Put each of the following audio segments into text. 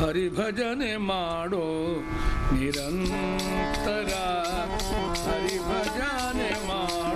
ಹರಿಭಜನೆ ಮಾಡೋ ನಿರಂತರ ಹರಿಭಜನೆ ಮಾಡೋ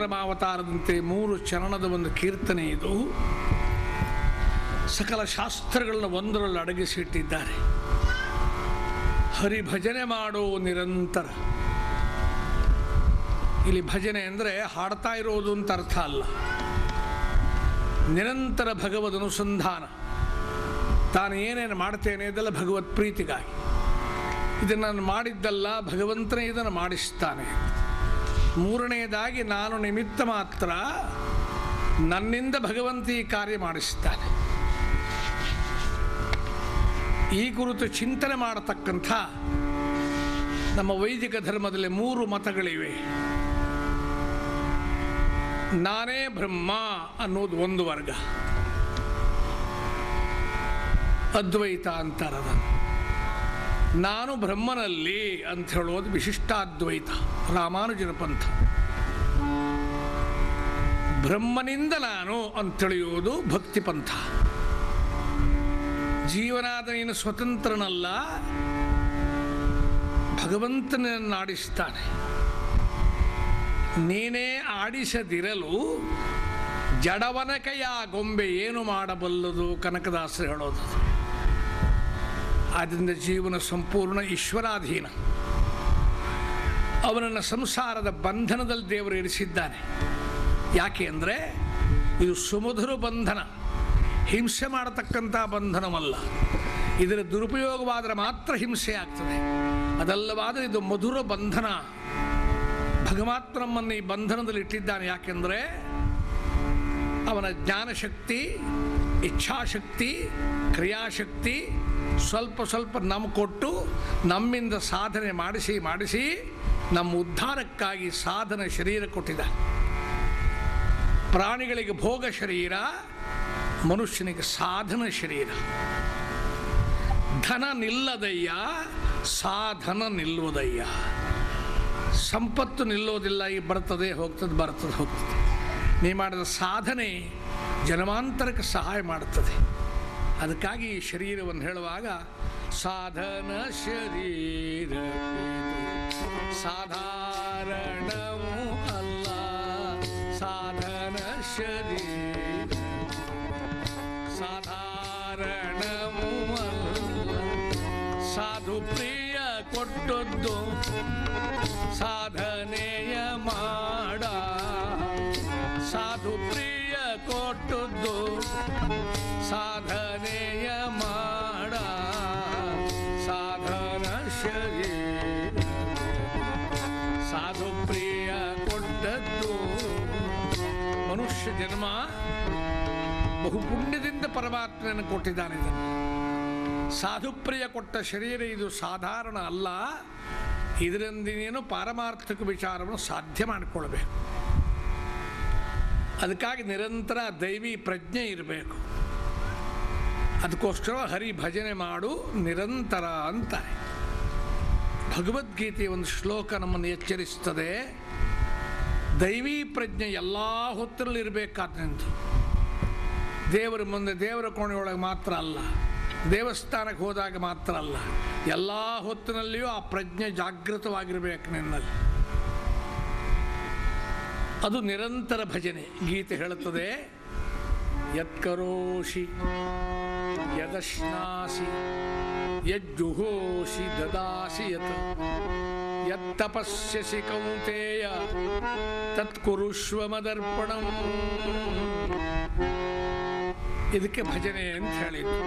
ತ್ರಿವಿಕ್ರಮಾವತಾರದಂತೆ ಮೂರು ಚರಣದ ಒಂದು ಕೀರ್ತನೆ ಇದು ಸಕಲ ಶಾಸ್ತ್ರಗಳನ್ನು ಒಂದರಲ್ಲಿ ಅಡಗಿಸಿಟ್ಟಿದ್ದಾರೆ ಹರಿಭಜನೆ ಮಾಡೋ ನಿರಂತರ ಇಲ್ಲಿ ಭಜನೆ ಅಂದರೆ ಹಾಡ್ತಾ ಇರೋದು ಅಂತ ಅರ್ಥ ಅಲ್ಲ ನಿರಂತರ ಭಗವದ್ ಅನುಸಂಧಾನ ತಾನು ಏನೇನು ಮಾಡ್ತೇನೆ ಇದೆಲ್ಲ ಭಗವತ್ ಪ್ರೀತಿಗಾಗಿ ಇದನ್ನು ನಾನು ಮಾಡಿದ್ದಲ್ಲ ಭಗವಂತನೇ ಇದನ್ನು ಮಾಡಿಸ್ತಾನೆ ಮೂರನೆಯದಾಗಿ ನಾನು ನಿಮಿತ್ತ ಮಾತ್ರ ನನ್ನಿಂದ ಭಗವಂತಿ ಕಾರ್ಯ ಮಾಡಿಸಿದ್ದಾನೆ. ಈ ಕುರಿತು ಚಿಂತನೆ ಮಾಡತಕ್ಕಂಥ ನಮ್ಮ ವೈದಿಕ ಧರ್ಮದಲ್ಲಿ ಮೂರು ಮತಗಳಿವೆ. ನಾನೇ ಬ್ರಹ್ಮ ಅನ್ನೋದು ಒಂದು ವರ್ಗ. ಅದ್ವೈತ ಅಂತಾರದ ನಾನು ಬ್ರಹ್ಮನಲ್ಲಿ ಅಂತ ಹೇಳೋದು ವಿಶಿಷ್ಟಾದ್ವೈತ, ರಾಮಾನುಜನ ಪಂಥ. ಬ್ರಹ್ಮನಿಂದ ನಾನು ಅಂತ ತಿಳಿಯುವುದು ಭಕ್ತಿ ಪಂಥ. ಜೀವನಾದ ನೀನು ಸ್ವತಂತ್ರನಲ್ಲ ಭಗವಂತನನ್ನು ಆಡಿಸ್ತಾನೆ ನೀನೇ ಆಡಿಸದಿರಲು ಜಡವನಕೆಯ ಗೊಂಬೆ ಏನು ಮಾಡಬಲ್ಲದು ಕನಕದಾಸರು ಹೇಳೋದು. ಆದ್ದರಿಂದ ಜೀವನ ಸಂಪೂರ್ಣ ಈಶ್ವರಾಧೀನ. ಅವನನ್ನು ಸಂಸಾರದ ಬಂಧನದಲ್ಲಿ ದೇವರು ಇರಿಸಿದ್ದಾನೆ. ಯಾಕೆ ಅಂದರೆ ಇದು ಸುಮಧುರ ಬಂಧನ. ಹಿಂಸೆ ಮಾಡತಕ್ಕಂಥ ಬಂಧನವಲ್ಲ. ಇದರ ದುರುಪಯೋಗವಾದರೆ ಮಾತ್ರ ಹಿಂಸೆ ಆಗ್ತದೆ. ಅದಲ್ಲವಾದರೆ ಇದು ಮಧುರ ಬಂಧನ. ಭಗವಾತ್ ನಮ್ಮನ್ನು ಈ ಬಂಧನದಲ್ಲಿ ಇಟ್ಟಿದ್ದಾನೆ ಯಾಕೆಂದರೆ ಅವನ ಜ್ಞಾನಶಕ್ತಿ, ಇಚ್ಛಾಶಕ್ತಿ, ಕ್ರಿಯಾಶಕ್ತಿ ಸ್ವಲ್ಪ ಸ್ವಲ್ಪ ನಮ್ ಕೊಟ್ಟು ನಮ್ಮಿಂದ ಸಾಧನೆ ಮಾಡಿಸಿ ಮಾಡಿಸಿ ನಮ್ಮ ಉದ್ಧಾರಕ್ಕಾಗಿ ಸಾಧನ ಶರೀರ ಕೊಟ್ಟಿದ. ಪ್ರಾಣಿಗಳಿಗೆ ಭೋಗ ಶರೀರ, ಮನುಷ್ಯನಿಗೆ ಸಾಧನ ಶರೀರ. ಧನ ನಿಲ್ಲದಯ್ಯ, ಸಾಧನ ನಿಲ್ಲುವುದಯ್ಯ. ಸಂಪತ್ತು ನಿಲ್ಲೋದಿಲ್ಲ, ಈ ಬರ್ತದೆ, ಹೋಗ್ತದೆ ಬರ್ತದೆ, ಹೋಗ್ತದೆ. ನೀ ಮಾಡಿದ ಸಾಧನೆ ಜನ್ಮಾಂತರಕ್ಕೆ ಸಹಾಯ ಮಾಡುತ್ತದೆ ಅದಕ್ಕಾಗಿ ಶರೀರವನ್ನು ಹೇಳುವಾಗ ಸಾಧನ ಶರೀರ ಸಾಧಾರಣವೂ ಅಲ್ಲ ಸಾಧನ ಶರೀರ. ಸಾಧಾರಣವೂ ಅಲ್ಲ ಸಾಧು ಪ್ರಿಯ ಕೊಟ್ಟದ್ದು ಪರಮಾತ್ಮನ ಕೊಟ್ಟಿದ್ದಾನೆ ಸಾಧುಪ್ರಿಯ ಕೊಟ್ಟ ಶರೀರ ಇದು ಸಾಧಾರಣ ಅಲ್ಲ. ಇದರಿಂದ ನೀನು ಪಾರಮಾರ್ಥಿಕ ವಿಚಾರವನ್ನು ಸಾಧ್ಯ ಮಾಡಿಕೊಳ್ಬೇಕು. ಅದಕ್ಕಾಗಿ ನಿರಂತರ ದೈವಿ ಪ್ರಜ್ಞೆ ಇರಬೇಕು. ಅದಕ್ಕೋಸ್ಕರ ಹರಿ ಭಜನೆ ಮಾಡು, ನಿರಂತರ ಅಂತಾರೆ. ಭಗವದ್ಗೀತೆಯ ಒಂದು ಶ್ಲೋಕ ನಮ್ಮನ್ನು ಎಚ್ಚರಿಸ್ತದೆ. ದೈವಿ ಪ್ರಜ್ಞೆ ಎಲ್ಲ ಹೊತ್ತರಲ್ಲಿ ಇರಬೇಕಾದ್ರಿಂದ ದೇವರ ಮುಂದೆ, ದೇವರ ಕೋಣೆಯೊಳಗೆ ಮಾತ್ರ ಅಲ್ಲ. ದೇವಸ್ಥಾನಕ್ಕೆ ಹೋದಾಗ ಮಾತ್ರ ಅಲ್ಲ. ಎಲ್ಲ ಹೊತ್ತಿನಲ್ಲಿಯೂ ಆ ಪ್ರಜ್ಞೆ ಜಾಗೃತವಾಗಿರಬೇಕು ನಿನ್ನಲ್ಲಿ. ಅದು ನಿರಂತರ ಭಜನೆ. ಗೀತೆ ಹೇಳುತ್ತದೆ, ಯತ್ಕರೋಷಿ ಯದಶ್ನಾಸಿ ಯಜ್ಜುಹೋಷಿ ದದಾಸಿ ಯತ್. ಯತ್ತಪಸ್ಯಸಿ ಕೌಂತೆಯ, ತತ್ಕುರುಷ್ವ ಮದರ್ಪಣಂ. ಇದಕ್ಕೆ ಭಜನೆ ಅಂತ ಹೇಳಿದ್ರು.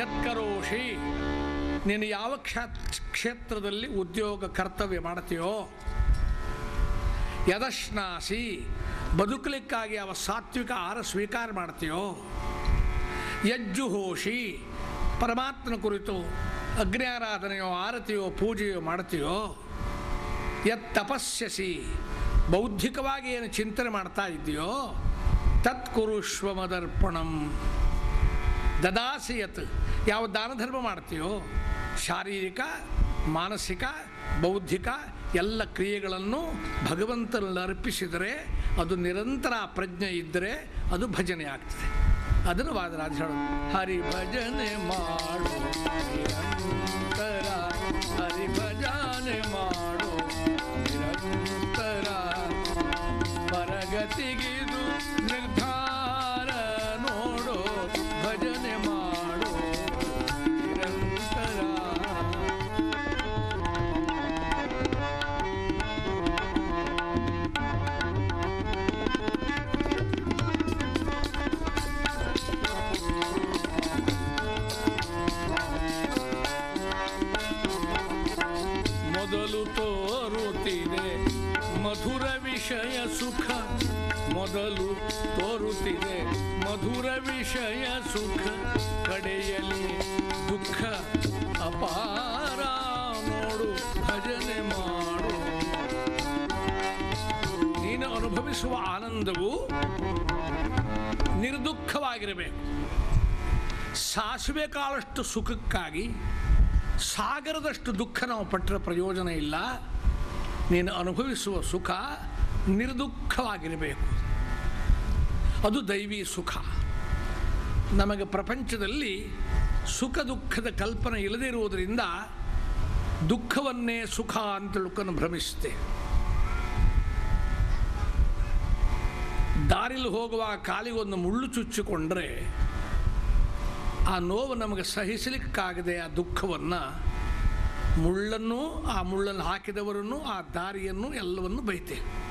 ಯತ್ಕರೋಷಿ, ನೀನು ಯಾವ ಕ್ಷಾ ಕ್ಷೇತ್ರದಲ್ಲಿ ಉದ್ಯೋಗ, ಕರ್ತವ್ಯ ಮಾಡ್ತೀಯೋ, ಯದಶ್ನಾಸಿ, ಬದುಕಲಿಕ್ಕಾಗಿ ಅವ ಸಾತ್ವಿಕ ಆಹಾರ ಸ್ವೀಕಾರ ಮಾಡ್ತೀಯೋ, ಯಜ್ಜುಹೋಷಿ, ಪರಮಾತ್ಮನ ಕುರಿತು ಅಗ್ನಿಯಾರಾಧನೆಯೋ, ಆರತಿಯೋ, ಪೂಜೆಯೋ ಮಾಡ್ತೀಯೋ ಯತ್ ತಪಸ್ಯಸಿ ಬೌದ್ಧಿಕವಾಗಿ ಏನು ಚಿಂತನೆ ಮಾಡ್ತಾ ಇದೆಯೋ ತತ್ಕುರುಷ್ವ ಮದರ್ಪಣಂ ದದಾಸಿ ಯತ್. ಯಾವ ದಾನ ಧರ್ಮ ಮಾಡ್ತೀಯೋ, ಶಾರೀರಿಕ, ಮಾನಸಿಕ, ಬೌದ್ಧಿಕ, ಎಲ್ಲ ಕ್ರಿಯೆಗಳನ್ನು ಭಗವಂತನಲ್ಲಿ ಅರ್ಪಿಸಿದರೆ ಅದು ನಿರಂತರ ಪ್ರಜ್ಞೆ ಇದ್ದರೆ ಅದು ಭಜನೆ ಆಗ್ತದೆ. ಅದನ್ನು ವಾದರಾಜ ಹೇಳೋದು ಹರಿ ಭಜನೆ ಮಾಡು ಹರಿ ಭಜನೆ ಮಾಡು ಪರಗತಿಗಿದು ವಿಷಯ ಸುಖ ಮೊದಲು ತೋರುತ್ತಿದೆ. ಮಧುರ ವಿಷಯ ಸುಖ ಕಡೆಯಲ್ಲಿ ದುಃಖ ಅಪಾರ ನೋಡು ಭಜನೆ ಮಾಡು. ನೀನು ಅನುಭವಿಸುವ ಆನಂದವು ನಿರ್ದುಃಖವಾಗಿರಬೇಕು. ಸಾಸಿವೆ ಕಾಲಷ್ಟು ಸುಖಕ್ಕಾಗಿ ಸಾಗರದಷ್ಟು ದುಃಖ ನಾವು ಪಟ್ಟರೆ ಪ್ರಯೋಜನ ಇಲ್ಲ. ನೀನು ಅನುಭವಿಸುವ ಸುಖ ನಿರ್ದುಃಖವಾಗಿರಬೇಕು. ಅದು ದೈವಿ ಸುಖ. ನಮಗೆ ಪ್ರಪಂಚದಲ್ಲಿ ಸುಖ ದುಃಖದ ಕಲ್ಪನೆ ಇಲ್ಲದೇ ಇರುವುದರಿಂದ ದುಃಖವನ್ನೇ ಸುಖ ಅಂತ ತಿಳ್ಕೊಂಡು ಭ್ರಮಿಸುತ್ತೆ. ದಾರಿಲಿ ಹೋಗುವ ಕಾಲಿಗೊಂದು ಮುಳ್ಳು ಚುಚ್ಚಿಕೊಂಡ್ರೆ ಆ ನೋವು ನಮಗೆ ಸಹಿಸಲಿಕ್ಕಾಗದೆ ಆ ದುಃಖವನ್ನು ಮುಳ್ಳನ್ನು, ಆ ಮುಳ್ಳನ್ನು ಹಾಕಿದವರನ್ನು, ಆ ದಾರಿಯನ್ನು ಎಲ್ಲವನ್ನು ಬೈತೆ.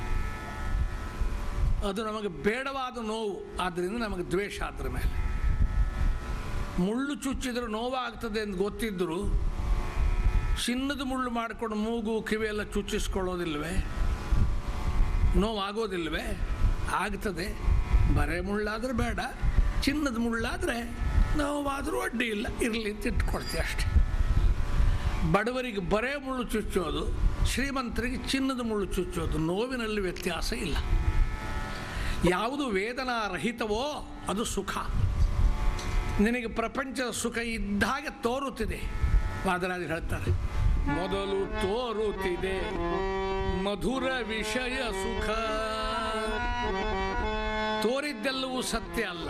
ಅದು ನಮಗೆ ಬೇಡವಾದ ನೋವು. ಆದ್ದರಿಂದ ನಮಗೆ ದ್ವೇಷ ಅದರ ಮೇಲೆ. ಮುಳ್ಳು ಚುಚ್ಚಿದ್ರೆ ನೋವಾಗ್ತದೆ ಅಂತ ಗೊತ್ತಿದ್ದರೂ ಚಿನ್ನದ ಮುಳ್ಳು ಮಾಡಿಕೊಂಡು ಮೂಗು ಕಿವಿಯೆಲ್ಲ ಚುಚ್ಚಿಸ್ಕೊಳ್ಳೋದಿಲ್ವೇ? ನೋವಾಗೋದಿಲ್ವೇ? ಆಗ್ತದೆ. ಬರೇ ಮುಳ್ಳಾದ್ರೆ ಬೇಡ, ಚಿನ್ನದ ಮುಳ್ಳಾದರೆ ನೋವಾದರೂ ಅಡ್ಡಿ ಇಲ್ಲ, ಇರಲಿ ಅಂತ ಇಟ್ಕೊಳ್ತೀವಿ ಅಷ್ಟೆ. ಬಡವರಿಗೆ ಬರೇ ಮುಳ್ಳು ಚುಚ್ಚೋದು, ಶ್ರೀಮಂತರಿಗೆ ಚಿನ್ನದ ಮುಳ್ಳು ಚುಚ್ಚೋದು ನೋವಿನಲ್ಲಿ ವ್ಯತ್ಯಾಸ ಇಲ್ಲ. ಯಾವುದು ವೇದನಾ ರಹಿತವೋ ಅದು ಸುಖ. ನಿನಗೆ ಪ್ರಪಂಚದ ಸುಖ ಇದ್ದಾಗೆ ತೋರುತ್ತಿದೆ, ವಾದರಾಜರು ಹೇಳ್ತಾರೆ. ಮೊದಲು ತೋರುತ್ತಿದೆ ಮಧುರ ವಿಷಯ ಸುಖ. ತೋರಿದ್ದೆಲ್ಲವೂ ಸತ್ಯ ಅಲ್ಲ.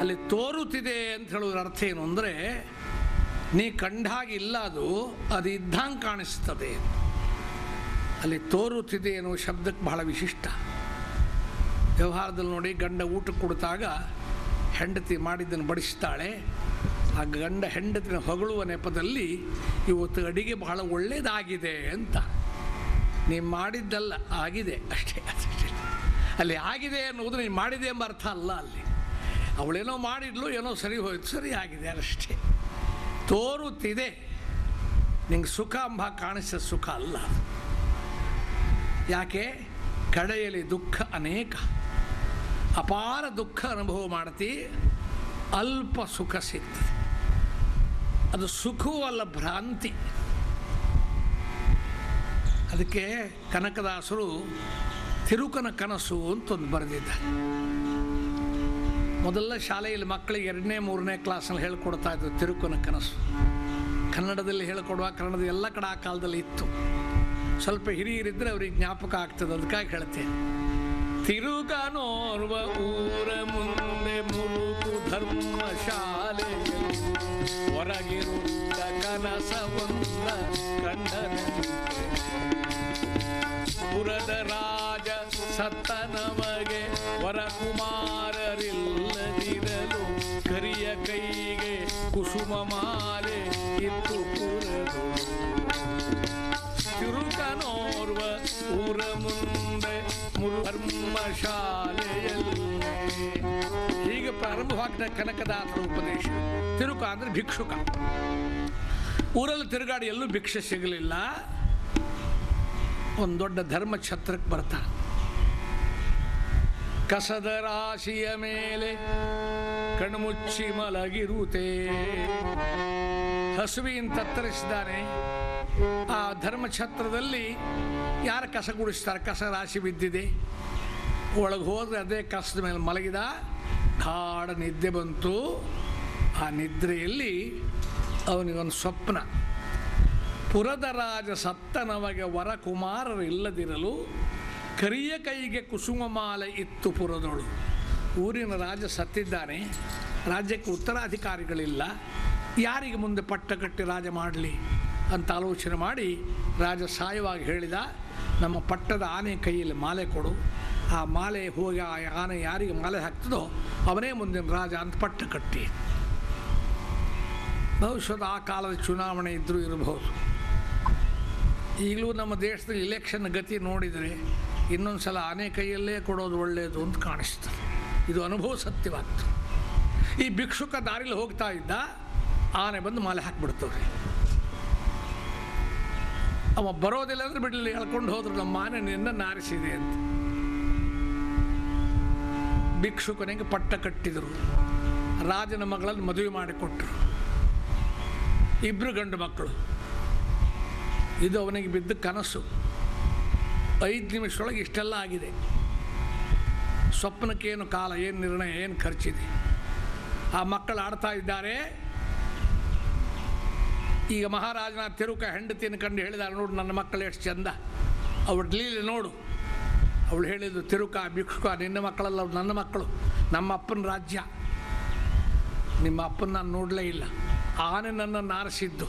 ಅಲ್ಲಿ ತೋರುತ್ತಿದೆ ಅಂತ ಹೇಳೋದ್ರ ಅರ್ಥ ಏನು ಅಂದರೆ, ನೀ ಕಂಡಾಗಿಲ್ಲ ಅದು ಅದು ಇದ್ದಂಗೆ ಕಾಣಿಸ್ತದೆ. ಅಲ್ಲಿ ತೋರುತ್ತಿದೆ ಎನ್ನುವ ಶಬ್ದಕ್ಕೆ ಬಹಳ ವಿಶಿಷ್ಟ. ವ್ಯವಹಾರದಲ್ಲಿ ನೋಡಿ ಗಂಡ ಊಟಕ್ಕೆ ಕೊಡ್ತಾಗ ಹೆಂಡತಿ ಮಾಡಿದ್ದನ್ನು ಬಡಿಸ್ತಾಳೆ. ಆ ಗಂಡ ಹೆಂಡತಿನ ಹೊಗಳುವ ನೆಪದಲ್ಲಿ ಇವತ್ತು ಅಡಿಗೆ ಬಹಳ ಒಳ್ಳೆಯದಾಗಿದೆ ಅಂತ. ನೀವು ಮಾಡಿದ್ದಲ್ಲ, ಆಗಿದೆ ಅಷ್ಟೇ ಅಷ್ಟೇ. ಅಲ್ಲಿ ಆಗಿದೆ ಅನ್ನೋದು ನೀನು ಮಾಡಿದೆ ಎಂಬ ಅರ್ಥ ಅಲ್ಲ ಅಲ್ಲಿ. ಅವಳೇನೋ ಮಾಡಿದ್ಲು, ಏನೋ ಸರಿ ಹೋಯ್ತು, ಸರಿ ಆಗಿದೆ ಅಷ್ಟೇ. ತೋರುತ್ತಿದೆ. ನಿಂಗೆ ಸುಖ ಅಂಬ ಸುಖ ಅಲ್ಲ ಯಾಕೆ? ಕಡೆಯಲ್ಲಿ ದುಃಖ ಅನೇಕ. ಅಪಾರ ದುಃಖ ಅನುಭವ ಮಾಡ್ತಿ, ಅಲ್ಪ ಸುಖ ಸಿಗ್ತದೆ. ಅದು ಸುಖವಲ್ಲ ಭ್ರಾಂತಿ. ಅದಕ್ಕೆ ಕನಕದಾಸರು ತಿರುಕನ ಕನಸು ಅಂತ ಒಂದು ಬರೆದಿದ್ದಾರೆ. ಮೊದಲ ಶಾಲೆಯಲ್ಲಿ ಮಕ್ಕಳಿಗೆ ಎರಡನೇ, ಮೂರನೇ ಕ್ಲಾಸಲ್ಲಿ ಹೇಳ್ಕೊಡ್ತಾ ಇದ್ದರು ತಿರುಕನ ಕನಸು. ಕನ್ನಡದಲ್ಲಿ ಹೇಳ್ಕೊಡುವ ಕನ್ನಡದ ಎಲ್ಲ ಕಡೆ ಆ ಕಾಲದಲ್ಲಿ ಇತ್ತು. ಸ್ವಲ್ಪ ಹಿರಿಯರಿದ್ರೆ ಅವ್ರಿಗೆ ಜ್ಞಾಪಕ ಆಗ್ತದೆ, ಅದಕ್ಕಾಗಿ ಹೇಳ್ತೇನೆ. ತಿರುಗನೋರ್ವ ಊರ ಮುಂದೆ ಮುರುಕು ಧರ್ಮ ಶಾಲೆ ಹೊರಗಿರುತ್ತ ಕನಸವೊಂದ ಕಂಡನ ಪುರದ ರಾಜ ಸತ್ತ ನಮಗೆ ವರಕುಮಾರರಿಲ್ಲದಿರಲು ಕರಿಯ ಕೈಗೆ ಕುಸುಮ ಮಾಲೆ ಇತ್ತು. ಊರ ಮುಂದೆ ಮುರು ಧರ್ಮ ಶಾಲೆಯಲ್ಲಿ ಹೀಗೆ ಪ್ರಾರಂಭವಾಗ್ತದೆ ಕನಕದಾಸರ ಉಪದೇಶ. ತಿರುಕ ಅಂದ್ರೆ ಭಿಕ್ಷುಕ. ಊರಲ್ಲಿ ತಿರುಗಾಡಿ ಎಲ್ಲೂ ಭಿಕ್ಷೆ ಸಿಗಲಿಲ್ಲ. ಒಂದು ದೊಡ್ಡ ಧರ್ಮ ಛತ್ರಕ್ಕೆ ಬರ್ತಾನೆ. ಕಸದ ರಾಶಿಯ ಮೇಲೆ ಕಣ್ಮುಚ್ಚಿ ಮಲಗಿರುತ್ತೆ ಹಸುವಿನ ತತ್ತರಿಸಿದ್ದಾನೆ. ಆ ಧರ್ಮಛತ್ರದಲ್ಲಿ ಯಾರು ಕಸ ಗುಡಿಸ್ತಾರೆ? ಕಸ ರಾಶಿ ಬಿದ್ದಿದೆ. ಒಳಗೆ ಹೋದ್ರೆ ಅದೇ ಕಸದ ಮೇಲೆ ಮಲಗಿದ ಕಾಡ ನಿದ್ದೆ ಬಂತು. ಆ ನಿದ್ರೆಯಲ್ಲಿ ಅವನಿಗೊಂದು ಸ್ವಪ್ನ. ಪುರದ ರಾಜ ಸತ್ತ ನಮಗೆ ವರ ಕುಮಾರರಿಲ್ಲದಿರಲು ಕರಿಯ ಕೈಗೆ ಕುಸುಮಮಾಲೆ ಇತ್ತು ಪುರದೊಳು ಊರಿನ ರಾಜ ಸತ್ತಿದ್ದಾನೆ. ರಾಜ್ಯಕ್ಕೆ ಉತ್ತರಾಧಿಕಾರಿಗಳಿಲ್ಲ. ಯಾರಿಗೆ ಮುಂದೆ ಪಟ್ಟ ಕಟ್ಟಿ ರಾಜ ಮಾಡಲಿ ಅಂತ ಆಲೋಚನೆ ಮಾಡಿ ರಾಜ ಸಾಯವಾಗಿ ಹೇಳಿದ, ನಮ್ಮ ಪಟ್ಟದ ಆನೆ ಕೈಯಲ್ಲಿ ಮಾಲೆ ಕೊಡು. ಆ ಮಾಲೆ ಹೋಗಿ ಆ ಆನೆ ಯಾರಿಗೆ ಮಾಲೆ ಹಾಕ್ತದೋ ಅವನೇ ಮುಂದಿನ ರಾಜ ಅಂತ ಪಟ್ಟ ಕಟ್ಟಿ. ಭವಿಷ್ಯದ ಆ ಕಾಲದ ಚುನಾವಣೆ ಇದ್ದರೂ ಇರಬಹುದು. ಈಗಲೂ ನಮ್ಮ ದೇಶದಲ್ಲಿ ಇಲೆಕ್ಷನ್ ಗತಿ ನೋಡಿದರೆ ಇನ್ನೊಂದು ಸಲ ಆನೆ ಕೈಯಲ್ಲೇ ಕೊಡೋದು ಒಳ್ಳೆಯದು ಅಂತ ಕಾಣಿಸ್ತದೆ. ಇದು ಅನುಭವ ಸತ್ಯವಾಗ್ತದೆ ಈ ಭಿಕ್ಷುಕ ದಾರಿಲಿ ಹೋಗ್ತಾ ಇದ್ದ, ಆನೆ ಬಂದು ಮಾಲೆ ಹಾಕ್ಬಿಡ್ತವ್ರಿ. ಅವ ಬರೋದಿಲ್ಲ ಅಂದ್ರೆ ಬಿಡಲಿ ಹೇಳ್ಕೊಂಡು ಹೋದ್ರು ನಮ್ಮ ಆನೆ ನಿನ್ನ ನಾರಿಸಿದೆ ಅಂತ. ಭಿಕ್ಷುಕನಿಗೆ ಪಟ್ಟ ಕಟ್ಟಿದರು. ರಾಜನ ಮಗಳಲ್ಲಿ ಮದುವೆ ಮಾಡಿಕೊಟ್ರು. ಇಬ್ಬರು ಗಂಡು ಮಕ್ಕಳು. ಇದು ಅವನಿಗೆ ಬಿದ್ದ ಕನಸು. ಐದು ನಿಮಿಷದೊಳಗೆ ಇಷ್ಟೆಲ್ಲ ಆಗಿದೆ. ಸ್ವಪ್ನಕ್ಕೇನು ಕಾಲ, ಏನು ನಿರ್ಣಯ, ಏನು ಖರ್ಚಿದೆ. ಆ ಮಕ್ಕಳು ಆಡ್ತಾ ಇದ್ದಾರೆ. ಈಗ ಮಹಾರಾಜನ ತಿರುಕ ಹೆಂಡತಿಯನ್ನು ಕಂಡು ಹೇಳಿದಾರೆ ನೋಡು ನನ್ನ ಮಕ್ಕಳು ಎಷ್ಟು ಚಂದ. ಅವಳು ಲೀಲೆ ನೋಡು. ಅವಳು ಹೇಳಿದ್ದು ತಿರುಕ ಭಿಕ್ಷುಕ ನಿನ್ನ ಮಕ್ಕಳಲ್ಲ ಅವ್ರು ನನ್ನ ಮಕ್ಕಳು. ನಮ್ಮ ಅಪ್ಪನ ರಾಜ್ಯ. ನಿಮ್ಮ ಅಪ್ಪನ ನಾನು ನೋಡಲೇ ಇಲ್ಲ. ಆನೆ ನನ್ನನ್ನು ಆರಿಸಿದ್ದು.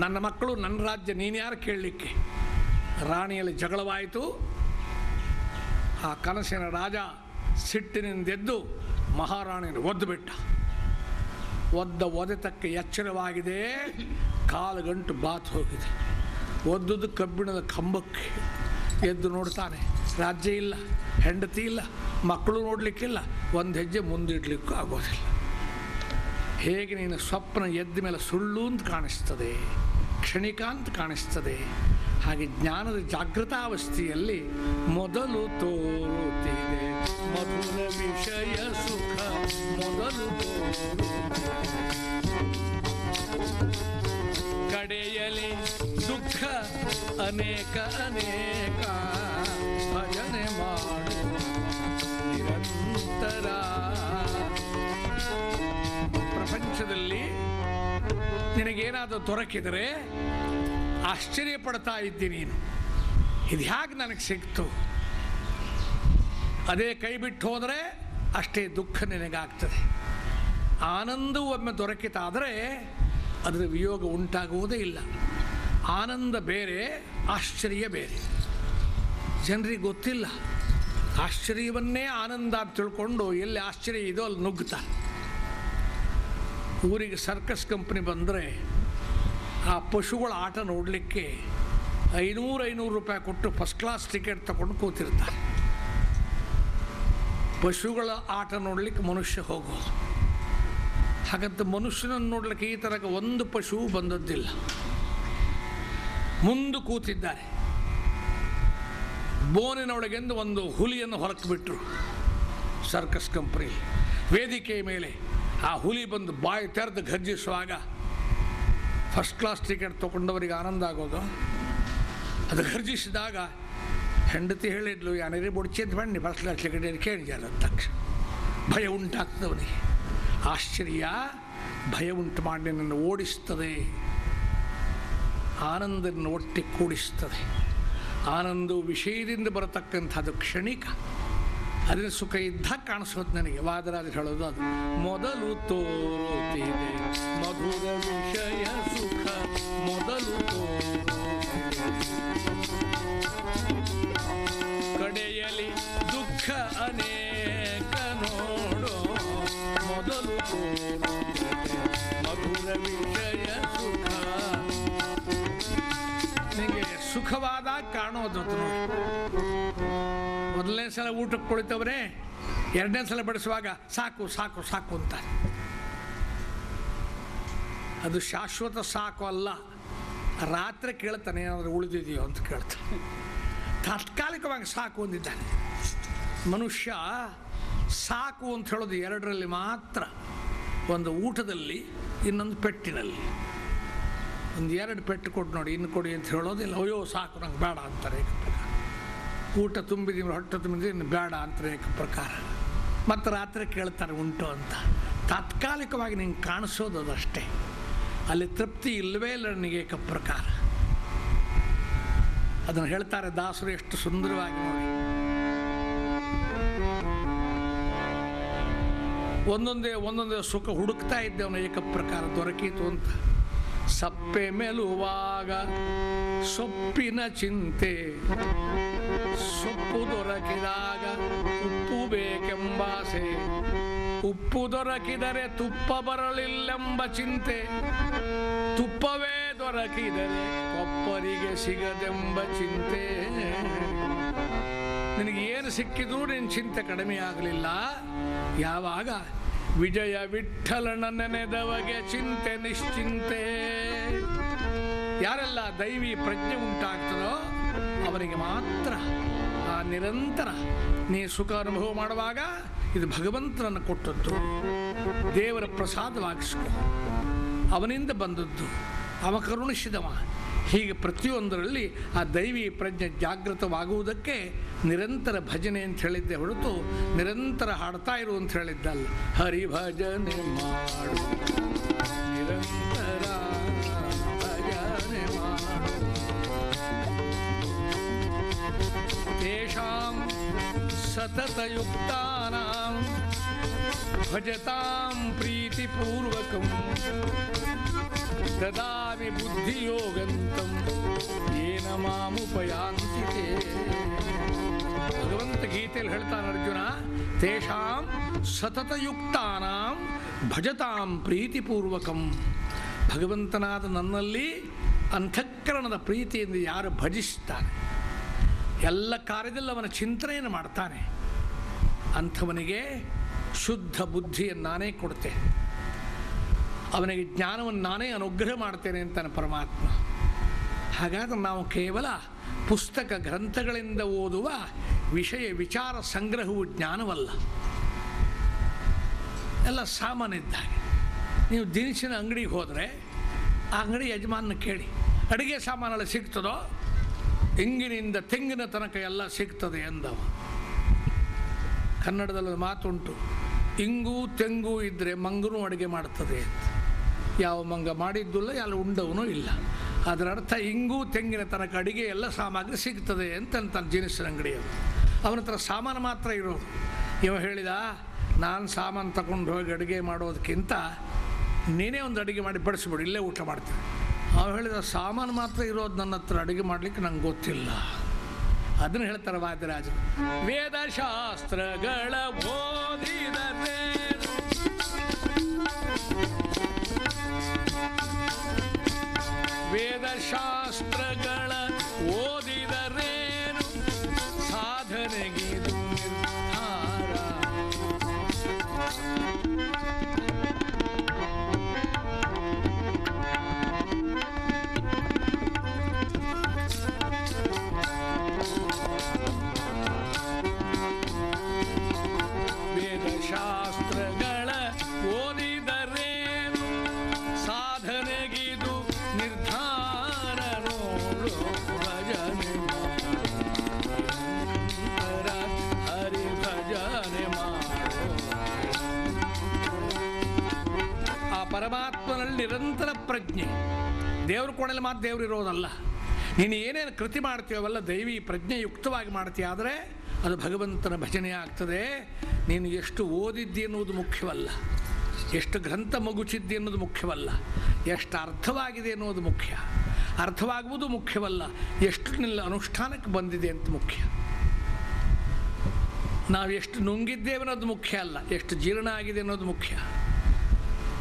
ನನ್ನ ಮಕ್ಕಳು ನನ್ನ ರಾಜ್ಯ, ನೀನು ಯಾರು ಕೇಳಲಿಕ್ಕೆ? ರಾಣಿಯಲ್ಲಿ ಜಗಳವಾಯಿತು. ಆ ಕನಸಿನ ರಾಜ ಸಿಟ್ಟಿನಿಂದೆದ್ದು ಮಹಾರಾಣಿಯನ್ನು ಒದ್ದು ಬಿಟ್ಟ ಒದ್ದ ಒದೆತಕ್ಕೆ ಎಚ್ಚರವಾಗಿದೆ. ಕಾಲು ಗಂಟು ಬಾತ್ ಹೋಗಿದೆ. ಒದ್ದುದು ಕಬ್ಬಿಣದ ಕಂಬಕ್ಕೆ ಎದ್ದು ನೋಡ್ತಾನೆ. ರಾಜ್ಯ ಇಲ್ಲ, ಹೆಂಡತಿ ಇಲ್ಲ, ಮಕ್ಕಳು ನೋಡಲಿಕ್ಕಿಲ್ಲ. ಒಂದು ಹೆಜ್ಜೆ ಮುಂದಿಡ್ಲಿಕ್ಕೂ ಆಗೋದಿಲ್ಲ. ಹೇಗೆ ನೀನು ಸ್ವಪ್ನ ಎದ್ದ ಮೇಲೆ ಸುಳ್ಳು ಅಂತ ಕಾಣಿಸ್ತದೆ, ಕ್ಷಣಿಕ ಅಂತ ಕಾಣಿಸ್ತದೆ ಹಾಗೆ ಜ್ಞಾನದ ಜಾಗೃತಾವಸ್ಥೆಯಲ್ಲಿ ಮೊದಲು ತೋರುತ್ತಿದೆ. ಮಧುರ ವಿಷಯ ಸುಖ ಮೊದಲು ಕಡೆಯಲಿ ದುಃಖ ಅನೇಕ ಅನೇಕ ಭಜನೆ ಮಾಡು ನಿರಂತರ ಪ್ರಪಂಚದಲ್ಲಿ ನಿನಗೇನಾದರೂ ದೊರಕಿದರೆ ಆಶ್ಚರ್ಯ ಪಡ್ತಾ ಇದ್ದಿ ನೀನು. ಇದು ಹೇಗೆ ನನಗೆ ಸಿಕ್ತು? ಅದೇ ಕೈ ಬಿಟ್ಟು ಹೋದರೆ ಅಷ್ಟೇ ದುಃಖ ನಿನಗಾಗ್ತದೆ. ಆನಂದ ಒಮ್ಮೆ ದೊರಕಿತಾದರೆ ಅದರ ವಿಯೋಗ ಉಂಟಾಗುವುದೇ ಇಲ್ಲ. ಆನಂದ ಬೇರೆ, ಆಶ್ಚರ್ಯ ಬೇರೆ. ಜನರಿಗೆ ಗೊತ್ತಿಲ್ಲ. ಆಶ್ಚರ್ಯವನ್ನೇ ಆನಂದ ಅಂತ ತಿಳ್ಕೊಂಡು ಎಲ್ಲಿ ಆಶ್ಚರ್ಯ ಇದೋ ಅಲ್ಲಿ ನುಗ್ಗುತ್ತಾರೆ. ಊರಿಗೆ ಸರ್ಕಸ್ ಕಂಪ್ನಿ ಬಂದರೆ ಆ ಪಶುಗಳ ಆಟ ನೋಡಲಿಕ್ಕೆ ಐನೂರು ಐನೂರು ರೂಪಾಯಿ ಕೊಟ್ಟು ಫಸ್ಟ್ ಕ್ಲಾಸ್ ಟಿಕೆಟ್ ತಗೊಂಡು ಕೂತಿರ್ತಾರೆ. ಪಶುಗಳ ಆಟ ನೋಡಲಿಕ್ಕೆ ಮನುಷ್ಯ ಹೋಗೋದು. ಹಾಗಂತ ಮನುಷ್ಯನನ್ನು ನೋಡಲಿಕ್ಕೆ ಈ ಥರ ಒಂದು ಪಶು ಬಂದದ್ದಿಲ್ಲ. ಮುಂದೆ ಕೂತಿದ್ದಾರೆ. ಬೋನಿನ ಒಳಗೆಂದು ಒಂದು ಹುಲಿಯನ್ನು ಹೊರಕ್ಕೆ ಬಿಟ್ಟರು ಸರ್ಕಸ್ ಕಂಪ್ನಿ ವೇದಿಕೆಯ ಮೇಲೆ ಆ ಹುಲಿ ಬಂದು ಬಾಯಿ ತೆರೆದು ಘರ್ಜಿಸುವಾಗ ಫಸ್ಟ್ ಕ್ಲಾಸ್ ಟಿಕೆಟ್ ತೊಗೊಂಡವರಿಗೆ ಆನಂದ ಆಗೋದು. ಅದು ಘರ್ಜಿಸಿದಾಗ ಹೆಂಡತಿ ಹೇಳಿದ್ಲು ಯಾನೇ ಬುಡ್ಚಿದ್ದು ಬನ್ನಿ ಫಸ್ಟ್ ಕ್ಲಾಸ್ ಟಿಕೆಟ್ ಕೇಳಿದ್ಯಾರ ತಕ್ಷಣ. ಭಯ ಉಂಟಾಗ್ತದೆ ಅವನಿಗೆ. ಆಶ್ಚರ್ಯ, ಭಯ ಉಂಟು ಮಾಡಿ ನನ್ನನ್ನು ಓಡಿಸ್ತದೆ. ಆನಂದವನ್ನು ಒಟ್ಟಿ ಕೂಡಿಸ್ತದೆ. ಆನಂದವು ವಿಷಯದಿಂದ ಬರತಕ್ಕಂಥದ್ದು ಕ್ಷಣಿಕ. ಅದರ ಸುಖ ಇದ್ದ ಕಾಣಿಸೋದು ನನಗೆ. ವಾದರಾಜ ಹೇಳೋದು ಅದು. ಮೊದಲು ತೋರುತ್ತಿದೆ. ಮಧುರ ಊಟಕ್ಕೆ ಕುಳಿತವ್ರೆ ಎರಡನೇ ಸಲ ಬಡಿಸುವಾಗ ಸಾಕು ಸಾಕು ಸಾಕು ಅಂತ ಅದು ಶಾಶ್ವತ ಸಾಕು ಅಲ್ಲ, ರಾತ್ರಿ ಕೇಳ್ತಾನೆ, ಏನಾದರೂ ಉಳಿದಿದೆಯೋ ಅಂತ ಕೇಳ್ತಾನೆ. ತಾತ್ಕಾಲಿಕವಾಗಿ ಸಾಕು ಅಂದಿದ್ದಾನೆ. ಮನುಷ್ಯ ಸಾಕು ಅಂತ ಹೇಳೋದು ಎರಡರಲ್ಲಿ ಮಾತ್ರ. ಒಂದು ಊಟದಲ್ಲಿ, ಇನ್ನೊಂದು ಪೆಟ್ಟಿನಲ್ಲಿ. ಒಂದು ಎರಡು ಪೆಟ್ಟು ಕೊಟ್ಟು ನೋಡಿ, ಇನ್ನು ಕೊಡಿ ಅಂತ ಹೇಳೋದಿಲ್ಲ. ಅಯ್ಯೋ, ಸಾಕು, ನಂಗೆ ಬೇಡ ಅಂತಾರೆ ಊಟ ತುಂಬಿದೀವಿ ಹೊಟ್ಟೆ ತುಂಬಿದ್ರೆ ಬೇಡ ಅಂತ ಏಕ ಪ್ರಕಾರ. ಮತ್ತು ರಾತ್ರಿ ಕೇಳ್ತಾರೆ ಉಂಟು ಅಂತ. ತಾತ್ಕಾಲಿಕವಾಗಿ ನಿಂಗೆ ಕಾಣಿಸೋದು ಅದಷ್ಟೇ ಅಲ್ಲಿ ತೃಪ್ತಿ ಇಲ್ಲವೇ ಇಲ್ಲ ನನಗೆ ಏಕ ಪ್ರಕಾರ. ಅದನ್ನು ಹೇಳ್ತಾರೆ ದಾಸರು ಎಷ್ಟು ಸುಂದರವಾಗಿ ನೋಡಿ. ಒಂದೊಂದೇ ಒಂದೊಂದೇ ಸುಖ ಹುಡುಕ್ತಾ ಇದ್ದೆ ಅವನು ಏಕ ಪ್ರಕಾರ, ದೊರಕೀತು ಅಂತ. ಸಪ್ಪೆ ಮೆಲುವಾಗ ಸೊಪ್ಪಿನ ಚಿಂತೆ. ಸೊಪ್ಪು ದೊರಕಿದಾಗ ಉಪ್ಪು ಬೇಕೆಂಬಾಸೆ. ಉಪ್ಪು ದೊರಕಿದರೆ ತುಪ್ಪ ಬರಲಿಲ್ಲೆಂಬ ಚಿಂತೆ. ತುಪ್ಪವೇ ದೊರಕಿದರೆ ಒಬ್ಬರಿಗೆ ಸಿಗದೆಂಬ ಚಿಂತೆ. ನಿನಗೆ ಏನು ಸಿಕ್ಕಿದ್ರೂ ನಿನ್ನ ಚಿಂತೆ ಕಡಿಮೆ ಆಗಲಿಲ್ಲ ಯಾವಾಗ ವಿಜಯ ವಿಠಲನ ನೆನೆದವಗೆ ಚಿಂತೆ, ನಿಶ್ಚಿಂತೆ. ಯಾರೆಲ್ಲ ದೈವಿ ಪ್ರಜ್ಞೆ ಉಂಟಾಗ್ತದೋ ಅವರಿಗೆ ಮಾತ್ರ ಆ ನಿರಂತರ ನೀ ಸುಖ ಅನುಭವ ಮಾಡುವಾಗ ಇದು ಭಗವಂತನನ್ನು ಕೊಟ್ಟದ್ದು. ದೇವರ ಪ್ರಸಾದವಾಗಿಸ್ಕೊ. ಅವನಿಂದ ಬಂದದ್ದು. ಅವ ಕರುಣಿಸಿದವ ಹೀಗೆ ಪ್ರತಿಯೊಂದರಲ್ಲಿ ಆ ದೈವಿ ಪ್ರಜ್ಞೆ ಜಾಗೃತವಾಗುವುದಕ್ಕೆ ನಿರಂತರ ಭಜನೆ ಅಂತ ಹೇಳಿದ್ದೆ ಹೊರತು ನಿರಂತರ ಹಾಡ್ತಾ ಇರು ಅಂತ ಹೇಳಿದ್ದಲ್ಲ. ಹರಿ ಭಜನೆ ಮಾಡು. ನಿರಂತರ ಭಜನೆ ಮಾಡು. ತೇಷಾಂ ಸತತಯುಕ್ತಾನಾಂ ಭಜತಾಂ ಪ್ರೀತಿಪೂರ್ವಕಂ. ದದಾಮಿ ಬುದ್ಧಿಯೋಗಂತಂ येन ಮಾಮುಪಯಾಂತಿ. ಭಗವಂತ ಗೀತೆಯಲ್ಲಿ ಹೇಳ್ತಾನೆ ಅರ್ಜುನ, ತೇಷಾಂ ಸತತಯುಕ್ತಾನಾಂ ಭಜತಾಂ ಪ್ರೀತಿಪೂರ್ವಕಂ. ಭಗವಂತನಾದ ನನ್ನಲ್ಲಿ ಅಂತಃಕರಣದ ಪ್ರೀತಿಯಿಂದ ಯಾರು ಭಜಿಸ್ತಾನೆ? ಎಲ್ಲ ಕಾರ್ಯದಲ್ಲಿ ಅವನ ಚಿಂತನೆಯನ್ನು ಮಾಡ್ತಾನೆ. ಅಂಥವನಿಗೆ ಶುದ್ಧ ಬುದ್ಧಿಯನ್ನು ನಾನೇ ಕೊಡ್ತೇನೆ. ಅವನಿಗೆ ಜ್ಞಾನವನ್ನು ನಾನೇ ಅನುಗ್ರಹ ಮಾಡ್ತೇನೆ ಅಂತಾನೆ ಪರಮಾತ್ಮ. ಹಾಗಾದ್ರೆ ನಾವು ಕೇವಲ ಪುಸ್ತಕ ಗ್ರಂಥಗಳಿಂದ ಓದುವ ವಿಷಯ ವಿಚಾರ ಸಂಗ್ರಹವು ಜ್ಞಾನವಲ್ಲ. ಎಲ್ಲ ಸಾಮಾನ್ಯ ಇದ್ದಾಗೆ ನೀವು ದಿನಸಿನ ಅಂಗಡಿಗೆ ಹೋದರೆ ಆ ಅಂಗಡಿ ಯಜಮಾನ ಕೇಳಿ, ಅಡುಗೆ ಸಾಮಾನೆಲ್ಲ ಸಿಗ್ತದೋ? ತೆಂಗಿನಿಂದ ತೆಂಗಿನ ತನಕ ಎಲ್ಲ ಸಿಗ್ತದೆ ಎಂದವ ಕನ್ನಡದಲ್ಲಿ ಮಾತುಂಟು, ಇಂಗು ತೆಂಗು ಇದ್ದರೆ ಮಂಗನೂ ಅಡುಗೆ ಮಾಡ್ತದೆ ಅಂತ. ಯಾವ ಮಂಗ ಮಾಡಿದ್ದಿಲ್ಲ ಯಾವ ಉಂಡವನು ಇಲ್ಲ. ಅದರ ಅರ್ಥ ಇಂಗು ತೆಂಗಿನ ತನಕ ಅಡಿಗೆ ಎಲ್ಲ ಸಾಮಗ್ರಿ ಸಿಗ್ತದೆ ಅಂತ ಅಂತಾನೆ ಜೀನಿಸಿನ ಅಂಗಡಿಯವರು. ಅವನ ಹತ್ರ ಸಾಮಾನು ಮಾತ್ರ ಇರೋದು. ಇವ ಹೇಳಿದ, ನಾನು ಸಾಮಾನು ತಗೊಂಡು ಹೋಗಿ ಅಡುಗೆ ಮಾಡೋದಕ್ಕಿಂತ ನೀನೇ ಒಂದು ಅಡುಗೆ ಮಾಡಿ ಬಡಿಸ್ಬಿಡು, ಇಲ್ಲೇ ಊಟ ಮಾಡ್ತೀನಿ. ಅವ ಹೇಳಿದ, ಸಾಮಾನು ಮಾತ್ರ ಇರೋದು ನನ್ನ ಹತ್ರ ಅಡುಗೆ ಮಾಡಲಿಕ್ಕೆ ನಂಗೆ ಗೊತ್ತಿಲ್ಲ. ಅದನ್ನು ಹೇಳ್ತಾರೆ ವಾದ್ಯರಾಜರು. ವೇದಶಾಸ್ತ್ರಗಳ ಓದಿದರೆ ದೇವ್ರ ಮಾತು ಮಾತ್ರ ದೇವ್ರು ಇರೋದಲ್ಲ. ನೀನು ಏನೇನು ಕೃತಿ ಮಾಡ್ತೀಯವಲ್ಲ ದೈವಿ ಪ್ರಜ್ಞೆಯುಕ್ತವಾಗಿ ಮಾಡ್ತೀಯ ಆದರೆ ಅದು ಭಗವಂತನ ಭಜನೆ ಆಗ್ತದೆ. ನೀನು ಎಷ್ಟು ಓದಿದ್ದಿ ಅನ್ನೋದು ಮುಖ್ಯವಲ್ಲ. ಎಷ್ಟು ಗ್ರಂಥ ಮಗುಚಿದ್ದಿ ಅನ್ನೋದು ಮುಖ್ಯವಲ್ಲ. ಎಷ್ಟು ಅರ್ಥವಾಗಿದೆ ಅನ್ನೋದು ಮುಖ್ಯ. ಅರ್ಥವಾಗುವುದು ಮುಖ್ಯವಲ್ಲ. ಎಷ್ಟು ನಿಲ್ಲ ಅನುಷ್ಠಾನಕ್ಕೆ ಬಂದಿದೆ ಅಂತ ಮುಖ್ಯ. ನಾವು ಎಷ್ಟು ನುಂಗಿದ್ದೇವೆ ಅನ್ನೋದು ಮುಖ್ಯ ಅಲ್ಲ. ಎಷ್ಟು ಜೀರ್ಣ ಆಗಿದೆ ಅನ್ನೋದು ಮುಖ್ಯ.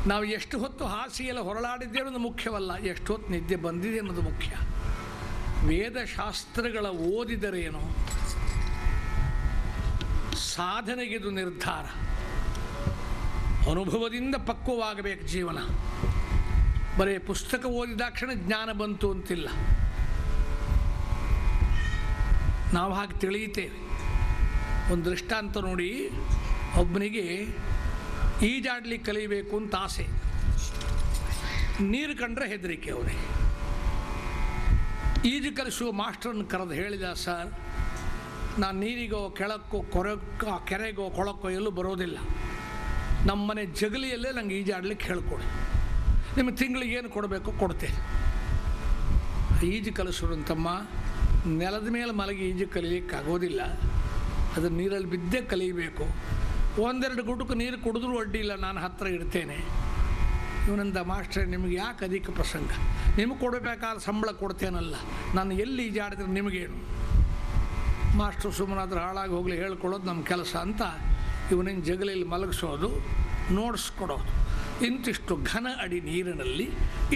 ನಾವು ಎಷ್ಟು ಹೊತ್ತು ಹಾಸಿಗೆಲ್ಲ ಹೊರಳಾಡಿದ್ದೇ ಅನ್ನೋದು ಮುಖ್ಯವಲ್ಲ, ಎಷ್ಟು ಹೊತ್ತು ನಿದ್ದೆ ಬಂದಿದೆ ಅನ್ನೋದು ಮುಖ್ಯ. ವೇದಶಾಸ್ತ್ರಗಳ ಓದಿದರೇನು? ಸಾಧನೆಗಿದು ನಿರ್ಧಾರ. ಅನುಭವದಿಂದ ಪಕ್ವವಾಗಬೇಕು ಜೀವನ. ಬರೀ ಪುಸ್ತಕ ಓದಿದಾಕ್ಷಣ ಜ್ಞಾನ ಬಂತು ಅಂತಿಲ್ಲ. ನಾವು ಹಾಗೆ ತಿಳಿಯುತ್ತೇವೆ. ಒಂದು ದೃಷ್ಟಾಂತ ನೋಡಿ, ಒಬ್ಬನಿಗೆ ಈಜಾಡ್ಲಿಕ್ಕೆ ಕಲಿಬೇಕು ಅಂತ ಆಸೆ. ನೀರು ಕಂಡ್ರೆ ಹೆದರಿಕೆ ಅವರೇ. ಈಜು ಕಲಿಸುವ ಮಾಸ್ಟರ್ನ ಕರೆದು ಹೇಳಿದ, ಸರ್, ನಾನು ನೀರಿಗೋ, ಕೆಳಕ್ಕೋ ಕೊರಕ್ಕೋ ಕೆರೆಗೋ ಕೊಳಕ್ಕೋ ಎಲ್ಲೂ ಬರೋದಿಲ್ಲ. ನಮ್ಮ ಮನೆ ಜಗಲಿಯಲ್ಲೇ ನಂಗೆ ಈಜಾಡ್ಲಿಕ್ಕೆ ಹೇಳ್ಕೊಡಿ. ನಿಮಗೆ ತಿಂಗಳಿಗೆ ಏನು ಕೊಡಬೇಕು ಕೊಡ್ತೇನೆ. ಈಜು ಕಲಿಸೋರಂತಮ್ಮ, ನೆಲದ ಮೇಲೆ ಮಲಗಿ ಈಜು ಕಲಿಯಲಿಕ್ಕೆ ಆಗೋದಿಲ್ಲ ಅದು ನೀರಲ್ಲಿ ಬಿದ್ದೇ ಕಲಿಯಬೇಕು ಒಂದೆರಡು ಗುಟುಕು ನೀರು ಕುಡಿದ್ರೂ ಅಡ್ಡಿ ಇಲ್ಲ, ನಾನು ಹತ್ತಿರ ಇಡ್ತೇನೆ ಇವನಂದ ಮಾಸ್ಟರ್, ನಿಮಗೆ ಯಾಕೆ ಅಧಿಕ ಪ್ರಸಂಗ? ನಿಮಗೆ ಕೊಡಬೇಕಾದ ಸಂಬಳ ಕೊಡ್ತೇನಲ್ಲ. ನಾನು ಎಲ್ಲಿ ಈಜಾಡಿದ್ರೆ ನಿಮಗೇನು? ಮಾಸ್ಟ್ರು ಸುಮ್ಮನಾದ್ರೆ ಹಾಳಾಗಿ ಹೋಗಲಿ, ಹೇಳ್ಕೊಳ್ಳೋದು ನಮ್ಮ ಕೆಲಸ ಅಂತ ಇವನಿನ ಜಗಲಿಯಲ್ಲಿ ಮಲಗಿಸೋದು, ನೋಡಿಸ್ಕೊಡೋದು. ಇಂತಿಷ್ಟು ಘನ ಅಡಿ ನೀರಿನಲ್ಲಿ,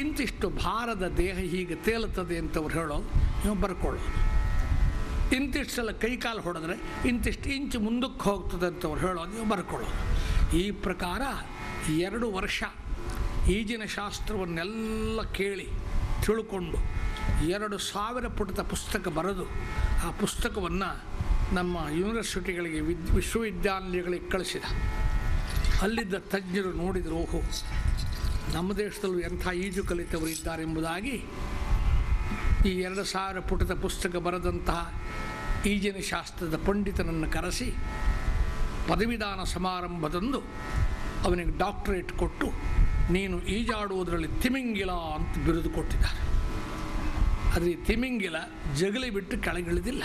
ಇಂತಿಷ್ಟು ಭಾರದ ದೇಹ ಹೀಗೆ ತೇಲುತ್ತದೆ ಅಂತವ್ರು ಹೇಳೋದು, ನೀವು ಬರ್ಕೊಳ್ಳೋದು. ಇಂತಿಷ್ಟು ಸಲ ಕೈಕಾಲು ಹೊಡೆದ್ರೆ ಇಂತಿಷ್ಟು ಇಂಚು ಮುಂದಕ್ಕೆ ಹೋಗ್ತದೆ ಅಂತವ್ರು ಹೇಳೋದು, ನೀವು ಬರ್ಕೊಳ್ಳೋದು. ಈ ಪ್ರಕಾರ ಎರಡು ವರ್ಷ ಈಜಿನ ಶಾಸ್ತ್ರವನ್ನೆಲ್ಲ ಕೇಳಿ ತಿಳ್ಕೊಂಡು ಎರಡು ಸಾವಿರ ಪುಟದ ಪುಸ್ತಕ ಬರೆದು ಆ ಪುಸ್ತಕವನ್ನು ನಮ್ಮ ಯೂನಿವರ್ಸಿಟಿಗಳಿಗೆ, ವಿದ್, ವಿಶ್ವವಿದ್ಯಾನಿಲಯಗಳಿಗೆ ಕಳಿಸಿದ. ಅಲ್ಲಿದ್ದ ತಜ್ಞರು ನೋಡಿದರು, ಓಹೋ, ನಮ್ಮ ದೇಶದಲ್ಲೂ ಎಂಥ ಈಜು ಕಲಿತವರು ಇದ್ದಾರೆ ಎಂಬುದಾಗಿ ಈ ಎರಡು ಸಾವಿರ ಪುಟದ ಪುಸ್ತಕ ಬರೆದಂತಹ ಈಜಿನ ಶಾಸ್ತ್ರದ ಪಂಡಿತನನ್ನು ಕರೆಸಿ ಪದವಿದಾನ ಸಮಾರಂಭದಂದು ಅವನಿಗೆ ಡಾಕ್ಟರೇಟ್ ಕೊಟ್ಟು ನೀನು ಈಜಾಡುವುದರಲ್ಲಿ ತಿಮಿಂಗಿಲ ಅಂತ ಬಿರುದು ಕೊಟ್ಟಿದ್ದಾರೆ. ಆದರೆ ಈ ತಿಮಿಂಗಿಲ ಜಗಲಿ ಬಿಟ್ಟು ಕೆಳಗಿಳಿದಿಲ್ಲ.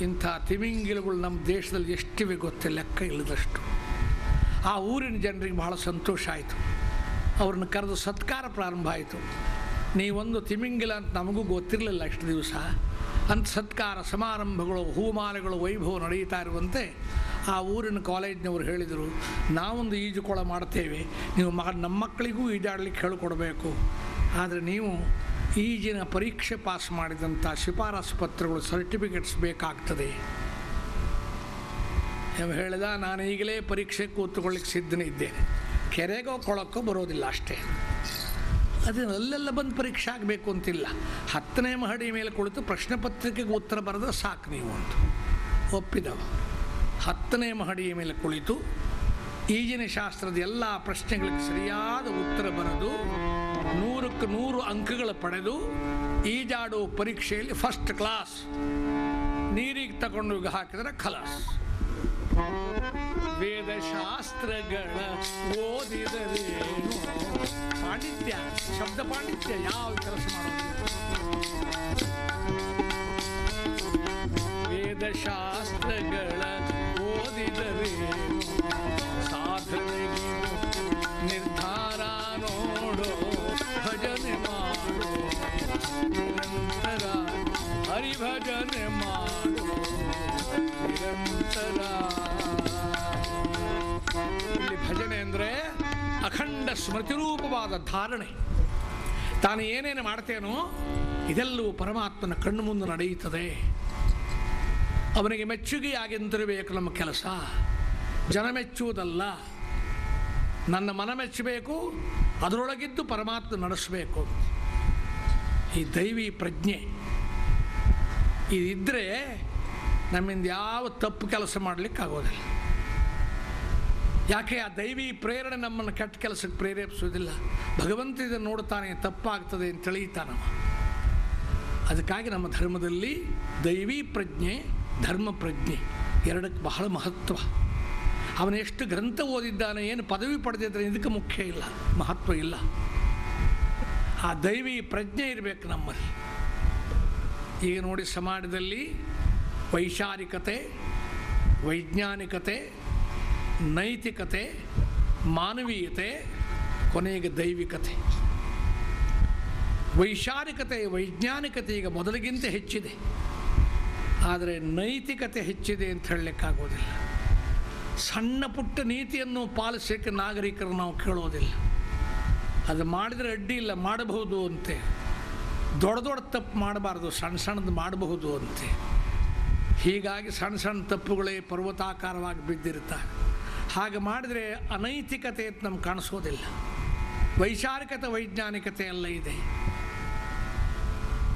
ಇಂಥ ತಿಮಿಂಗಿಲಗಳು ನಮ್ಮ ದೇಶದಲ್ಲಿ ಎಷ್ಟಿವೆ ಗೊತ್ತೇ ಲೆಕ್ಕ ಇಲ್ಲದಷ್ಟು. ಆ ಊರಿನ ಜನರಿಗೆ ಬಹಳ ಸಂತೋಷ ಆಯಿತು. ಅವ್ರನ್ನ ಕರೆದು ಸತ್ಕಾರ ಪ್ರಾರಂಭ ಆಯಿತು. ನೀವೊಂದು ತಿಮಿಂಗಿಲ ಅಂತ ನಮಗೂ ಗೊತ್ತಿರಲಿಲ್ಲ ಇಷ್ಟು ದಿವಸ. ಅಂತ ಸತ್ಕಾರ ಸಮಾರಂಭಗಳು, ಹೂಮಾಲೆಗಳು, ವೈಭವ ನಡೆಯುತ್ತಾ ಇರುವಂತೆ ಆ ಊರಿನ ಕಾಲೇಜ್ನವರು ಹೇಳಿದರು, ನಾವೊಂದು ಈಜುಕೊಳ ಮಾಡ್ತೇವೆ. ನೀವು ಮ ನಮ್ಮ ಮಕ್ಕಳಿಗೂ ಈಜಾಡಲಿಕ್ಕೆ ಹೇಳಿಕೊಡ್ಬೇಕು. ಆದರೆ ನೀವು ಈಜಿನ ಪರೀಕ್ಷೆ ಪಾಸ್ ಮಾಡಿದಂಥ ಶಿಫಾರಸು ಪತ್ರಗಳು, ಸರ್ಟಿಫಿಕೇಟ್ಸ್ ಬೇಕಾಗ್ತದೆ. ನೀವು ಹೇಳಿದ ನಾನು ಈಗಲೇ ಪರೀಕ್ಷೆ ಕೂತ್ಕೊಳ್ಳಿಕ್ಕೆ ಸಿದ್ಧನೇ ಇದ್ದೇನೆ ಕೆರೆಗೋ, ಕೊಳಕ್ಕೋ ಬರೋದಿಲ್ಲ ಅಷ್ಟೇ. ಅದು ಅಲ್ಲೆಲ್ಲ ಬಂದು ಪರೀಕ್ಷೆ ಆಗಬೇಕು ಅಂತಿಲ್ಲ. ಹತ್ತನೇ ಮಹಡಿ ಮೇಲೆ ಕುಳಿತು ಪ್ರಶ್ನೆ ಪತ್ರಿಕೆಗೆ ಉತ್ತರ ಬರೆದ್ರೆ ಸಾಕು ನೀವು ಅಂತ. ಒಪ್ಪಿದವ. ಹತ್ತನೇ ಮಹಡಿಯ ಮೇಲೆ ಕುಳಿತು ಈಜಿನ ಶಾಸ್ತ್ರದ ಎಲ್ಲ ಪ್ರಶ್ನೆಗಳಿಗೆ ಸರಿಯಾದ ಉತ್ತರ ಬರೆದು ನೂರಕ್ಕೆ ನೂರು ಅಂಕಗಳು ಪಡೆದು ಈಜಾಡುವ ಪರೀಕ್ಷೆಯಲ್ಲಿ ಫಸ್ಟ್ ಕ್ಲಾಸ್ ನೀರಿಗೆ ತಗೊಂಡು ಹಾಕಿದರೆ ಖಲಾಸ್. ವೇದಶಾಸ್ತ್ರಗಳ ಓದಿದರೇನು ಪಾಂಡಿತ್ಯ ಶಬ್ದ ಪಾಂಡಿತ್ಯ ಯಾವ ಕೆಲಸ ಮಾಡೋದು ವೇದಶಾಸ್ತ್ರಗಳ ಇಲ್ಲಿ ಭಜನೆ ಅಂದರೆ ಅಖಂಡ ಸ್ಮೃತಿರೂಪವಾದ ಧಾರಣೆ. ತಾನು ಏನೇನು ಮಾಡ್ತೇನೋ ಇದೆಲ್ಲವೂ ಪರಮಾತ್ಮನ ಕಣ್ಣು ಮುಂದೆ ನಡೆಯುತ್ತದೆ. ಅವನಿಗೆ ಮೆಚ್ಚುಗೆಯಾಗಿಂತಿರಬೇಕು ನಮ್ಮ ಕೆಲಸ. ಜನ ಮೆಚ್ಚುವುದಲ್ಲ. ನನ್ನ ಮನ ಮೆಚ್ಚಬೇಕು, ಅದರೊಳಗಿದ್ದು ಪರಮಾತ್ಮ ನಡೆಸಬೇಕು. ಈ ದೈವಿ ಪ್ರಜ್ಞೆ. ಇದಿದ್ದರೆ ನಮ್ಮಿಂದ ಯಾವ ತಪ್ಪು ಕೆಲಸ ಮಾಡಲಿಕ್ಕೆ ಆಗೋದಿಲ್ಲ ಯಾಕೆ ಆ ದೈವಿ ಪ್ರೇರಣೆ ನಮ್ಮನ್ನು ಕೆಟ್ಟ ಕೆಲಸಕ್ಕೆ ಪ್ರೇರೇಪಿಸೋದಿಲ್ಲ ಭಗವಂತ ಇದನ್ನು ನೋಡ್ತಾನೆ ತಪ್ಪಾಗ್ತದೆ ಅಂತ ತಿಳಿಯುತ್ತಾನವ ಅದಕ್ಕಾಗಿ ನಮ್ಮ ಧರ್ಮದಲ್ಲಿ ದೈವಿ ಪ್ರಜ್ಞೆ, ಧರ್ಮ ಪ್ರಜ್ಞೆ ಎರಡಕ್ಕೆ ಬಹಳ ಮಹತ್ವ. ಅವನು ಎಷ್ಟು ಗ್ರಂಥ ಓದಿದ್ದಾನೆ, ಏನು ಪದವಿ ಪಡೆದಿದ್ದರೆ ಇದಕ್ಕೆ ಮುಖ್ಯ ಇಲ್ಲ, ಮಹತ್ವ ಇಲ್ಲ. ಆ ದೈವಿ ಪ್ರಜ್ಞೆ ಇರಬೇಕು ನಮ್ಮಲ್ಲಿ. ಈಗ ನೋಡಿ ಸಮಾಜದಲ್ಲಿ ವೈಚಾರಿಕತೆ ವೈಜ್ಞಾನಿಕತೆ, ನೈತಿಕತೆ, ಮಾನವೀಯತೆ, ಕೊನೆಗೆ ದೈವಿಕತೆ. ವೈಚಾರಿಕತೆ ವೈಜ್ಞಾನಿಕತೆ ಈಗ ಮೊದಲಿಗಿಂತ ಹೆಚ್ಚಿದೆ. ಆದರೆ ನೈತಿಕತೆ ಹೆಚ್ಚಿದೆ ಅಂತ ಹೇಳಲಿಕ್ಕಾಗೋದಿಲ್ಲ. ಸಣ್ಣ ಪುಟ್ಟ ನೀತಿಯನ್ನು ಪಾಲಿಸಲಿಕ್ಕೆ ನಾಗರಿಕರು ನಾವು ಕೇಳೋದಿಲ್ಲ. ಅದು ಮಾಡಿದರೆ ಅಡ್ಡಿ ಇಲ್ಲ, ಮಾಡಬಹುದು ಅಂತೆ. ದೊಡ್ಡ ದೊಡ್ಡ ತಪ್ಪು ಮಾಡಬಾರ್ದು, ಸಣ್ಣ ಸಣ್ಣದು ಮಾಡಬಹುದು ಅಂತೆ. ಹೀಗಾಗಿ ಸಣ್ಣ ಸಣ್ಣ ತಪ್ಪುಗಳೇ ಪರ್ವತಾಕಾರವಾಗಿ ಬಿದ್ದಿರುತ್ತೆ. ಹಾಗೆ ಮಾಡಿದರೆ ಅನೈತಿಕತೆ ಅಂತ ನಮ್ಗೆ ಕಾಣಿಸೋದಿಲ್ಲ. ವೈಚಾರಿಕತೆ, ವೈಜ್ಞಾನಿಕತೆ ಎಲ್ಲ ಇದೆ.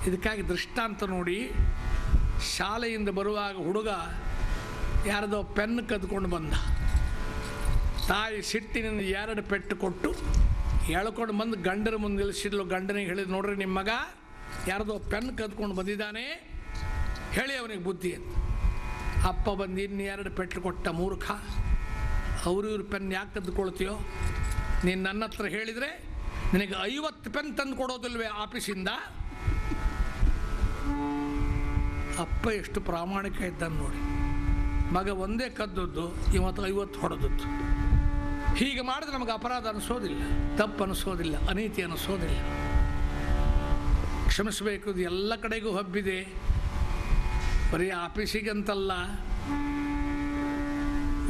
ಇದಕ್ಕಾಗಿ ದೃಷ್ಟಾಂತ ನೋಡಿ, ಶಾಲೆಯಿಂದ ಬರುವಾಗ ಹುಡುಗ ಯಾರದೋ ಪೆನ್ ಕದ್ಕೊಂಡು ಬಂದ. ತಾಯಿ ಸಿಟ್ಟಿನಿಂದ ಎರಡು ಪೆಟ್ಟು ಕೊಟ್ಟು ಎಳ್ಕೊಂಡು ಬಂದು ಗಂಡನ ಮುಂದೆ ನಿಲ್ಲಿಸಿದ್ಲು. ಗಂಡನಿಗೆ ಹೇಳಿದ್, ನೋಡ್ರಿ ನಿಮ್ಮ ಮಗ ಯಾರದೋ ಪೆನ್ ಕದ್ಕೊಂಡು ಬಂದಿದ್ದಾನೆ. ಹೇಳಿ ಅವನಿಗೆ ಬುದ್ಧಿ ಅಂತ. ಅಪ್ಪ ಬಂದು ಇನ್ನು ಎರಡು ಪೆಟ್ಟು ಕೊಟ್ಟ ಮೂರ್ಖ, ಅವರು ಇವ್ರ ಪೆನ್ ಯಾಕೆ ತಂದುಕೊಳ್ತೀಯೋ? ನೀನು ನನ್ನ ಹತ್ರ ಹೇಳಿದರೆ ನಿನಗೆ ಐವತ್ತು ಪೆನ್ ತಂದು ಕೊಡೋದಿಲ್ವೇ ಆಫೀಸಿಂದ? ಅಪ್ಪ ಎಷ್ಟು ಪ್ರಾಮಾಣಿಕ ಇದ್ದಾನೆ ನೋಡಿ. ಮಗ ಒಂದೇ ಕದ್ದದ್ದು ಇವತ್ತು ಐವತ್ತು ಹೊಡೆದದ್ದು. ಹೀಗೆ ಮಾಡಿದ್ರೆ ನಮಗೆ ಅಪರಾಧ ಅನಿಸೋದಿಲ್ಲ, ತಪ್ಪು ಅನಿಸೋದಿಲ್ಲ, ಅನೀತಿ ಅನಿಸೋದಿಲ್ಲ. ಕ್ಷಮಿಸಬೇಕು, ಇದು ಎಲ್ಲ ಕಡೆಗೂ ಹಬ್ಬಿದೆ. ಬರೀ ಆಫೀಸಿಗಂತಲ್ಲ,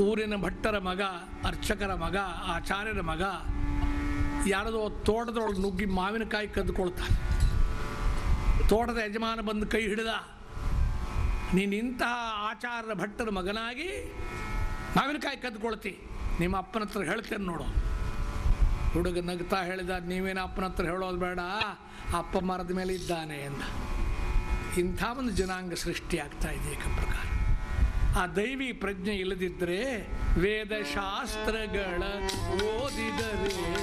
ಊರಿನ ಭಟ್ಟರ ಮಗ, ಅರ್ಚಕರ ಮಗ, ಆಚಾರ್ಯರ ಮಗ, ಯಾರದೋ ತೋಟದೊಳಗೆ ನುಗ್ಗಿ ಮಾವಿನಕಾಯಿ ಕದ್ದುಕೊಳ್ತಾನೆ ತೋಟದ ಯಜಮಾನ ಬಂದು ಕೈ ಹಿಡಿದ, ನೀನು ಇಂತಹ ಆಚಾರ್ಯ ಭಟ್ಟರ ಮಗನಾಗಿ ಮಾವಿನಕಾಯಿ ಕದ್ಕೊಳ್ತಿ, ನಿಮ್ಮ ಅಪ್ಪನ ಹತ್ರ ಹೇಳ್ತೇನೆ ನೋಡು. ಹುಡುಗ ನಗ್ತಾ ಹೇಳಿದ, ನೀವೇನು ಅಪ್ಪನ ಹತ್ರ ಹೇಳೋದು ಬೇಡ, ಅಪ್ಪ ಮರದ ಮೇಲೆ ಇದ್ದಾನೆ ಎಂದ. ಇಂಥ ಒಂದು ಜನಾಂಗ ಸೃಷ್ಟಿಯಾಗ್ತಾ ಇದೆ ಏಕ ಪ್ರಕಾರ. ಆ ದೈವಿ ಪ್ರಜ್ಞೆ ಇಲ್ಲದಿದ್ದರೆ ವೇದಶಾಸ್ತ್ರಗಳ ಓದಿದರೆ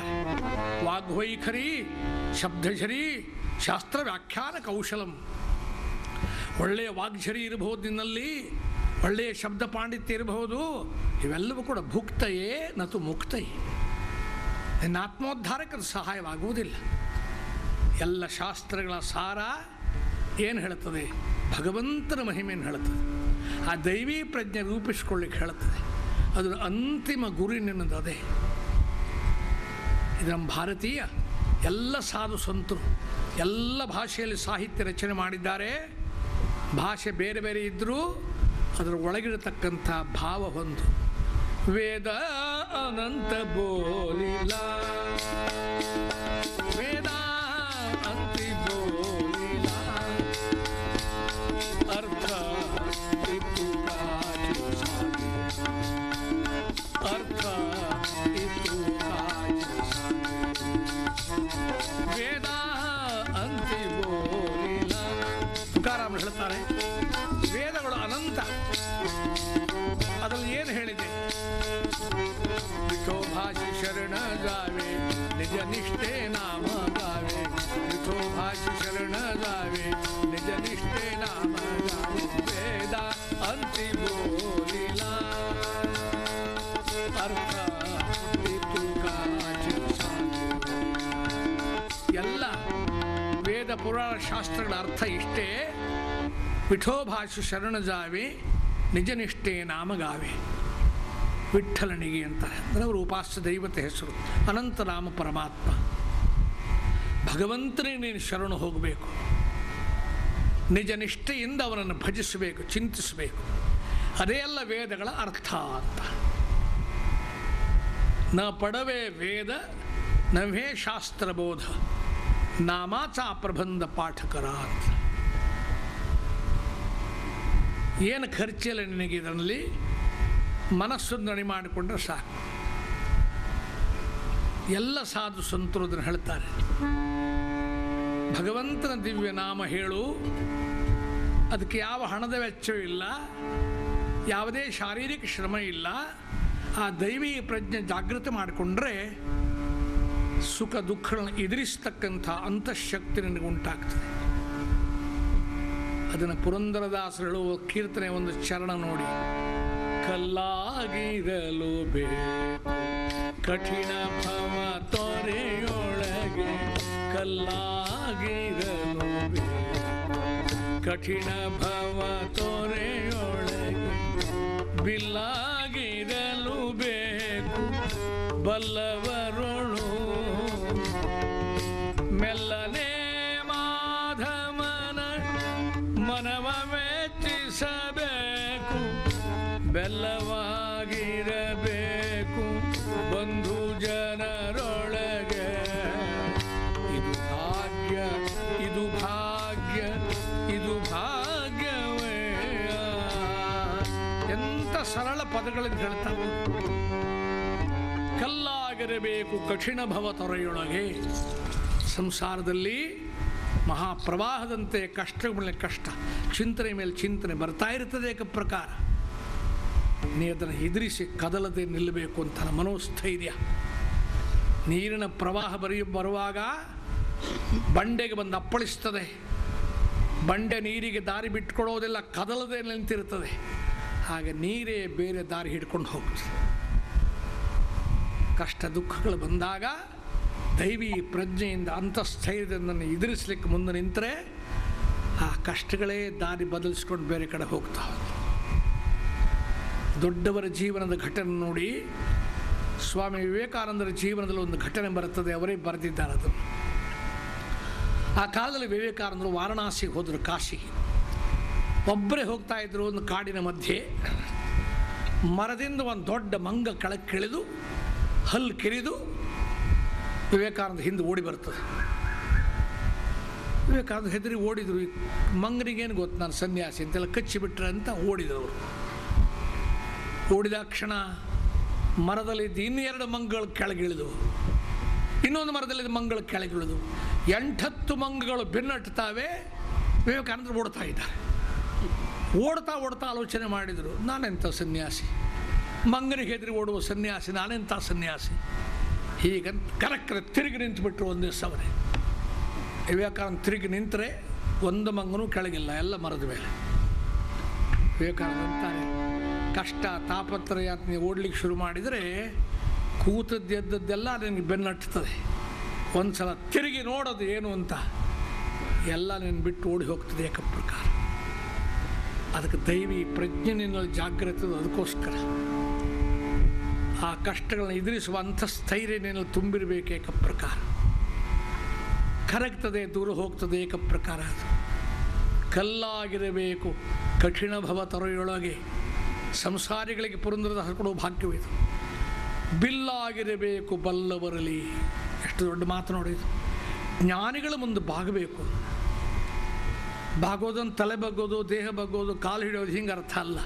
ಒಪ್ಪುತ್ತಾರೆ ವಾಗ್ವೈಖರಿ ಶಬ್ದಝರಿ ಶಾಸ್ತ್ರ ವ್ಯಾಖ್ಯಾನ ಕೌಶಲಂ. ಒಳ್ಳೆಯ ವಾಗ್ಝರಿ ಇರಬಹುದು ನಿನ್ನಲ್ಲಿ, ಒಳ್ಳೆಯ ಶಬ್ದ ಪಾಂಡಿತ್ಯ ಇರಬಹುದು, ಇವೆಲ್ಲವೂ ಕೂಡ ಭುಕ್ತಯೇ ನತು ಮುಕ್ತಯೇ ನಿನ್ನ ಆತ್ಮೋದ್ಧಾರಕ್ಕೆ ಅದು ಸಹಾಯವಾಗುವುದಿಲ್ಲ. ಎಲ್ಲ ಶಾಸ್ತ್ರಗಳ ಸಾರ ಏನು ಹೇಳುತ್ತದೆ? ಭಗವಂತನ ಮಹಿಮೆಯನ್ನು ಹೇಳುತ್ತದೆ. ಆ ದೈವೀ ಪ್ರಜ್ಞೆ ರೂಪಿಸ್ಕೊಳ್ಳಿಕ್ಕೆ ಹೇಳುತ್ತದೆ. ಅದರ ಅಂತಿಮ ಗುರಿ ನಿನ್ನದು ಅದೇ. ನಮ್ಮ ಭಾರತೀಯ. ಎಲ್ಲ ಸಾಧು ಸಂತರು, ಎಲ್ಲ ಭಾಷೆಯಲ್ಲಿ ಸಾಹಿತ್ಯ ರಚನೆ ಮಾಡಿದ್ದಾರೆ. ಭಾಷೆ ಬೇರೆ ಬೇರೆ ಇದ್ದರೂ ಅದರ ಒಳಗಿರತಕ್ಕಂಥ ಭಾವ ಹೊಂದು ವೇದ ಅನಂತ ಬೋಲಿಲ್ಲ ಪುರಾಣ ಶಾಸ್ತ್ರಗಳ ಅರ್ಥ ಇಷ್ಟೇ? ವಿಠೋಭಾಷು ಶರಣಜಾವೆ, ನಿಜನಿಷ್ಠೆ ನಾಮಗಾವೆ. ವಿಠಲನಿಗೆ ಅಂತ. ಅಂದರೆ ಅವರು ಉಪಾಸ್ಯ ದೈವತೆ ಹೆಸರು. ಅನಂತನಾಮ ಪರಮಾತ್ಮ. ಭಗವಂತನೇ ನೀನು ಶರಣು ಹೋಗಬೇಕು. ನಿಜ ನಿಷ್ಠೆಯಿಂದ ಅವನನ್ನು ಭಜಿಸಬೇಕು, ಚಿಂತಿಸಬೇಕು. ಅದೇ ಅಲ್ಲ ವೇದಗಳ ಅರ್ಥ ಅಂತ. ನ ಪಡವೆ ವೇದ, ನವೇ ಶಾಸ್ತ್ರಬೋಧ. ನಾಮಾಚ ಪ್ರಬಂಧ ಪಾಠಕರ ಏನು ಖರ್ಚಿಲ್ಲ ನಿನಗೆ ಇದರಲ್ಲಿ? ಮನಸ್ಸು ನಡಿ ಮಾಡಿಕೊಂಡ್ರೆ ಸಾಕು. ಎಲ್ಲ ಸಾಧು ಸಂತರು ಅದನ್ನು ಹೇಳ್ತಾರೆ. ಭಗವಂತನ ದಿವ್ಯ ನಾಮ ಹೇಳು. ಅದಕ್ಕೆ ಯಾವ ಹಣದ ವೆಚ್ಚವೂ ಇಲ್ಲ. ಯಾವುದೇ ಶಾರೀರಿಕ ಶ್ರಮ ಇಲ್ಲ. ಆ ದೈವೀ ಪ್ರಜ್ಞೆ ಜಾಗೃತಿ ಮಾಡಿಕೊಂಡ್ರೆ ಸುಖ ದುಃಖಗಳನ್ನ ಎದುರಿಸ್ತಕ್ಕಂಥ ಅಂತಃಶಕ್ತಿ ನಿನಗೆ ಉಂಟಾಗ್ತದೆ. ಅದನ್ನು ಪುರಂದರದಾಸರು ಕೀರ್ತನೆ ಒಂದು ಚರಣ ನೋಡಿ. ಕಲ್ಲಾಗಿರಲು ಬೇಕು, ಕಠಿಣ ಭವ ತೊರೆಯೊಳಗೆ ಕಲ್ಲಾಗಿರಲು ಕಠಿಣ ಭವ ತೊರೆಯೊಳಗೆ ಬಿಲ್ಲಾಗಿರಲು ಬೇಕು, ಬಲ್ಲವರೊಳು ಮೆಲ್ಲನೆ ಮಾಧವನ ಮನವ ಮೆಚ್ಚಿಸಬೇಕು, ಬೆಲ್ಲವಾಗಿರಬೇಕು, ಬಂಧು ಜನರೊಳಗೆ. ಇದು ಭಾಗ್ಯ ಇದು ಭಾಗ್ಯ, ಇದು ಭಾಗ್ಯವೇ. ಎಂಥ ಸರಳ ಪದಗಳನ್ನು ಹೇಳ್ತಾರೆ ಕಲ್ಲಾಗಿರಬೇಕು ಕಠಿಣ ಭವ ತೊರೆಯೊಳಗೆ. ಸಂಸಾರದಲ್ಲಿ ಮಹಾಪ್ರವಾಹದಂತೆ ಕಷ್ಟ ಮೇಲೆ ಕಷ್ಟ, ಚಿಂತನೆ ಮೇಲೆ ಚಿಂತನೆ ಬರ್ತಾ ಇರ್ತದೆ ಏಕ ಪ್ರಕಾರ. ನೀ ಅದನ್ನು ಎದುರಿಸಿ ಕದಲದೆ ನಿಲ್ಲಬೇಕು ಅಂತ ಮನೋಸ್ಥೈರ್ಯ. ನೀರಿನ ಪ್ರವಾಹ ಬರೀ ಬರುವಾಗ ಬಂಡೆಗೆ ಬಂದು ಅಪ್ಪಳಿಸ್ತದೆ. ಬಂಡೆ ನೀರಿಗೆ ದಾರಿ ಬಿಟ್ಕೊಡೋದೆಲ್ಲ ಕದಲದೆ ನಿಂತಿರ್ತದೆ. ಹಾಗೆ ನೀರೇ ಬೇರೆ ದಾರಿ ಹಿಡ್ಕೊಂಡು ಹೋಗ್ತದೆ. ಕಷ್ಟ ದುಃಖಗಳು ಬಂದಾಗ ದೈವಿ ಪ್ರಜ್ಞೆಯಿಂದ ಅಂತಸ್ಥೈರ್ಯದಿಂದ ಎದುರಿಸ್ಲಿಕ್ಕೆ ಮುಂದೆ ನಿಂತರೆ ಆ ಕಷ್ಟಗಳೇ ದಾರಿ ಬದಲಿಸ್ಕೊಂಡು ಬೇರೆ ಕಡೆ ಹೋಗ್ತಾವೆ ದೊಡ್ಡವರ ಜೀವನದ ಘಟನೆ ನೋಡಿ ಸ್ವಾಮಿ ವಿವೇಕಾನಂದರ ಜೀವನದಲ್ಲಿ ಒಂದು ಘಟನೆ ಬರುತ್ತದೆ, ಅವರೇ ಬರೆದಿದ್ದಾರೆ ಅದು ಆ ಕಾಲದಲ್ಲಿ ವಿವೇಕಾನಂದರು ವಾರಣಾಸಿಗೆ ಹೋದರು ಕಾಶಿಗೆ. ಒಬ್ಬರೇ ಹೋಗ್ತಾ ಇದ್ರು ಒಂದು ಕಾಡಿನ ಮಧ್ಯೆ. ಮರದಿಂದ ಒಂದು ದೊಡ್ಡ ಮಂಗ ಕೆಳಕ್ಕೆ ಹಲ್ಲು ಕೆರಿದು ವಿವೇಕಾನಂದ ಹಿಂದೆ ಓಡಿ ಬರ್ತದೆ. ವಿವೇಕಾನಂದ ಹೆದರಿ ಓಡಿದ್ರು. ಮಂಗನಿಗೇನು ಗೊತ್ತು ನಾನು ಸನ್ಯಾಸಿ ಅಂತೆಲ್ಲ ಕಚ್ಚಿಬಿಟ್ರೆ ಅಂತ ಓಡಿದ್ರು ಅವರು. ಓಡಿದ ಕ್ಷಣ ಮರದಲ್ಲಿದ್ದ ಇನ್ನೂ ಎರಡು ಮಂಗಗಳು ಕೆಳಗಿಳಿದು ಇನ್ನೊಂದು ಮರದಲ್ಲಿದ್ದ ಮಂಗಗಳು ಕೆಳಗಿಳಿದು ಎಂಟತ್ತು ಮಂಗಗಳು ಬೆನ್ನಟ್ಟುತ್ತಾವೆ ವಿವೇಕಾನಂದ ಓಡ್ತಾ ಇದ್ದಾರೆ. ಓಡ್ತಾ ಓಡ್ತಾ ಆಲೋಚನೆ ಮಾಡಿದರು, ನಾನೆಂಥ ಸನ್ಯಾಸಿ? ಮಂಗನಿಗೆ ಹೆದರಿ ಓಡುವ ಸನ್ಯಾಸಿ, ನಾನೆಂಥ ಸನ್ಯಾಸಿ? ಹೀಗಂತ ಕರಕ್ರ ತಿರುಗಿ ನಿಂತುಬಿಟ್ರು ಒಂದು ದಿವಸ ಅವರೇ. ವಿವೇಕಾನಂದ ತಿರುಗಿ ನಿಂತರೆ ಒಂದು ಮಂಗನು ಕೆಳಗಿಲ್ಲ, ಎಲ್ಲ ಮರದ ಮೇಲೆ. ವಿವೇಕಾನಂದ ಅಂತಾರೆ, ಕಷ್ಟ ತಾಪತ್ರ ಅಂತ ನೀವು ಓಡ್ಲಿಕ್ಕೆ ಶುರು ಮಾಡಿದರೆ ಕೂತದ್ದು ಎದ್ದದ್ದೆಲ್ಲ ನಿನಗೆ ಬೆನ್ನಟ್ಟುತ್ತದೆ. ಒಂದು ಸಲ ತಿರುಗಿ ನೋಡೋದು ಏನು ಅಂತ ಎಲ್ಲ ನಿನ್ನ ಬಿಟ್ಟು ಓಡಿ ಹೋಗ್ತದೆ ಏಕ ಪ್ರಕಾರ. ಅದಕ್ಕೆ ದೈವಿ ಪ್ರಜ್ಞೆ ನಿನ್ನಲ್ಲಿ ಜಾಗ್ರತೆ ಅದಕ್ಕೋಸ್ಕರ. ಆ ಕಷ್ಟಗಳನ್ನ ಎದುರಿಸುವ ಅಂಥ ಸ್ಥೈರ್ಯ ನಿನ್ನಲ್ಲಿ ತುಂಬಿರಬೇಕು ಏಕ ಪ್ರಕಾರ. ಕರಗ್ತದೆ, ದೂರ ಹೋಗ್ತದೆ ಏಕ ಪ್ರಕಾರ ಅದು. ಕಲ್ಲಾಗಿರಬೇಕು, ಕಠಿಣ ಭವ ತರೆಯೊಳಗೆ. ಸಂಸಾರಿಗಳಿಗೆ ಪುರಂದ್ರದ ಹಾಕೊಡುವ ಭಾಗ್ಯವಿದು ಬಿಲ್ಲಾಗಿರಬೇಕು ಬಲ್ಲವರಲಿ ಎಷ್ಟು ದೊಡ್ಡ ಮಾತು ನೋಡಿದು ಜ್ಞಾನಿಗಳ ಮುಂದೆ ಬಾಗಬೇಕು. ಬಾಗೋದನ್ನು ತಲೆ ಬಗ್ಗೋದು, ದೇಹ ಬಗ್ಗೋದು, ಕಾಲು ಹಿಡಿಯೋದು ಹಿಂಗೆ ಅರ್ಥ ಅಲ್ಲ.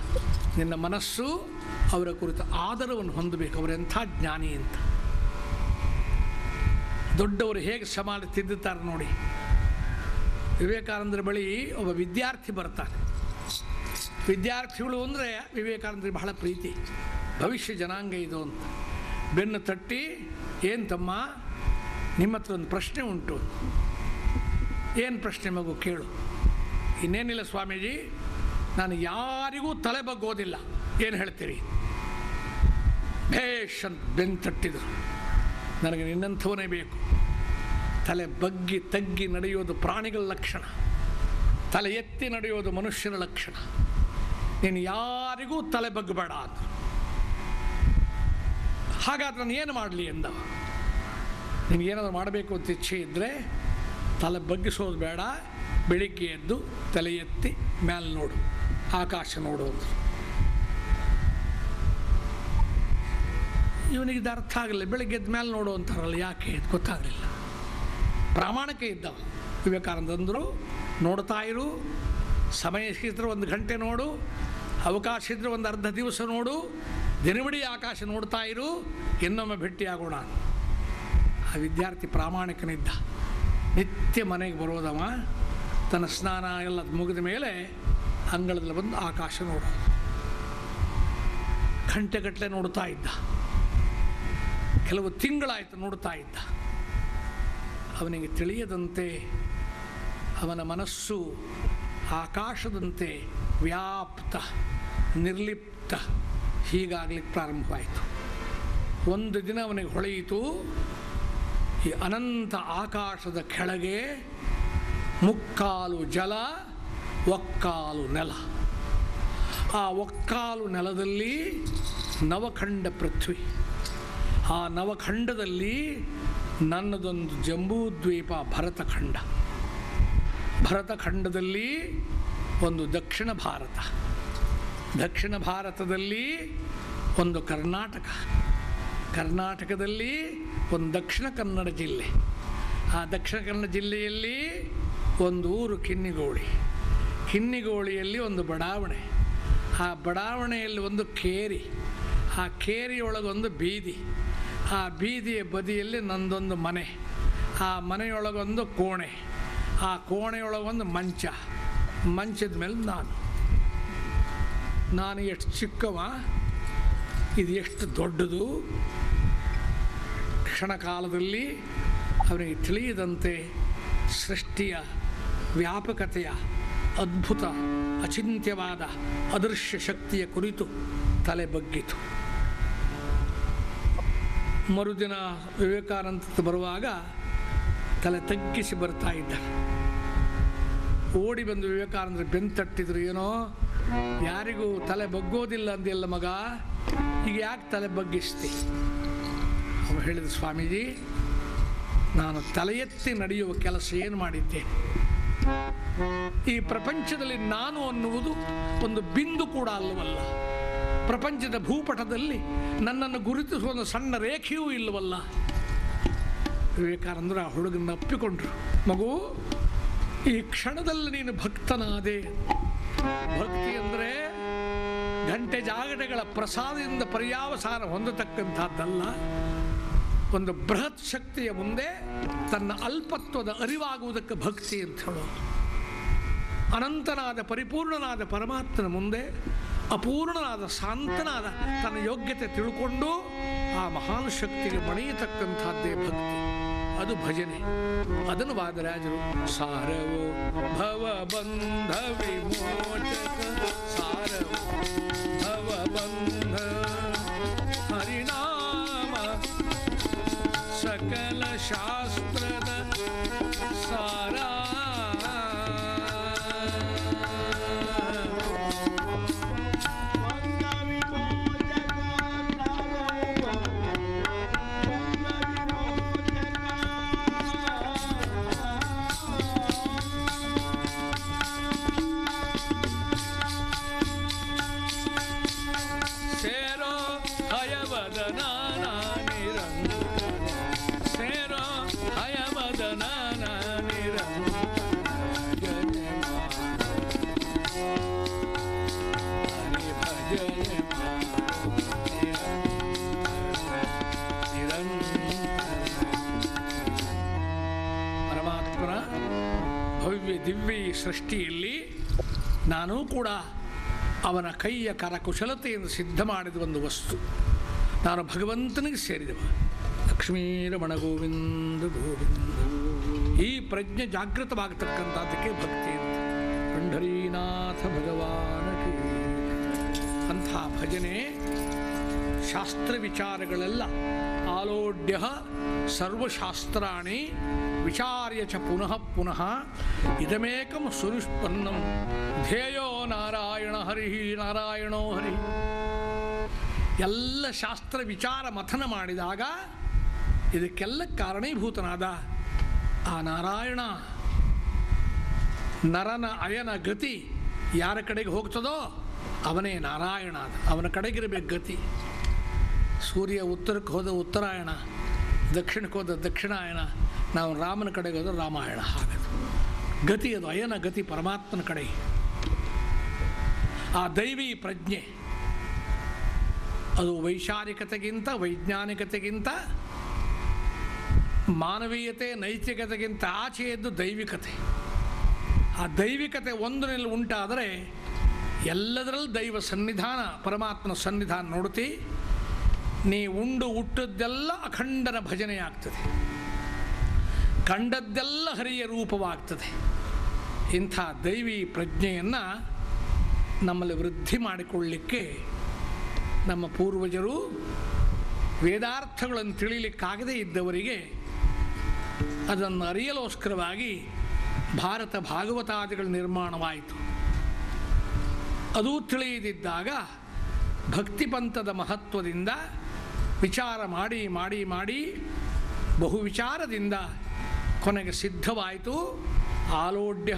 ನಿನ್ನ ಮನಸ್ಸು ಅವರ ಕುರಿತು ಆದರವನ್ನು ಹೊಂದಬೇಕು. ಅವರೆಂಥ ಜ್ಞಾನಿ ಅಂತ. ದೊಡ್ಡವರು ಹೇಗೆ ಸಮಾನ ತಿದ್ದುತ್ತಾರೆ ನೋಡಿ. ವಿವೇಕಾನಂದರ ಬಳಿ ಒಬ್ಬ ವಿದ್ಯಾರ್ಥಿ ಬರ್ತಾನೆ. ವಿದ್ಯಾರ್ಥಿಗಳು ಅಂದರೆ ವಿವೇಕಾನಂದರಿಗೆ ಬಹಳ ಪ್ರೀತಿ. ಭವಿಷ್ಯ ಜನಾಂಗ ಇದು ಅಂತ. ಬೆನ್ನು ತಟ್ಟಿ, ಏನು ತಮ್ಮ ನಿಮ್ಮ ಹತ್ರ ಒಂದು ಪ್ರಶ್ನೆ ಉಂಟು. ಏನು ಪ್ರಶ್ನೆ ಮಗು ಕೇಳು. ಇನ್ನೇನಿಲ್ಲ ಸ್ವಾಮೀಜಿ, ನಾನು ಯಾರಿಗೂ ತಲೆ ಬಗ್ಗೋದಿಲ್ಲ. ಏನು ಹೇಳ್ತೀರಿ? ಭೇಷ್ ಅಂತ ನನಗೆ ನಿನ್ನಂಥವನೇ ಬೇಕು. ತಲೆ ಬಗ್ಗಿ ತಗ್ಗಿ ನಡೆಯೋದು ಪ್ರಾಣಿಗಳ ಲಕ್ಷಣ. ತಲೆ ಎತ್ತಿ ನಡೆಯೋದು ಮನುಷ್ಯನ ಲಕ್ಷಣ. ನೀನು ಯಾರಿಗೂ ತಲೆ ಬಗ್ಗಬೇಡ ಅಂತ. ಹಾಗಾದ್ರೆ ನಾನು ಏನು ಮಾಡಲಿ ಎಂದ ಏನಾದರೂ ಮಾಡಬೇಕು ಅಂತ ಇಚ್ಛೆ ಇದ್ದರೆ ತಲೆ ಬಗ್ಗಿಸೋದು ಬೇಡ. ಬೆಳಿಗ್ಗೆ ಎದ್ದು ತಲೆ ಎತ್ತಿ ಮ್ಯಾಲೆ ನೋಡು, ಆಕಾಶ ನೋಡು ಅಂದರು. ಇವನಿಗೆ ಇದು ಅರ್ಥ ಆಗಲಿಲ್ಲ. ಬೆಳಿಗ್ಗೆ ಎದ್ದ ಮೇಲೆ ನೋಡು ಅಂತಾರಲ್ಲ, ಯಾಕೆ ಇದು ಗೊತ್ತಾಗಲಿಲ್ಲ. ಪ್ರಾಮಾಣಿಕ ಇದ್ದವ. ವಿವೇಕಾನಂದ ಅಂದರು ನೋಡ್ತಾ ಇರು, ಸಮಯ ಸಿಕ್ಕಿದ್ರೆ ಒಂದು ಗಂಟೆ ನೋಡು, ಅವಕಾಶ ಇದ್ದರೆ ಒಂದು ಅರ್ಧ ದಿವಸ ನೋಡು, ದಿನವಿಡಿ ಆಕಾಶ ನೋಡ್ತಾ ಇರು, ಇನ್ನೊಮ್ಮೆ ಭೇಟಿಯಾಗೋಣ ಆ ವಿದ್ಯಾರ್ಥಿ ಪ್ರಾಮಾಣಿಕನಿದ್ದ. ನಿತ್ಯ ಮನೆಗೆ ಬರೋದವ ತನ್ನ ಸ್ನಾನ ಎಲ್ಲ ಮುಗಿದ ಮೇಲೆ ಅಂಗಳದಲ್ಲಿ ಬಂದು ಆಕಾಶ ನೋಡು. ಗಂಟೆಗಟ್ಟಲೆ ನೋಡ್ತಾ ಇದ್ದ. ಕೆಲವು ತಿಂಗಳಾಯಿತು ನೋಡ್ತಾ ಇದ್ದ. ಅವನಿಗೆ ತಿಳಿಯದಂತೆ ಅವನ ಮನಸ್ಸು ಆಕಾಶದಂತೆ ವ್ಯಾಪ್ತ, ನಿರ್ಲಿಪ್ತ, ಹೀಗಾಗಲಿಕ್ಕೆ ಪ್ರಾರಂಭವಾಯಿತು. ಒಂದು ದಿನ ಅವನಿಗೆ ಹೊಳೆಯಿತು. ಈ ಅನಂತ ಆಕಾಶದ ಕೆಳಗೆ ಮುಕ್ಕಾಲು ಜಲ, ಒಕ್ಕಾಲು ನೆಲ. ಆ ಒಕ್ಕಾಲು ನೆಲದಲ್ಲಿ ನವಖಂಡ ಪೃಥ್ವಿ. ಆ ನವಖಂಡದಲ್ಲಿ ನನ್ನದೊಂದು ಜಂಬೂದ್ವೀಪ ಭರತಖಂಡ. ಭರತಖಂಡದಲ್ಲಿ ಒಂದು ದಕ್ಷಿಣ ಭಾರತ. ದಕ್ಷಿಣ ಭಾರತದಲ್ಲಿ ಒಂದು ಕರ್ನಾಟಕ. ಕರ್ನಾಟಕದಲ್ಲಿ ಒಂದು ದಕ್ಷಿಣ ಕನ್ನಡ ಜಿಲ್ಲೆ. ಆ ದಕ್ಷಿಣ ಕನ್ನಡ ಜಿಲ್ಲೆಯಲ್ಲಿ ಒಂದು ಊರು ಕಿನ್ನಿಗೋಳಿ. ಕಿನ್ನಿಗೋಳಿಯಲ್ಲಿ ಒಂದು ಬಡಾವಣೆ. ಆ ಬಡಾವಣೆಯಲ್ಲಿ ಒಂದು ಕೇರಿ. ಆ ಕೇರಿಯೊಳಗೊಂದು ಬೀದಿ. ಆ ಬೀದಿಯ ಬದಿಯಲ್ಲಿ ನಂದೊಂದು ಮನೆ. ಆ ಮನೆಯೊಳಗೊಂದು ಕೋಣೆ. ಆ ಕೋಣೆಯೊಳಗೊಂದು ಮಂಚ. ಮಂಚದ ಮೇಲೆ ನಾನು. ನಾನು ಎಷ್ಟು ಚಿಕ್ಕವ, ಇದು ಎಷ್ಟು ದೊಡ್ಡದು. ಕ್ಷಣಕಾಲದಲ್ಲಿ ಅವನಿಗೆ ತಿಳಿಯದಂತೆ ಸೃಷ್ಟಿಯ ವ್ಯಾಪಕತೆಯ, ಅದ್ಭುತ, ಅಚಿಂತ್ಯವಾದ, ಅದೃಶ್ಯ ಶಕ್ತಿಯ ಕುರಿತು ತಲೆ ಬಗ್ಗಿತು ಮರುದಿನ ವಿವೇಕಾನಂದ ಬರುವಾಗ ತಲೆ ತಗ್ಗಿಸಿ ಬರ್ತಾ ಇದ್ದ. ಓಡಿ ಬಂದು ವಿವೇಕಾನಂದರು ಬೆಂತಟ್ಟಿದ್ರು ಏನೋ, ಯಾರಿಗೂ ತಲೆ ಬಗ್ಗೋದಿಲ್ಲ ಅಂದಿಲ್ಲ ಮಗ, ಈಗ ಯಾಕೆ ತಲೆ ಬಗ್ಗಿಸ್ತಿ? ಅವನು ಹೇಳಿದ ಸ್ವಾಮೀಜಿ, ನಾನು ತಲೆ ಎತ್ತಿ ನಡೆಯುವ ಕೆಲಸ ಏನು ಮಾಡಿದ್ದೆ? ಈ ಪ್ರಪಂಚದಲ್ಲಿ ನಾನು ಅನ್ನುವುದು ಒಂದು ಬಿಂದು ಕೂಡ ಅಲ್ಲವಲ್ಲ. ಪ್ರಪಂಚದ ಭೂಪಟದಲ್ಲಿ ನನ್ನನ್ನು ಗುರುತಿಸುವ ಒಂದು ಸಣ್ಣ ರೇಖೆಯೂ ಇಲ್ಲವಲ್ಲ. ವಿವೇಕಾನಂದರು ಆ ಹುಡುಗನ ಅಪ್ಪಿಕೊಂಡ್ರು ಮಗು, ಈ ಕ್ಷಣದಲ್ಲಿ ನೀನು ಭಕ್ತನಾದೆ. ಭಕ್ತಿ ಅಂದರೆ ಗಂಟೆ ಜಾಗಟೆಗಳ ಪ್ರಸಾದದಿಂದ ಪರ್ಯಾವಸಾನ ಹೊಂದತಕ್ಕಂಥದ್ದಲ್ಲ. ಒಂದು ಬೃಹತ್ ಶಕ್ತಿಯ ಮುಂದೆ ತನ್ನ ಅಲ್ಪತ್ವದ ಅರಿವಾಗುವುದಕ್ಕೆ ಭಕ್ತಿ ಅಂತ ಹೇಳೋದು. ಅನಂತನಾದ ಪರಿಪೂರ್ಣನಾದ ಪರಮಾತ್ಮನ ಮುಂದೆ ಅಪೂರ್ಣನಾದ ಶಾಂತನಾದ ತನ್ನ ಯೋಗ್ಯತೆ ತಿಳ್ಕೊಂಡು ಆ ಮಹಾನ್ ಶಕ್ತಿಗೆ ಮಣಿಯತಕ್ಕಂಥದ್ದೇ ಭಕ್ತಿ. ಅದು ಭಜನೆ. ಅದನ್ನು ವಾದರಾಜರು, ಸಾರವೋ ಭವ ಬಂಧ ವಿಮೋಚಕ ಸಾರವೋ ಭವ ಸಕಲ ಶಾಸ್ತ್ರದ ದಿವ್ಯ ಸೃಷ್ಟಿಯಲ್ಲಿ ನಾನೂ ಕೂಡ ಅವನ ಕೈಯ ಕರಕುಶಲತೆಯನ್ನು ಸಿದ್ಧ ಮಾಡಿದ ಒಂದು ವಸ್ತು. ನಾನು ಭಗವಂತನಿಗೆ ಸೇರಿದವ ಲಕ್ಷ್ಮೀರಮಣ ಗೋವಿಂದ ಗೋವಿಂದ. ಈ ಪ್ರಜ್ಞೆ ಜಾಗೃತವಾಗತಕ್ಕಂಥದ್ದಕ್ಕೆ ಭಕ್ತಿ ಅಂತ. ಪಂಢರೀನಾಥ ಭಗವಾನ. ಅಂಥ ಭಜನೆ ಶಾಸ್ತ್ರ ವಿಚಾರಗಳೆಲ್ಲ ಆಲೋಢ್ಯ ಸರ್ವಶಾಸ್ತ್ರಾಣಿ ವಿಚಾರ್ಯ ಚ ಪುನಃ ಪುನಃ ಇದಮೇಕಂ ಸುನಿಷ್ಪನ್ನಂ ಧ್ಯೇಯೋ ನಾರಾಯಣ ಹರಿ, ನಾರಾಯಣೋ ಹರಿ. ಎಲ್ಲ ಶಾಸ್ತ್ರ ವಿಚಾರ ಮಥನ ಮಾಡಿದಾಗ ಇದಕ್ಕೆಲ್ಲ ಕಾರಣೀಭೂತನಾದ ಆ ನಾರಾಯಣ. ನರನ ಅಯನ ಗತಿ ಯಾರ ಕಡೆಗೆ ಹೋಗ್ತದೋ ಅವನೇ ನಾರಾಯಣ. ಅವನ ಕಡೆಗಿರಬೇಕು ಗತಿ. ಸೂರ್ಯ ಉತ್ತರಕ್ಕೆ ಹೋದ ಉತ್ತರಾಯಣ, ದಕ್ಷಿಣಕ್ಕೆ ಹೋದ ದಕ್ಷಿಣಾಯಣ ನಾವು ರಾಮನ ಕಡೆಗೆ ಹೋದ್ರೆ ರಾಮಾಯಣ. ಹಾಗದು ಗತಿ ಅದು, ಅಯನ ಗತಿ ಪರಮಾತ್ಮನ ಕಡೆ. ಆ ದೈವಿ ಪ್ರಜ್ಞೆ. ಅದು ವೈಚಾರಿಕತೆಗಿಂತ ವೈಜ್ಞಾನಿಕತೆಗಿಂತ, ಮಾನವೀಯತೆ, ನೈತಿಕತೆಗಿಂತ ಆಚೆಯದ್ದು ದೈವಿಕತೆ. ಆ ದೈವಿಕತೆ ಒಂದರಲ್ಲಿ ಉಂಟಾದರೆ ಎಲ್ಲದರಲ್ಲೂ ದೈವ ಸನ್ನಿಧಾನ, ಪರಮಾತ್ಮನ ಸನ್ನಿಧಾನ ನೋಡುತ್ತಿ ನೀ ಉಂಡು ಹುಟ್ಟದ್ದೆಲ್ಲ ಅಖಂಡನ ಭಜನೆ ಆಗ್ತದೆ ಕಂಡದ್ದೆಲ್ಲ ಹರಿಯ ರೂಪವಾಗ್ತದೆ. ಇಂಥ ದೈವಿ ಪ್ರಜ್ಞೆಯನ್ನು ನಮ್ಮಲ್ಲಿ ವೃದ್ಧಿ ಮಾಡಿಕೊಳ್ಳಲಿಕ್ಕೆ ನಮ್ಮ ಪೂರ್ವಜರು ವೇದಾರ್ಥಗಳನ್ನು ತಿಳಿಯಲಿಕ್ಕಾಗದೇ ಇದ್ದವರಿಗೆ ಅದನ್ನು ಅರಿಯಲೋಸ್ಕರವಾಗಿ ಭಾರತ ಭಾಗವತಾದಿಗಳ ನಿರ್ಮಾಣವಾಯಿತು. ಅದು ತಿಳಿಯದಿದ್ದಾಗ ಭಕ್ತಿಪಂಥದ ಮಹತ್ವದಿಂದ ವಿಚಾರ ಮಾಡಿ ಮಾಡಿ ಮಾಡಿ ಬಹು ವಿಚಾರದಿಂದ ಕೊನೆಗೆ ಸಿದ್ಧವಾಯಿತು. ಆಲೋಢ್ಯ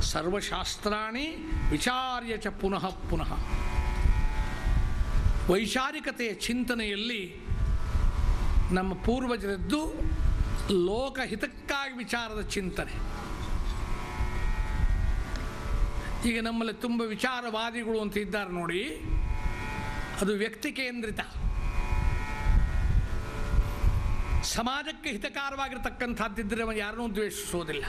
ಸರ್ವಶಾಸ್ತ್ರಾಣಿ ವಿಚಾರ್ಯ ಚ ಪುನಃ ಪುನಃ. ವೈಚಾರಿಕತೆಯ ಚಿಂತನೆಯಲ್ಲಿ ನಮ್ಮ ಪೂರ್ವಜರದ್ದು ಲೋಕಹಿತಕ್ಕಾಗಿ ವಿಚಾರದ ಚಿಂತನೆ. ಈಗ ನಮ್ಮಲ್ಲಿ ತುಂಬ ವಿಚಾರವಾದಿಗಳು ಅಂತ ಇದ್ದಾರೆ ನೋಡಿ. ಅದು ವ್ಯಕ್ತಿ ಕೇಂದ್ರಿತ. ಸಮಾಜಕ್ಕೆ ಹಿತಕಾರವಾಗಿರ್ತಕ್ಕಂಥದ್ದಿದ್ದರೆ ಅವನು ಯಾರನ್ನೂ ದ್ವೇಷಿಸೋದಿಲ್ಲ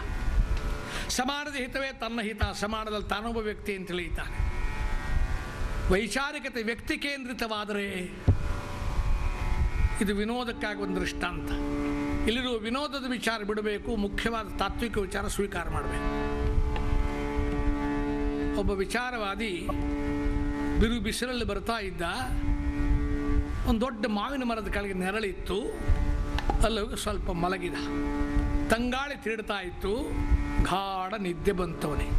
ಸಮಾಜದ ಹಿತವೇ ತನ್ನ ಹಿತ, ಸಮಾಜದಲ್ಲಿ ತಾನೊಬ್ಬ ವ್ಯಕ್ತಿ ಅಂತ ತಿಳಿಯುತ್ತಾನೆ. ವೈಚಾರಿಕತೆ ವ್ಯಕ್ತಿ ಕೇಂದ್ರಿತವಾದರೆ ಇದು ವಿನೋದಕ್ಕಾಗಿ ಒಂದು ದೃಷ್ಟಾಂತ. ಇಲ್ಲಿರುವ ವಿನೋದದ ವಿಚಾರ ಬಿಡಬೇಕು, ಮುಖ್ಯವಾದ ತಾತ್ವಿಕ ವಿಚಾರ ಸ್ವೀಕಾರ ಮಾಡಬೇಕು. ಒಬ್ಬ ವಿಚಾರವಾದಿ ಬಿರು ಬಿಸಿಲಲ್ಲಿ ಬರ್ತಾ ಇದ್ದ, ಒಂದು ದೊಡ್ಡ ಮಾವಿನ ಮರದ ಕೆಳಗೆ ನೆರಳಿತ್ತು. ಅಲ್ಲಿ ಹೋಗಿ ಸ್ವಲ್ಪ ಮಲಗಿದ. ತಂಗಾಳಿ ತಿರುಡ್ತಾ ಇತ್ತು. ಗಾಢ ನಿದ್ದೆ ಬಂತವನೇ.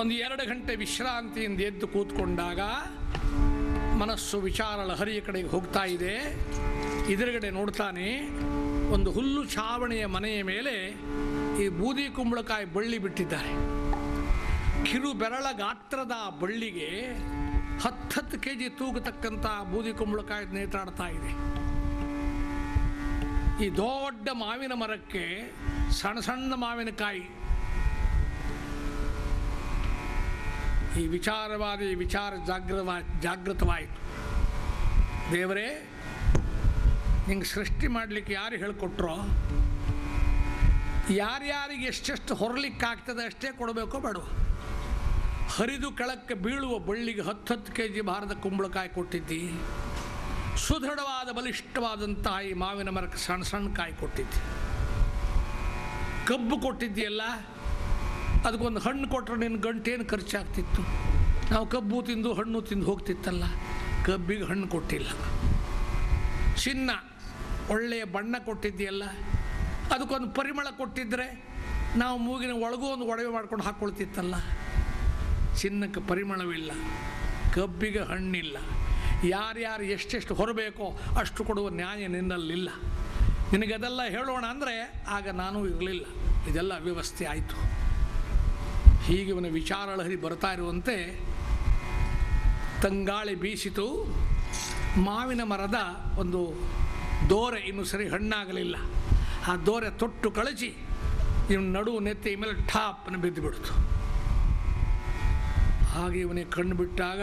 ಒಂದು ಎರಡು ಗಂಟೆ ವಿಶ್ರಾಂತಿಯಿಂದ ಎದ್ದು ಕೂತ್ಕೊಂಡಾಗ ಮನಸ್ಸು ವಿಚಾರ ಲಹರಿಯ ಕಡೆಗೆ ಹೋಗ್ತಾ ಇದೆ. ಎದುರುಗಡೆ ನೋಡ್ತಾನೆ ಒಂದು ಹುಲ್ಲು ಛಾವಣಿಯ ಮನೆಯ ಮೇಲೆ ಈ ಬೂದಿ ಕುಂಬಳಕಾಯಿ ಬಳ್ಳಿ ಬಿಟ್ಟಿದ್ದಾರೆ. ಕಿರು ಬೆರಳ ಗಾತ್ರದ ಬಳ್ಳಿಗೆ ಹತ್ತತ್ತು ಕೆ ಜಿ ತೂಗತಕ್ಕಂಥ ಬೂದಿ ಕುಂಬಳಕಾಯಿ ನೇತಾಡ್ತಾ ಇದೆ. ಈ ದೊಡ್ಡ ಮಾವಿನ ಮರಕ್ಕೆ ಸಣ್ಣ ಸಣ್ಣ ಮಾವಿನಕಾಯಿ. ಈ ವಿಚಾರವಾದಿ ವಿಚಾರ ಜಾಗೃತವಾ ಜಾಗೃತವಾಯಿತು. ದೇವರೇ, ನಿಂಗೆ ಸೃಷ್ಟಿ ಮಾಡಲಿಕ್ಕೆ ಯಾರು ಹೇಳಿಕೊಟ್ರೋ? ಯಾರ್ಯಾರಿಗೆ ಎಷ್ಟೆಷ್ಟು ಹೊರಲಿಕ್ಕಾಗ್ತದೆ ಅಷ್ಟೇ ಕೊಡಬೇಕೋ ಬೇಡ ಹರಿದು ಕೆಳಕ್ಕೆ ಬೀಳುವ ಬಳ್ಳಿಗೆ ಹತ್ತು ಹತ್ತು ಕೆ ಜಿ ಭಾರದ ಕುಂಬಳಕಾಯಿ ಕೊಟ್ಟಿದ್ದಿ. ಸುದೃಢವಾದ ಬಲಿಷ್ಠವಾದಂಥ ಈ ಮಾವಿನ ಮರಕ್ಕೆ ಸಣ್ಣ ಸಣ್ಣ ಕಾಯಿ ಕೊಟ್ಟಿದ್ದೆ. ಕಬ್ಬು ಕೊಟ್ಟಿದ್ದೀಯಲ್ಲ, ಅದಕ್ಕೊಂದು ಹಣ್ಣು ಕೊಟ್ಟರೆ ನಿನ್ನ ಗಂಟೇನು ಖರ್ಚಾಗ್ತಿತ್ತು. ನಾವು ಕಬ್ಬು ತಿಂದು ಹಣ್ಣು ತಿಂದು ಹೋಗ್ತಿತ್ತಲ್ಲ, ಕಬ್ಬಿಗೆ ಹಣ್ಣು ಕೊಟ್ಟಿಲ್ಲ. ಚಿನ್ನ, ಒಳ್ಳೆಯ ಬಣ್ಣ ಕೊಟ್ಟಿದ್ದೀಯಲ್ಲ, ಅದಕ್ಕೊಂದು ಪರಿಮಳ ಕೊಟ್ಟಿದ್ದರೆ ನಾವು ಮೂಗಿನ ಒಳಗೂ ಒಂದು ಒಡವೆ ಮಾಡ್ಕೊಂಡು ಹಾಕ್ಕೊಳ್ತಿತ್ತಲ್ಲ, ಚಿನ್ನಕ್ಕೆ ಪರಿಮಳವಿಲ್ಲ, ಕಬ್ಬಿಗೆ ಹಣ್ಣಿಲ್ಲ. ಯಾರ್ಯಾರು ಎಷ್ಟೆಷ್ಟು ಹೊರಬೇಕೋ ಅಷ್ಟು ಕೊಡುವ ನ್ಯಾಯ ನಿನ್ನಲ್ಲಿಲ್ಲ. ನಿನಗದೆಲ್ಲ ಹೇಳೋಣ ಅಂದರೆ ಆಗ ನಾನು ಇರಲಿಲ್ಲ. ಇದೆಲ್ಲ ವ್ಯವಸ್ಥೆ ಆಯಿತು. ಹೀಗೆ ಇವನ ವಿಚಾರ ಲಹರಿ ಬರ್ತಾ ಇರುವಂತೆ ತಂಗಾಳಿ ಬೀಸಿತು. ಮಾವಿನ ಮರದ ಒಂದು ದೋರೆ ಇನ್ನು ಸರಿ ಹಣ್ಣಾಗಲಿಲ್ಲ. ಆ ದೋರೆ ತೊಟ್ಟು ಕಳಚಿ ಇವನು ನಡುವು ನೆತ್ತಿ ಮೇಲೆ ಠಾಪ್ನ ಬಿದ್ದು ಬಿಡ್ತು ಹಾಗೆ ಇವನಿಗೆ ಕಣ್ಣು ಬಿಟ್ಟಾಗ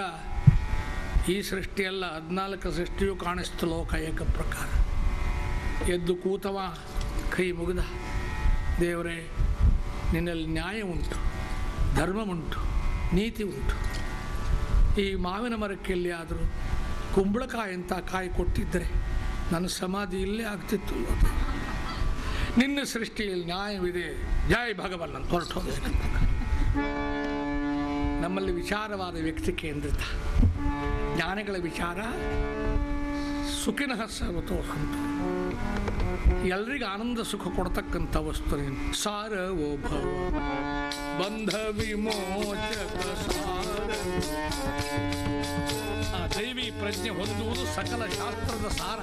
ಈ ಸೃಷ್ಟಿಯಲ್ಲ ಹದಿನಾಲ್ಕು ಸೃಷ್ಟಿಯೂ ಕಾಣಿಸ್ತು ಲೋಕ ಏಕ ಪ್ರಕಾರ. ಎದ್ದು ಕೂತವ, ಕೈ ಮುಗಿದ. ದೇವರೇ, ನಿನ್ನಲ್ಲಿ ನ್ಯಾಯ ಉಂಟು, ಧರ್ಮ ಉಂಟು, ನೀತಿ ಉಂಟು. ಈ ಮಾವಿನ ಮರಕ್ಕೆ ಎಲ್ಲಿಯಾದರೂ ಕುಂಬಳಕಾಯಿ ಅಂತ ಕಾಯಿ ಕೊಟ್ಟಿದ್ದರೆ ನನ್ನ ಸಮಾಧಿ ಇಲ್ಲೇ ಆಗ್ತಿತ್ತು ನಿನ್ನ ಸೃಷ್ಟಿಯಲ್ಲಿ ನ್ಯಾಯವಿದೆ. ಜಯ ಭಗವನ್ ಅಂತ ಹೊರಟೋದೆ ನಮ್ಮಲ್ಲಿ ವಿಚಾರವಾದ ವ್ಯಕ್ತಿ ಕೇಂದ್ರಿತ. ಜ್ಞಾನಿಗಳ ವಿಚಾರ, ಸುಖಿನ ಸರ್ವತೋ ಸಂತು ಎಲ್ರಿಗೂ ಆನಂದ ಸುಖ ಕೊಡ್ತಕ್ಕಂಥ ವಸ್ತು ಸಾರವೋ ಭವ. ಬಂಧ ವಿಮೋಚಕ ಆ ದೈವಿ ಪ್ರಜ್ಞೆ ಹೊಂದುವುದು ಸಕಲ ಶಾಸ್ತ್ರದ ಸಾರ.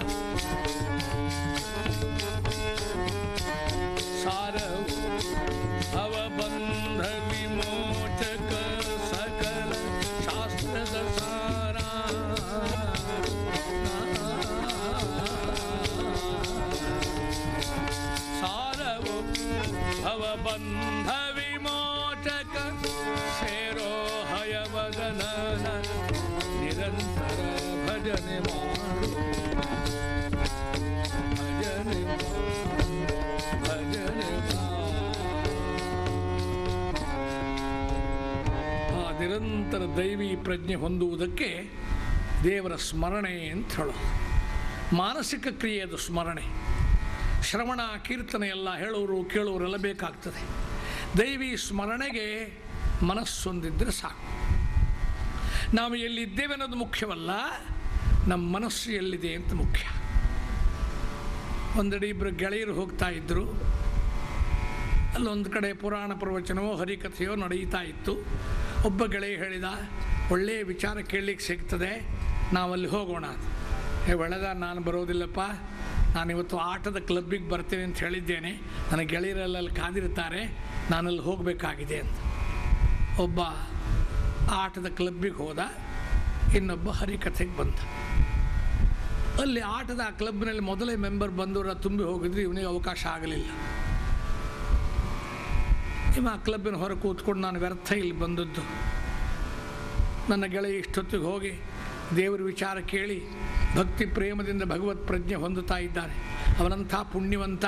ಸಾರ ಅವಬಂಧ ದೈವಿ ಪ್ರಜ್ಞೆ ಹೊಂದುವುದಕ್ಕೆ ದೇವರ ಸ್ಮರಣೆ ಅಂತ ಹೇಳೋದು. ಮಾನಸಿಕ ಕ್ರಿಯೆಯದು ಸ್ಮರಣೆ. ಶ್ರವಣ, ಕೀರ್ತನೆ ಎಲ್ಲ ಹೇಳೋರು, ಕೇಳೋರೆಲ್ಲ ಬೇಕಾಗ್ತದೆ. ದೈವಿ ಸ್ಮರಣೆಗೆ ಮನಸ್ಸೊಂದಿದ್ದರೆ ಸಾಕು. ನಾವು ಎಲ್ಲಿದ್ದೇವೆ ಅನ್ನೋದು ಮುಖ್ಯವಲ್ಲ, ನಮ್ಮ ಮನಸ್ಸು ಎಲ್ಲಿದೆ ಅಂತ ಮುಖ್ಯ. ಒಂದೆಡೆ ಇಬ್ಬರು ಗೆಳೆಯರು ಹೋಗ್ತಾ ಇದ್ದರು ಅಲ್ಲೊಂದು ಕಡೆ ಪುರಾಣ ಪ್ರವಚನವೋ, ಹರಿಕಥೆಯೋ ನಡೀತಾ ಇತ್ತು. ಒಬ್ಬ ಗೆಳೆಯ ಹೇಳಿದ, ಒಳ್ಳೆಯ ವಿಚಾರ ಕೇಳಲಿಕ್ಕೆ ಸಿಗ್ತದೆ, ನಾವಲ್ಲಿ ಹೋಗೋಣ ಏ ಒಳ್ಳೆದ ನಾನು ಬರೋದಿಲ್ಲಪ್ಪ, ನಾನಿವತ್ತು ಆಟದ ಕ್ಲಬ್ಬಿಗೆ ಬರ್ತೀನಿ ಅಂತ ಹೇಳಿದ್ದೇನೆ. ನನ್ನ ಗೆಳೆಯರೆಲ್ಲ ಅಲ್ಲಿ ಕಾದಿರ್ತಾರೆ ನಾನಲ್ಲಿ ಹೋಗಬೇಕಾಗಿದೆ ಅಂತ. ಒಬ್ಬ ಆಟದ ಕ್ಲಬ್ಬಿಗೆ ಹೋದ, ಇನ್ನೊಬ್ಬ ಹರಿಕಥೆಗೆ ಬಂದ. ಅಲ್ಲಿ ಆಟದ ಆ ಕ್ಲಬ್ನಲ್ಲಿ ಮೊದಲೇ ಮೆಂಬರ್ ಬಂದವರ ತುಂಬಿ ಹೋಗಿದ್ರೆ, ಇವನಿಗೆ ಅವಕಾಶ ಆಗಲಿಲ್ಲ. ಇವ ಆ ಕ್ಲಬ್ಬಿನ ಹೊರ ಕೂತ್ಕೊಂಡು ನಾನು ವ್ಯರ್ಥ ಇಲ್ಲಿ ಬಂದದ್ದು. ನನ್ನ ಗೆಳೆಯ ಇಷ್ಟೊತ್ತಿಗೆ ಹೋಗಿ ದೇವರ ವಿಚಾರ ಕೇಳಿ ಭಕ್ತಿ ಪ್ರೇಮದಿಂದ ಭಗವತ್ ಪ್ರಜ್ಞೆ ಹೊಂದುತ್ತಾ ಇದ್ದಾನೆ ಅವನಂಥ ಪುಣ್ಯವಂತ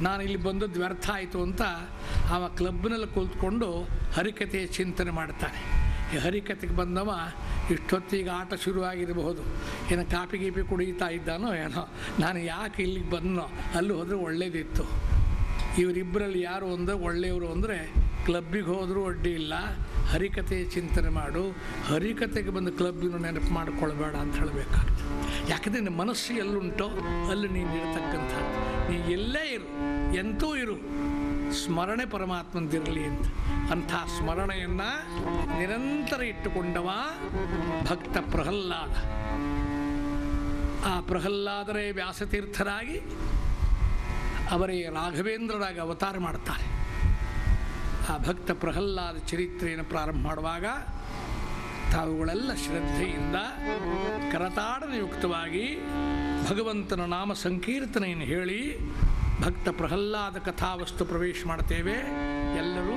ನಾನು ಇಲ್ಲಿ ಬಂದದ್ದು ವ್ಯರ್ಥ ಆಯಿತು ಅಂತ ಅವ ಕ್ಲಬ್ನಲ್ಲಿ ಕೂತ್ಕೊಂಡು ಹರಿಕತೆಯ ಚಿಂತನೆ ಮಾಡ್ತಾನೆ. ಈ ಹರಿಕತೆಗೆ ಬಂದವ ಇಷ್ಟೊತ್ತಿಗೆ ಆಟ ಶುರುವಾಗಿರಬಹುದು. ಏನೋ ಕಾಪಿ ಗೀಪಿ ಕುಡಿಯುತ್ತಾ ಇದ್ದಾನೋ ಏನೋ. ನಾನು ಯಾಕೆ ಇಲ್ಲಿಗೆ ಬಂದನೋ? ಅಲ್ಲಿ ಹೋದರೆ ಒಳ್ಳೇದಿತ್ತು. ಇವರಿಬ್ಬರಲ್ಲಿ ಯಾರು ಒಂದು, ಒಳ್ಳೆಯವರು ಅಂದರೆ ಕ್ಲಬ್ಬಿಗೆ ಹೋದರೂ ಅಡ್ಡಿ ಇಲ್ಲ. ಹರಿಕತೆಯ ಚಿಂತನೆ ಮಾಡು. ಹರಿಕತೆಗೆ ಬಂದು ಕ್ಲಬ್ಬಿನ ನೆನಪು ಮಾಡಿಕೊಳ್ಬೇಡ ಅಂತ ಹೇಳಬೇಕಾಗ್ತದೆ. ಯಾಕಂದರೆ ನಿನ್ನ ಮನಸ್ಸು ಎಲ್ಲುಂಟೋ ಅಲ್ಲಿ ನೀನು ಇರತಕ್ಕಂಥ. ನೀ ಎಲ್ಲೇ ಇರು, ಎಂತೂ ಇರು. ಸ್ಮರಣೆ ಪರಮಾತ್ಮಂದಿರಲಿ ಅಂತ. ಅಂಥ ಸ್ಮರಣೆಯನ್ನು ನಿರಂತರ ಇಟ್ಟುಕೊಂಡವ ಭಕ್ತ ಪ್ರಹ್ಲಾದ. ಆ ಪ್ರಹ್ಲಾದರೇ ವ್ಯಾಸತೀರ್ಥರಾಗಿ ಅವರೇ ರಾಘವೇಂದ್ರರಾಗಿ ಅವತಾರ ಮಾಡ್ತಾರೆ. ಆ ಭಕ್ತ ಪ್ರಹ್ಲಾದ ಚರಿತ್ರೆಯನ್ನು ಪ್ರಾರಂಭ ಮಾಡುವಾಗ ತಾವುಗಳೆಲ್ಲ ಶ್ರದ್ಧೆಯಿಂದ ಕರತಾಡನಯುಕ್ತವಾಗಿ ಭಗವಂತನ ನಾಮ ಸಂಕೀರ್ತನೆಯನ್ನು ಹೇಳಿ ಭಕ್ತ ಪ್ರಹ್ಲಾದ ಕಥಾವಸ್ತು ಪ್ರವೇಶ ಮಾಡ್ತೇವೆ ಎಲ್ಲರೂ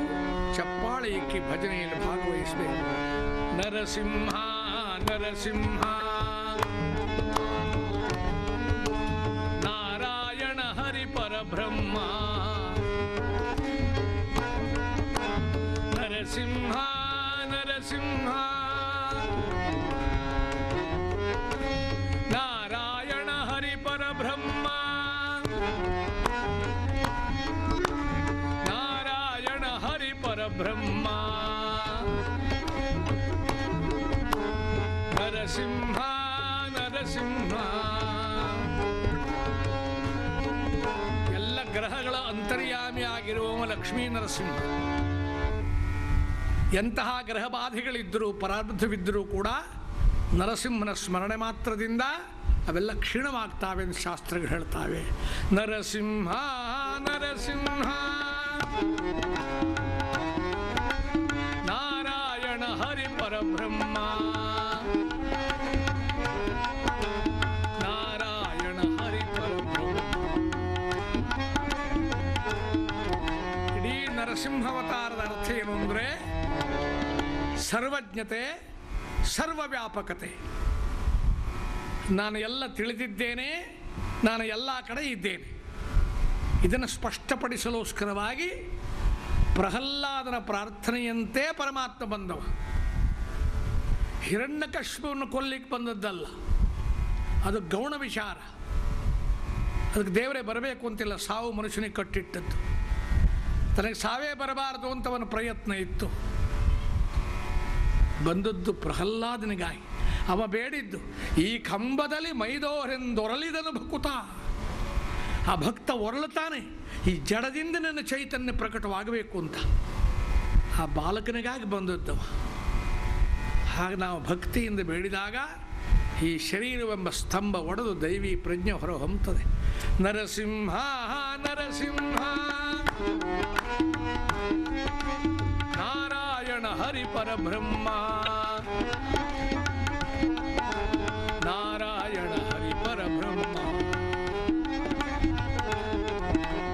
ಚಪ್ಪಾಳೆ ಇಕ್ಕಿ ಭಜನೆಯಲ್ಲಿ ಭಾಗವಹಿಸಬೇಕು. ನರಸಿಂಹ ನರಸಿಂಹ. ಎಲ್ಲ ಗ್ರಹಗಳ ಅಂತರ್ಯಾಮಿ ಆಗಿರುವ ಲಕ್ಷ್ಮೀ ನರಸಿಂಹ. ಎಂತಹ ಗ್ರಹ ಬಾಧೆಗಳಿದ್ದರೂ, ಪರಾರ್ಧವಿದ್ದರೂ ಕೂಡ ನರಸಿಂಹನ ಸ್ಮರಣೆ ಮಾತ್ರದಿಂದ ಅವೆಲ್ಲ ಕ್ಷೀಣವಾಗ್ತಾವೆ ಎಂದು ಶಾಸ್ತ್ರಗಳು ಹೇಳ್ತಾವೆ. ನರಸಿಂಹ ನರಸಿಂಹ. ಸರ್ವಜ್ಞತೆ, ಸರ್ವವ್ಯಾಪಕತೆ. ನಾನು ಎಲ್ಲ ತಿಳಿದಿದ್ದೇನೆ, ನಾನು ಎಲ್ಲ ಕಡೆ ಇದ್ದೇನೆ. ಇದನ್ನು ಸ್ಪಷ್ಟಪಡಿಸಲೋಸ್ಕರವಾಗಿ ಪ್ರಹ್ಲಾದನ ಪ್ರಾರ್ಥನೆಯಂತೆ ಪರಮಾತ್ಮ ಬಂದವ. ಹಿರಣ್ಯಕಶ್ಮವನ್ನು ಕೊಲ್ಲಿಕ್ಕೆ ಬಂದದ್ದಲ್ಲ, ಅದು ಗೌಣ ವಿಚಾರ. ಅದಕ್ಕೆ ದೇವರೇ ಬರಬೇಕು ಅಂತಿಲ್ಲ, ಸಾವು ಮನುಷ್ಯನಿಗೆ ಕಟ್ಟಿಟ್ಟದ್ದು. ತನಗೆ ಸಾವೇ ಬರಬಾರದು ಅಂತ ಅವನ ಪ್ರಯತ್ನ ಇತ್ತು. ಬಂದದ್ದು ಪ್ರಹ್ಲಾದನಿಗಾಗಿ. ಅವ ಬೇಡಿದ್ದು, ಈ ಕಂಬದಲ್ಲಿ ಮೈದೋರೆಂದೊರಲಿದನು ಭಕುತ. ಆ ಭಕ್ತ ಒರಳುತ್ತಾನೆ, ಈ ಜಡದಿಂದ ನನ್ನ ಚೈತನ್ಯ ಪ್ರಕಟವಾಗಬೇಕು ಅಂತ. ಆ ಬಾಲಕನಿಗಾಗಿ ಬಂದದ್ದವ. ಹಾಗೆ ನಾವು ಭಕ್ತಿಯಿಂದ ಬೇಡಿದಾಗ ಈ ಶರೀರವೆಂಬ ಸ್ತಂಭ ಒಡೆದು ದೈವಿ ಪ್ರಜ್ಞೆ ಹೊರಹೊಮ್ಮುತ್ತದೆ. ನರಸಿಂಹ ನರಸಿಂಹ. ನಾರಾಯಣ ಹರಿ ಪರಬ್ರಹ್ಮ. ನಾರಾಯಣ ಹರಿ ಪರಬ್ರಹ್ಮ.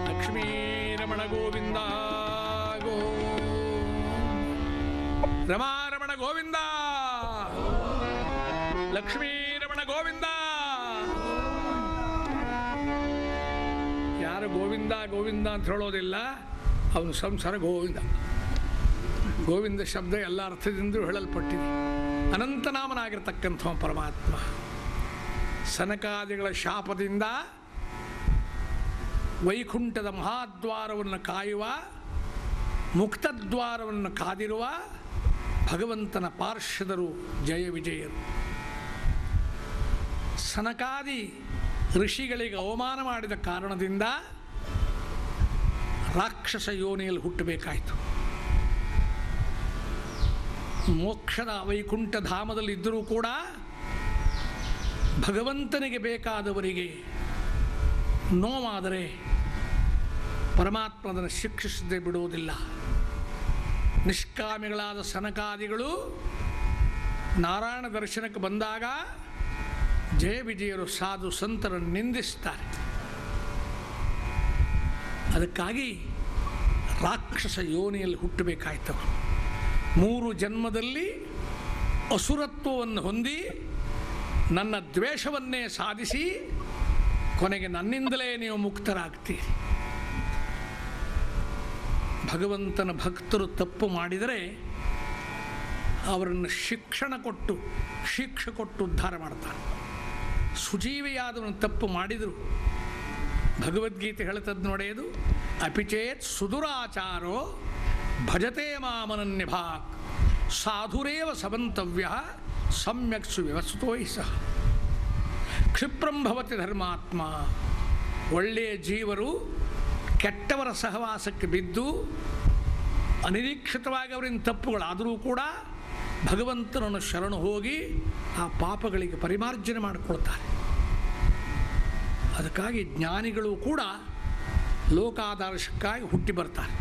ಲಕ್ಷ್ಮೀ ರಮಣ ಗೋವಿಂದ ಗೋ. ರಮಾರಮಣ ಗೋವಿಂದ. ಲಕ್ಷ್ಮೀ ರಮಣ ಗೋವಿಂದ. ಯಾರು ಗೋವಿಂದ ಗೋವಿಂದ ಅಂತ ಹೇಳೋದಿಲ್ಲ, ಅವನು ಸಂಸಾರ ಗೋವಿಂದ. ಗೋವಿಂದ ಶಬ್ದ ಎಲ್ಲ ಅರ್ಥದಿಂದಲೂ ಹೇಳಲ್ಪಟ್ಟಿದೆ. ಅನಂತನಾಮನಾಗಿರ್ತಕ್ಕಂಥ ಪರಮಾತ್ಮ ಸನಕಾದಿಗಳ ಶಾಪದಿಂದ ವೈಕುಂಠದ ಮಹಾದ್ವಾರವನ್ನು ಕಾಯುವ, ಮುಕ್ತದ್ವಾರವನ್ನು ಕಾದಿರುವ ಭಗವಂತನ ಪಾರ್ಶ್ವದರು ಜಯ ವಿಜಯರು. ಸನಕಾದಿ ಋಷಿಗಳಿಗೆ ಅವಮಾನ ಮಾಡಿದ ಕಾರಣದಿಂದ ರಾಕ್ಷಸ ಯೋನಿಯಲ್ಲಿ ಹುಟ್ಟಬೇಕಾಯಿತು. ಮೋಕ್ಷದ ವೈಕುಂಠ ಧಾಮದಲ್ಲಿದ್ದರೂ ಕೂಡ ಭಗವಂತನಿಗೆ ಬೇಕಾದವರಿಗೆ ನೋವಾದರೆ ಪರಮಾತ್ಮದನ್ನು ಶಿಕ್ಷಿಸದೆ ಬಿಡುವುದಿಲ್ಲ. ನಿಷ್ಕಾಮಿಗಳಾದ ಸನಕಾದಿಗಳು ನಾರಾಯಣ ದರ್ಶನಕ್ಕೆ ಬಂದಾಗ ಜಯ ವಿಜಯರು ಸಾಧು ಸಂತರನ್ನು ನಿಂದಿಸ್ತಾರೆ. ಅದಕ್ಕಾಗಿ ರಾಕ್ಷಸ ಯೋನಿಯಲ್ಲಿ ಹುಟ್ಟಬೇಕಾಯ್ತು ಮೂರು ಜನ್ಮದಲ್ಲಿ ಅಸುರತ್ವವನ್ನು ಹೊಂದಿ ನನ್ನ ದ್ವೇಷವನ್ನೇ ಸಾಧಿಸಿ ಕೊನೆಗೆ ನನ್ನಿಂದಲೇ ನೀವು ಮುಕ್ತರಾಗ್ತೀರಿ. ಭಗವಂತನ ಭಕ್ತರು ತಪ್ಪು ಮಾಡಿದರೆ ಅವರನ್ನು ಶಿಕ್ಷಣ ಕೊಟ್ಟು, ಶಿಕ್ಷೆ ಕೊಟ್ಟು ಉದ್ಧಾರ ಮಾಡ್ತಾರೆ. ಸುಜೀವಿಯಾದವನು ತಪ್ಪು ಮಾಡಿದರು. ಭಗವದ್ಗೀತೆ ಹೇಳ್ತದ್ದು ನೋಡೆಯದು ಅಪಿಚೇತ್ ಸುದುರಾಚಾರೋ ಭಜತೆ ಮಾಮನನ್ಯ ಭಾಕ್ ಸಾಧುರೇವ ಸಮಂತವ್ಯ ಸಮ್ಯಕ್ ಸುವ್ಯವಸ್ಥೋಯ್ ಸಹ. ಕ್ಷಿಪ್ರಂ ಭವತಿ ಧರ್ಮಾತ್ಮ. ಒಳ್ಳೆಯ ಜೀವರು ಕೆಟ್ಟವರ ಸಹವಾಸಕ್ಕೆ ಬಿದ್ದು, ಅನಿರೀಕ್ಷಿತವಾಗಿ ಅವರಿಂದ ತಪ್ಪುಗಳಾದರೂ ಕೂಡ ಭಗವಂತನನ್ನು ಶರಣು ಹೋಗಿ ಆ ಪಾಪಗಳಿಗೆ ಪರಿಮಾರ್ಜನೆ ಮಾಡಿಕೊಳ್ತಾರೆ ಅದಕ್ಕಾಗಿ ಜ್ಞಾನಿಗಳು ಕೂಡ ಲೋಕಾದರ್ಶಕ್ಕಾಗಿ ಹುಟ್ಟಿ ಬರ್ತಾರೆ.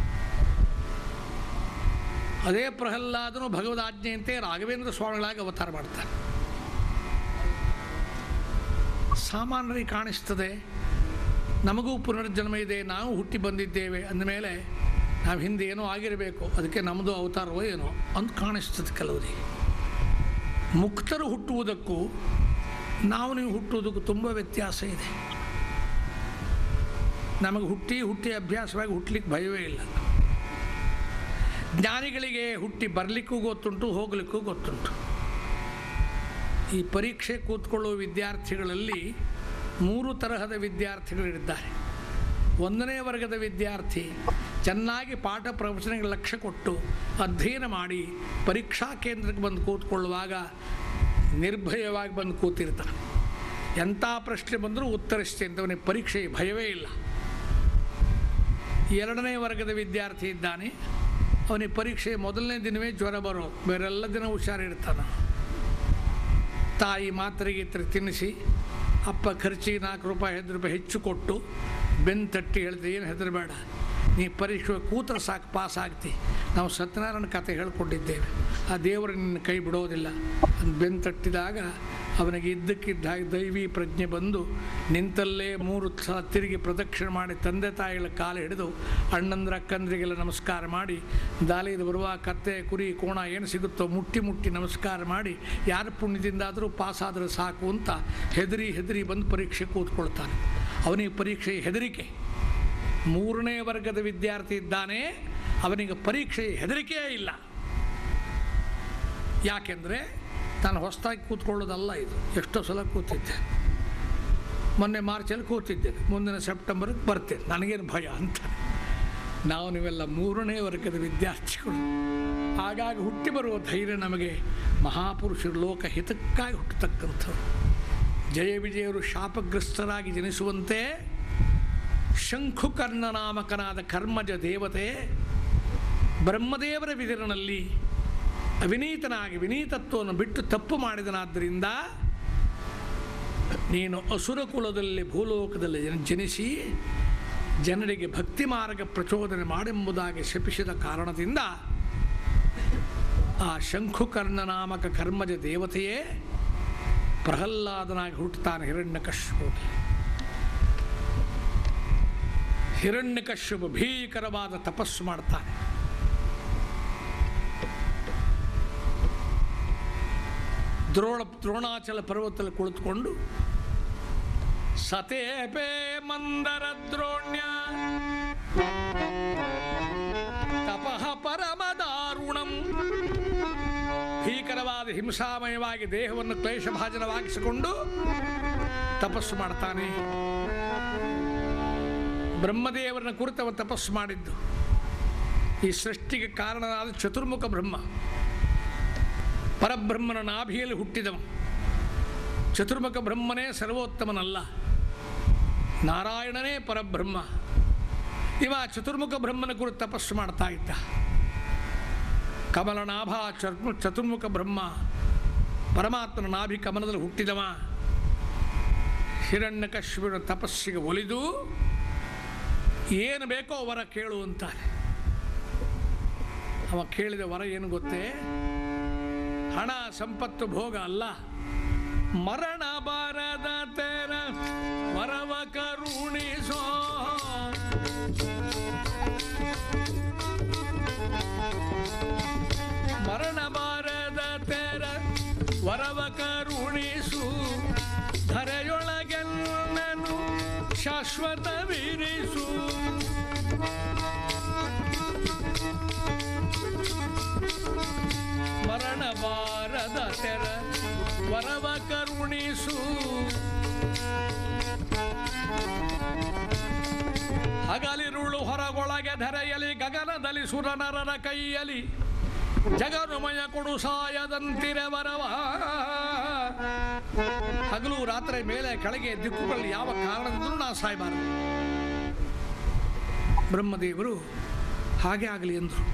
ಅದೇ ಪ್ರಹ್ಲಾದನು ಭಗವದಾಜ್ಞೆಯಂತೆ ರಾಘವೇಂದ್ರ ಸ್ವಾಮಿಗಳಾಗಿ ಅವತಾರ ಮಾಡ್ತಾರೆ ಸಾಮಾನ್ಯರಿಗೆ ಕಾಣಿಸ್ತದೆ, ನಮಗೂ ಪುನರ್ಜನ್ಮ ಇದೆ, ನಾವು ಹುಟ್ಟಿ ಬಂದಿದ್ದೇವೆ ಅಂದಮೇಲೆ ನಾವು ಹಿಂದೆ ಏನೋ ಆಗಿರಬೇಕು, ಅದಕ್ಕೆ ನಮ್ಮದು ಅವತಾರವೋ ಏನೋ ಅಂತ ಕಾಣಿಸ್ತದೆ ಕೆಲವರಿಗೆ. ಮುಕ್ತರು ಹುಟ್ಟುವುದಕ್ಕೂ ನಾವು ನೀವು ಹುಟ್ಟುವುದಕ್ಕೂ ತುಂಬ ವ್ಯತ್ಯಾಸ ಇದೆ. ನಮಗೆ ಹುಟ್ಟಿ ಹುಟ್ಟಿ ಅಭ್ಯಾಸವಾಗಿ ಹುಟ್ಟಲಿಕ್ಕೆ ಭಯವೇ ಇಲ್ಲ. ಜ್ಞಾನಿಗಳಿಗೆ ಹುಟ್ಟಿ ಬರಲಿಕ್ಕೂ ಗೊತ್ತುಂಟು, ಹೋಗಲಿಕ್ಕೂ ಗೊತ್ತುಂಟು. ಈ ಪರೀಕ್ಷೆ ಕೂತ್ಕೊಳ್ಳುವ ವಿದ್ಯಾರ್ಥಿಗಳಲ್ಲಿ ಮೂರು ತರಹದ ವಿದ್ಯಾರ್ಥಿಗಳಿದ್ದಾರೆ. ಒಂದನೇ ವರ್ಗದ ವಿದ್ಯಾರ್ಥಿ ಚೆನ್ನಾಗಿ ಪಾಠ ಪ್ರವಚನಗಳ ಲಕ್ಷ್ಯ ಕೊಟ್ಟು ಅಧ್ಯಯನ ಮಾಡಿ ಪರೀಕ್ಷಾ ಕೇಂದ್ರಕ್ಕೆ ಬಂದು ಕೂತ್ಕೊಳ್ಳುವಾಗ ನಿರ್ಭಯವಾಗಿ ಬಂದು ಕೂತಿರ್ತಾನೆ. ಎಂಥ ಪ್ರಶ್ನೆ ಬಂದರೂ ಉತ್ತರಿಸ್ತೆ ಅಂತವನಿಗೆ ಪರೀಕ್ಷೆ ಭಯವೇ ಇಲ್ಲ. ಎರಡನೇ ವರ್ಗದ ವಿದ್ಯಾರ್ಥಿ ಇದ್ದಾನೆ. ಅವನಿಗೆ ಪರೀಕ್ಷೆ ಮೊದಲನೇ ದಿನವೇ ಜ್ವರ ಬರೋ ಬೇರೆಲ್ಲ ದಿನ ಹುಷಾರಿರ್ತಾನೆ. ತಾಯಿ ಮಾತ್ರೆಗೆ ತಿನ್ನಿಸಿ, ಅಪ್ಪ ಖರ್ಚಿಗೆ ನಾಲ್ಕು ರೂಪಾಯಿ, ಐದು ರೂಪಾಯಿ ಹೆಚ್ಚು ಕೊಟ್ಟು ಬೆನ್ನು ತಟ್ಟಿ ಹೇಳ್ದೆ ಏನು ಹೆದರಬೇಡ. ನೀ ಪರೀಕ್ಷೆ ಕೂತ್ರ ಸಾಕು, ಪಾಸ್ ಆಗ್ತಿ. ನಾವು ಸತ್ಯನಾರಾಯಣ ಕತೆ ಹೇಳ್ಕೊಂಡಿದ್ದೇವೆ. ಆ ದೇವರು ನಿನ್ನ ಕೈ ಬಿಡೋದಿಲ್ಲ. ಬೆನ್ನು ತಟ್ಟಿದಾಗ ಅವನಿಗೆ ಇದ್ದಕ್ಕಿದ್ದ ದೈವಿ ಪ್ರಜ್ಞೆ ಬಂದು ನಿಂತಲ್ಲೇ ಮೂರು ಸಲ ತಿರುಗಿ ಪ್ರದಕ್ಷಿಣೆ ಮಾಡಿ ತಂದೆ ತಾಯಿಗಳ ಕಾಲು ಹಿಡಿದು ಅಣ್ಣಂದ್ರ ಅಕ್ಕಂದ್ರಿಗೆಲ್ಲ ನಮಸ್ಕಾರ ಮಾಡಿ ದಾಲಿದು ಬರುವ ಕತ್ತೆ, ಕುರಿ, ಕೋಣ ಏನು ಸಿಗುತ್ತೋ ಮುಟ್ಟಿ ಮುಟ್ಟಿ ನಮಸ್ಕಾರ ಮಾಡಿ, ಯಾರ ಪುಣ್ಯದಿಂದಾದರೂ ಪಾಸಾದರೆ ಸಾಕು ಅಂತ ಹೆದರಿ ಹೆದರಿ ಬಂದು ಪರೀಕ್ಷೆ ಕೂತ್ಕೊಳ್ತಾನೆ. ಅವನಿಗೆ ಪರೀಕ್ಷೆ ಹೆದರಿಕೆ. ಮೂರನೇ ವರ್ಗದ ವಿದ್ಯಾರ್ಥಿ ಇದ್ದಾನೆ, ಅವನಿಗೆ ಪರೀಕ್ಷೆ ಹೆದರಿಕೆಯೇ ಇಲ್ಲ. ಯಾಕೆಂದರೆ ತಾನು ಹೊಸದಾಗಿ ಕೂತ್ಕೊಳ್ಳೋದಲ್ಲ ಇದು. ಎಷ್ಟೋ ಸಲ ಕೂತಿದ್ದೆ. ಮೊನ್ನೆ ಮಾರ್ಚಲ್ಲಿ ಕೂತಿದ್ದೇನೆ ಮುಂದಿನ ಸೆಪ್ಟೆಂಬರ್ಗೆ ಬರ್ತೇನೆ. ನನಗೇನು ಭಯ ಅಂತ. ನಾವು ನೀವೆಲ್ಲ ಮೂರನೇ ವರ್ಗದ ವಿದ್ಯಾರ್ಥಿಗಳು. ಹಾಗಾಗಿ ಹುಟ್ಟಿ ಬರುವ ಧೈರ್ಯ ನಮಗೆ ಮಹಾಪುರುಷರು ಲೋಕ ಹಿತಕ್ಕಾಗಿ ಹುಟ್ಟತಕ್ಕಂಥವ್ರು ಜಯ ವಿಜಯರು ಶಾಪಗ್ರಸ್ತರಾಗಿ ಜನಿಸುವಂತೆ ಶಂಖುಕರ್ಣ ನಾಮಕನಾದ ಕರ್ಮಜ ದೇವತೆ ಬ್ರಹ್ಮದೇವರ ಬಿದಿರಿನಲ್ಲಿ ಅವಿನೀತನಾಗಿ ವಿನೀತತ್ವವನ್ನು ಬಿಟ್ಟು ತಪ್ಪು ಮಾಡಿದನಾದ್ದರಿಂದ ನೀನು ಅಸುರ ಕುಲದಲ್ಲಿ, ಭೂಲೋಕದಲ್ಲಿ ಜನ- ಜನಿಸಿ ಜನರಿಗೆ ಭಕ್ತಿ ಮಾರ್ಗ ಪ್ರಚೋದನೆ ಮಾಡೆಂಬುದಾಗಿ ಶಪಿಸಿದ ಕಾರಣದಿಂದ ಆ ಶಂಖುಕರ್ಣ ನಾಮಕ ಕರ್ಮಜ ದೇವತೆಯೇ ಪ್ರಹ್ಲಾದನಾಗಿ ಹುಟ್ಟುತ್ತಾನೆ ಹಿರಣ್ಯಕಶ್ಯಪು ಹಿರಣ್ಯಕಶ್ಯಪು ಭೀಕರವಾದ ತಪಸ್ಸು ಮಾಡ್ತಾನೆ. ದ್ರೋಣ, ದ್ರೋಣಾಚಲ ಪರ್ವತದಲ್ಲಿ ಕುಳಿತುಕೊಂಡು, ಸತೇಪೇ ಮಂದರ ದ್ರೋಣ್ಯ, ತಪಃ ಪರಮ ದಾರುಣಂ ಹಿಂಸಾಮಯವಾಗಿ ದೇಹವನ್ನು ಕ್ಲೇಶಭಾಜನವಾಗಿಸಿಕೊಂಡು ತಪಸ್ಸು ಮಾಡ್ತಾನೆ. ಬ್ರಹ್ಮದೇವರನ್ನ ಕುರಿತು ತಪಸ್ಸು ಮಾಡಿದ್ದು. ಈ ಸೃಷ್ಟಿಗೆ ಕಾರಣನಾದ ಚತುರ್ಮುಖ ಬ್ರಹ್ಮ. ಪರಬ್ರಹ್ಮನ ನಾಭಿಯಲ್ಲಿ ಹುಟ್ಟಿದವ ಚತುರ್ಮುಖ ಬ್ರಹ್ಮನೇ ಸರ್ವೋತ್ತಮನಲ್ಲ. ನಾರಾಯಣನೇ ಪರಬ್ರಹ್ಮ. ಇವ ಚತುರ್ಮುಖ ಬ್ರಹ್ಮನ ಕುರಿತು ತಪಸ್ಸು ಮಾಡ್ತಾ ಇದ್ದ. ಕಮಲನಾಭ ಚರ್ಮ ಚತುರ್ಮುಖ ಬ್ರಹ್ಮ. ಪರಮಾತ್ಮನ ನಾಭಿ ಕಮಲದಲ್ಲಿ ಹುಟ್ಟಿದವ. ಹಿರಣ್ಯಕಶ್ಯಪನ ತಪಸ್ಸಿಗೆ ಒಲಿದು ಏನು ಬೇಕೋ ವರ ಕೇಳು ಅಂತಾನೆ. ಅವ ಕೇಳಿದ ವರ ಏನು ಗೊತ್ತೇ? ಹಣ ಸಂಪತ್ತು ಭೋಗ ಅಲ್ಲ ಮರಣ ಬಾರದ ಕರುಣಿಸು ಹಗಲಿರುಳು ಹೊರಗೊಳಗೆ ಧರೆಯಲಿ, ಗಗನದಲ್ಲಿ ಸುರನರರ ಕೈಯಲಿ ಜಗನುಮಯ ಕೊಡು ಸಾಯದಂತಿರೆ ವರವ. ಹಗಲು ರಾತ್ರಿ ಮೇಲೆ ಕೆಳಗೆ ದಿಕ್ಕುಗಳಲ್ಲಿ ಯಾವ ಕಾರಣದಿಂದಲೂ ನಾ ಸಾಯಬಾರದು. ಬ್ರಹ್ಮದೇವರು ಹಾಗೆ ಆಗಲಿ ಎಂದರು.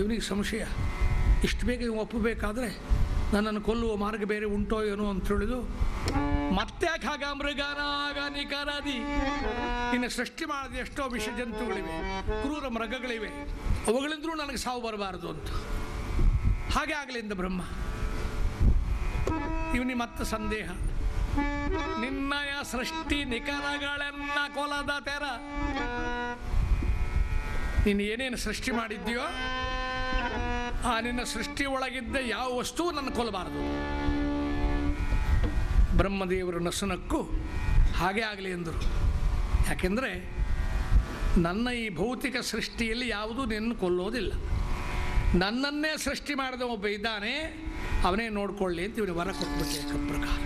ಇವನಿಗೆ ಸಂಶಯ. ಇಷ್ಟು ಬೇಗ ಒಪ್ಪಬೇಕಾದ್ರೆ ನನ್ನನ್ನು ಕೊಲ್ಲುವ ಮಾರ್ಗ ಬೇರೆ ಉಂಟೋ ಏನೋ ಅಂತ ತಿಳಿದು ಮತ್ತೆ ಖಗ ಮೃಗನಾಗ ನಿಕರದಿ ಇನ್ನು ಸೃಷ್ಟಿ ಮಾಡಿದ ಎಷ್ಟೋ ವಿಷ ಜಂತುಗಳಿವೆ ಕ್ರೂರ ಮೃಗಗಳಿವೆ. ಅವುಗಳಿಂದಲೂ ನನಗೆ ಸಾವು ಬರಬಾರದು ಅಂತ. ಹಾಗೆ ಆಗಲಿಂದ ಬ್ರಹ್ಮ. ಇವನಿ ಮತ್ತೆ ಸಂದೇಹ. ನಿನ್ನಯ ಸೃಷ್ಟಿ ನಿಖರಗಳನ್ನ ಕೊಲದ ತೆರ. ನೀನು ಏನೇನು ಸೃಷ್ಟಿ ಮಾಡಿದ್ದೀಯೋ ಆ ನಿನ್ನ ಸೃಷ್ಟಿ ಒಳಗಿದ್ದ ಯಾವ ವಸ್ತು ನನ್ನ ಕೊಲ್ಲಬಾರದು. ಬ್ರಹ್ಮದೇವರ ನಸುನಕ್ಕೂ ಹಾಗೆ ಆಗಲಿ ಎಂದರು. ಯಾಕೆಂದರೆ ನನ್ನ ಈ ಭೌತಿಕ ಸೃಷ್ಟಿಯಲ್ಲಿ ಯಾವುದೂ ನಿನ್ನ ಕೊಲ್ಲೋದಿಲ್ಲ. ನನ್ನನ್ನೇ ಸೃಷ್ಟಿ ಮಾಡಿದ ಒಬ್ಬ ಇದ್ದಾನೆ, ಅವನೇ ನೋಡ್ಕೊಳ್ಳಿ ಅಂತ ಇವನು ವರ ಕೊಟ್ಬಿಟ್ಟೆ ಪ್ರಕಾರ.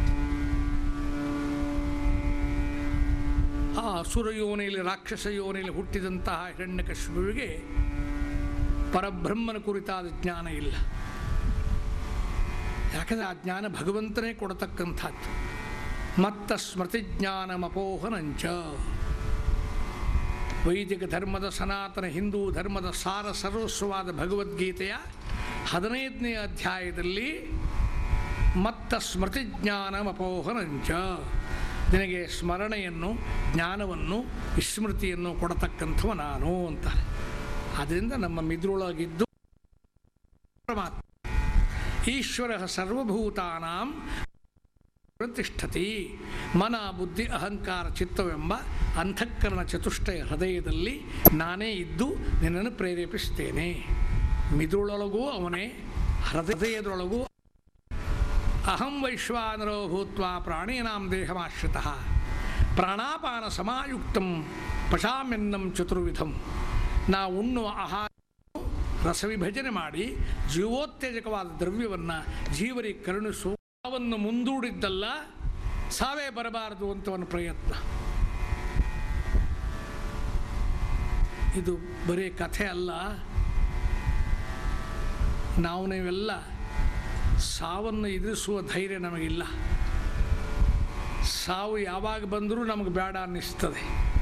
ಆ ಅಸುರ ಯೋನಿಯಲ್ಲಿ ರಾಕ್ಷಸ ಯೋನಿಯಲ್ಲಿ ಹುಟ್ಟಿದಂತಹ ಹಿರಣ್ಯಕಶ್ಯಪುವಿಗೆ ಪರಬ್ರಹ್ಮನ ಕುರಿತಾದ ಜ್ಞಾನ ಇಲ್ಲ. ಯಾಕಂದರೆ ಆ ಜ್ಞಾನ ಭಗವಂತನೇ ಕೊಡತಕ್ಕಂಥದ್ದು. ಮತ್ತ ಸ್ಮೃತಿ ಜ್ಞಾನಮಪೋಹನಂಚ ವೈದಿಕ ಧರ್ಮದ ಸನಾತನ, ಹಿಂದೂ ಧರ್ಮದ ಸಾರ ಸರ್ವಸ್ವವಾದ ಭಗವದ್ಗೀತೆಯ ಹದಿನೈದನೇ ಅಧ್ಯಾಯದಲ್ಲಿ ಮತ್ತ ಸ್ಮೃತಿ ಜ್ಞಾನಮಪೋಹನಂಚ ನಿನಗೆ ಸ್ಮರಣೆಯನ್ನು, ಜ್ಞಾನವನ್ನು, ವಿಸ್ಮೃತಿಯನ್ನು ಕೊಡತಕ್ಕಂಥವ ನಾನು ಅಂತಾರೆ. ಆದ್ದರಿಂದ ನಮ್ಮ ಮಿದ್ರೊಳಗಿದ್ದು ಪರಮಾತ್ಮ. ಈಶ್ವರ ಸರ್ವಭೂತಾನಾಂ ಪ್ರತಿಷ್ಠತಿ. ಮನ ಬುದ್ಧಿ ಅಹಂಕಾರ ಚಿತ್ತವೆಂಬ ಅಂತಃಕರಣ ಚತುಷ್ಟಯ ಹೃದಯದಲ್ಲಿ ನಾನೇ ಇದ್ದು ನಿನ್ನನ್ನು ಪ್ರೇರೇಪಿಸುತ್ತೇನೆ. ಮಿದುಳೊಳಗೂ ಅವನೇ, ಹೃದಯದೊಳಗೂ ಅಹಂ ವೈಶ್ವಾನರೋ ಭೂತ್ವ ಪ್ರಾಣೀನಾಂ ದೇಹಮಾಶ್ರಿತ. ಪ್ರಾಣಾಪಾನ ಸಮಾಯುಕ್ತಂ ಪಶಾಮೆನ್ನಂ ಚತುರ್ವಿಧಂ. ನಾ ಉಣ್ಣುವ ಆಹಾರ ರಸವಿಭಜನೆ ಮಾಡಿ ಜೀವೋತ್ತೇಜಕವಾದ ದ್ರವ್ಯವನ್ನು ಜೀವರಿಗೆ ಕರುಣಿಸುವ ಸಾವನ್ನು ಮುಂದೂಡಿದ್ದಲ್ಲ, ಸಾವೇ ಬರಬಾರದು ಅಂತ ಒಂದು ಪ್ರಯತ್ನ. ಇದು ಬರೀ ಕಥೆ ಅಲ್ಲ. ನಾವು ನೀವೆಲ್ಲ ಸಾವನ್ನು ಎದುರಿಸುವ ಧೈರ್ಯ ನಮಗಿಲ್ಲ. ಸಾವು ಯಾವಾಗ ಬಂದರೂ ನಮಗೆ ಬೇಡ ಅನ್ನಿಸ್ತದೆ.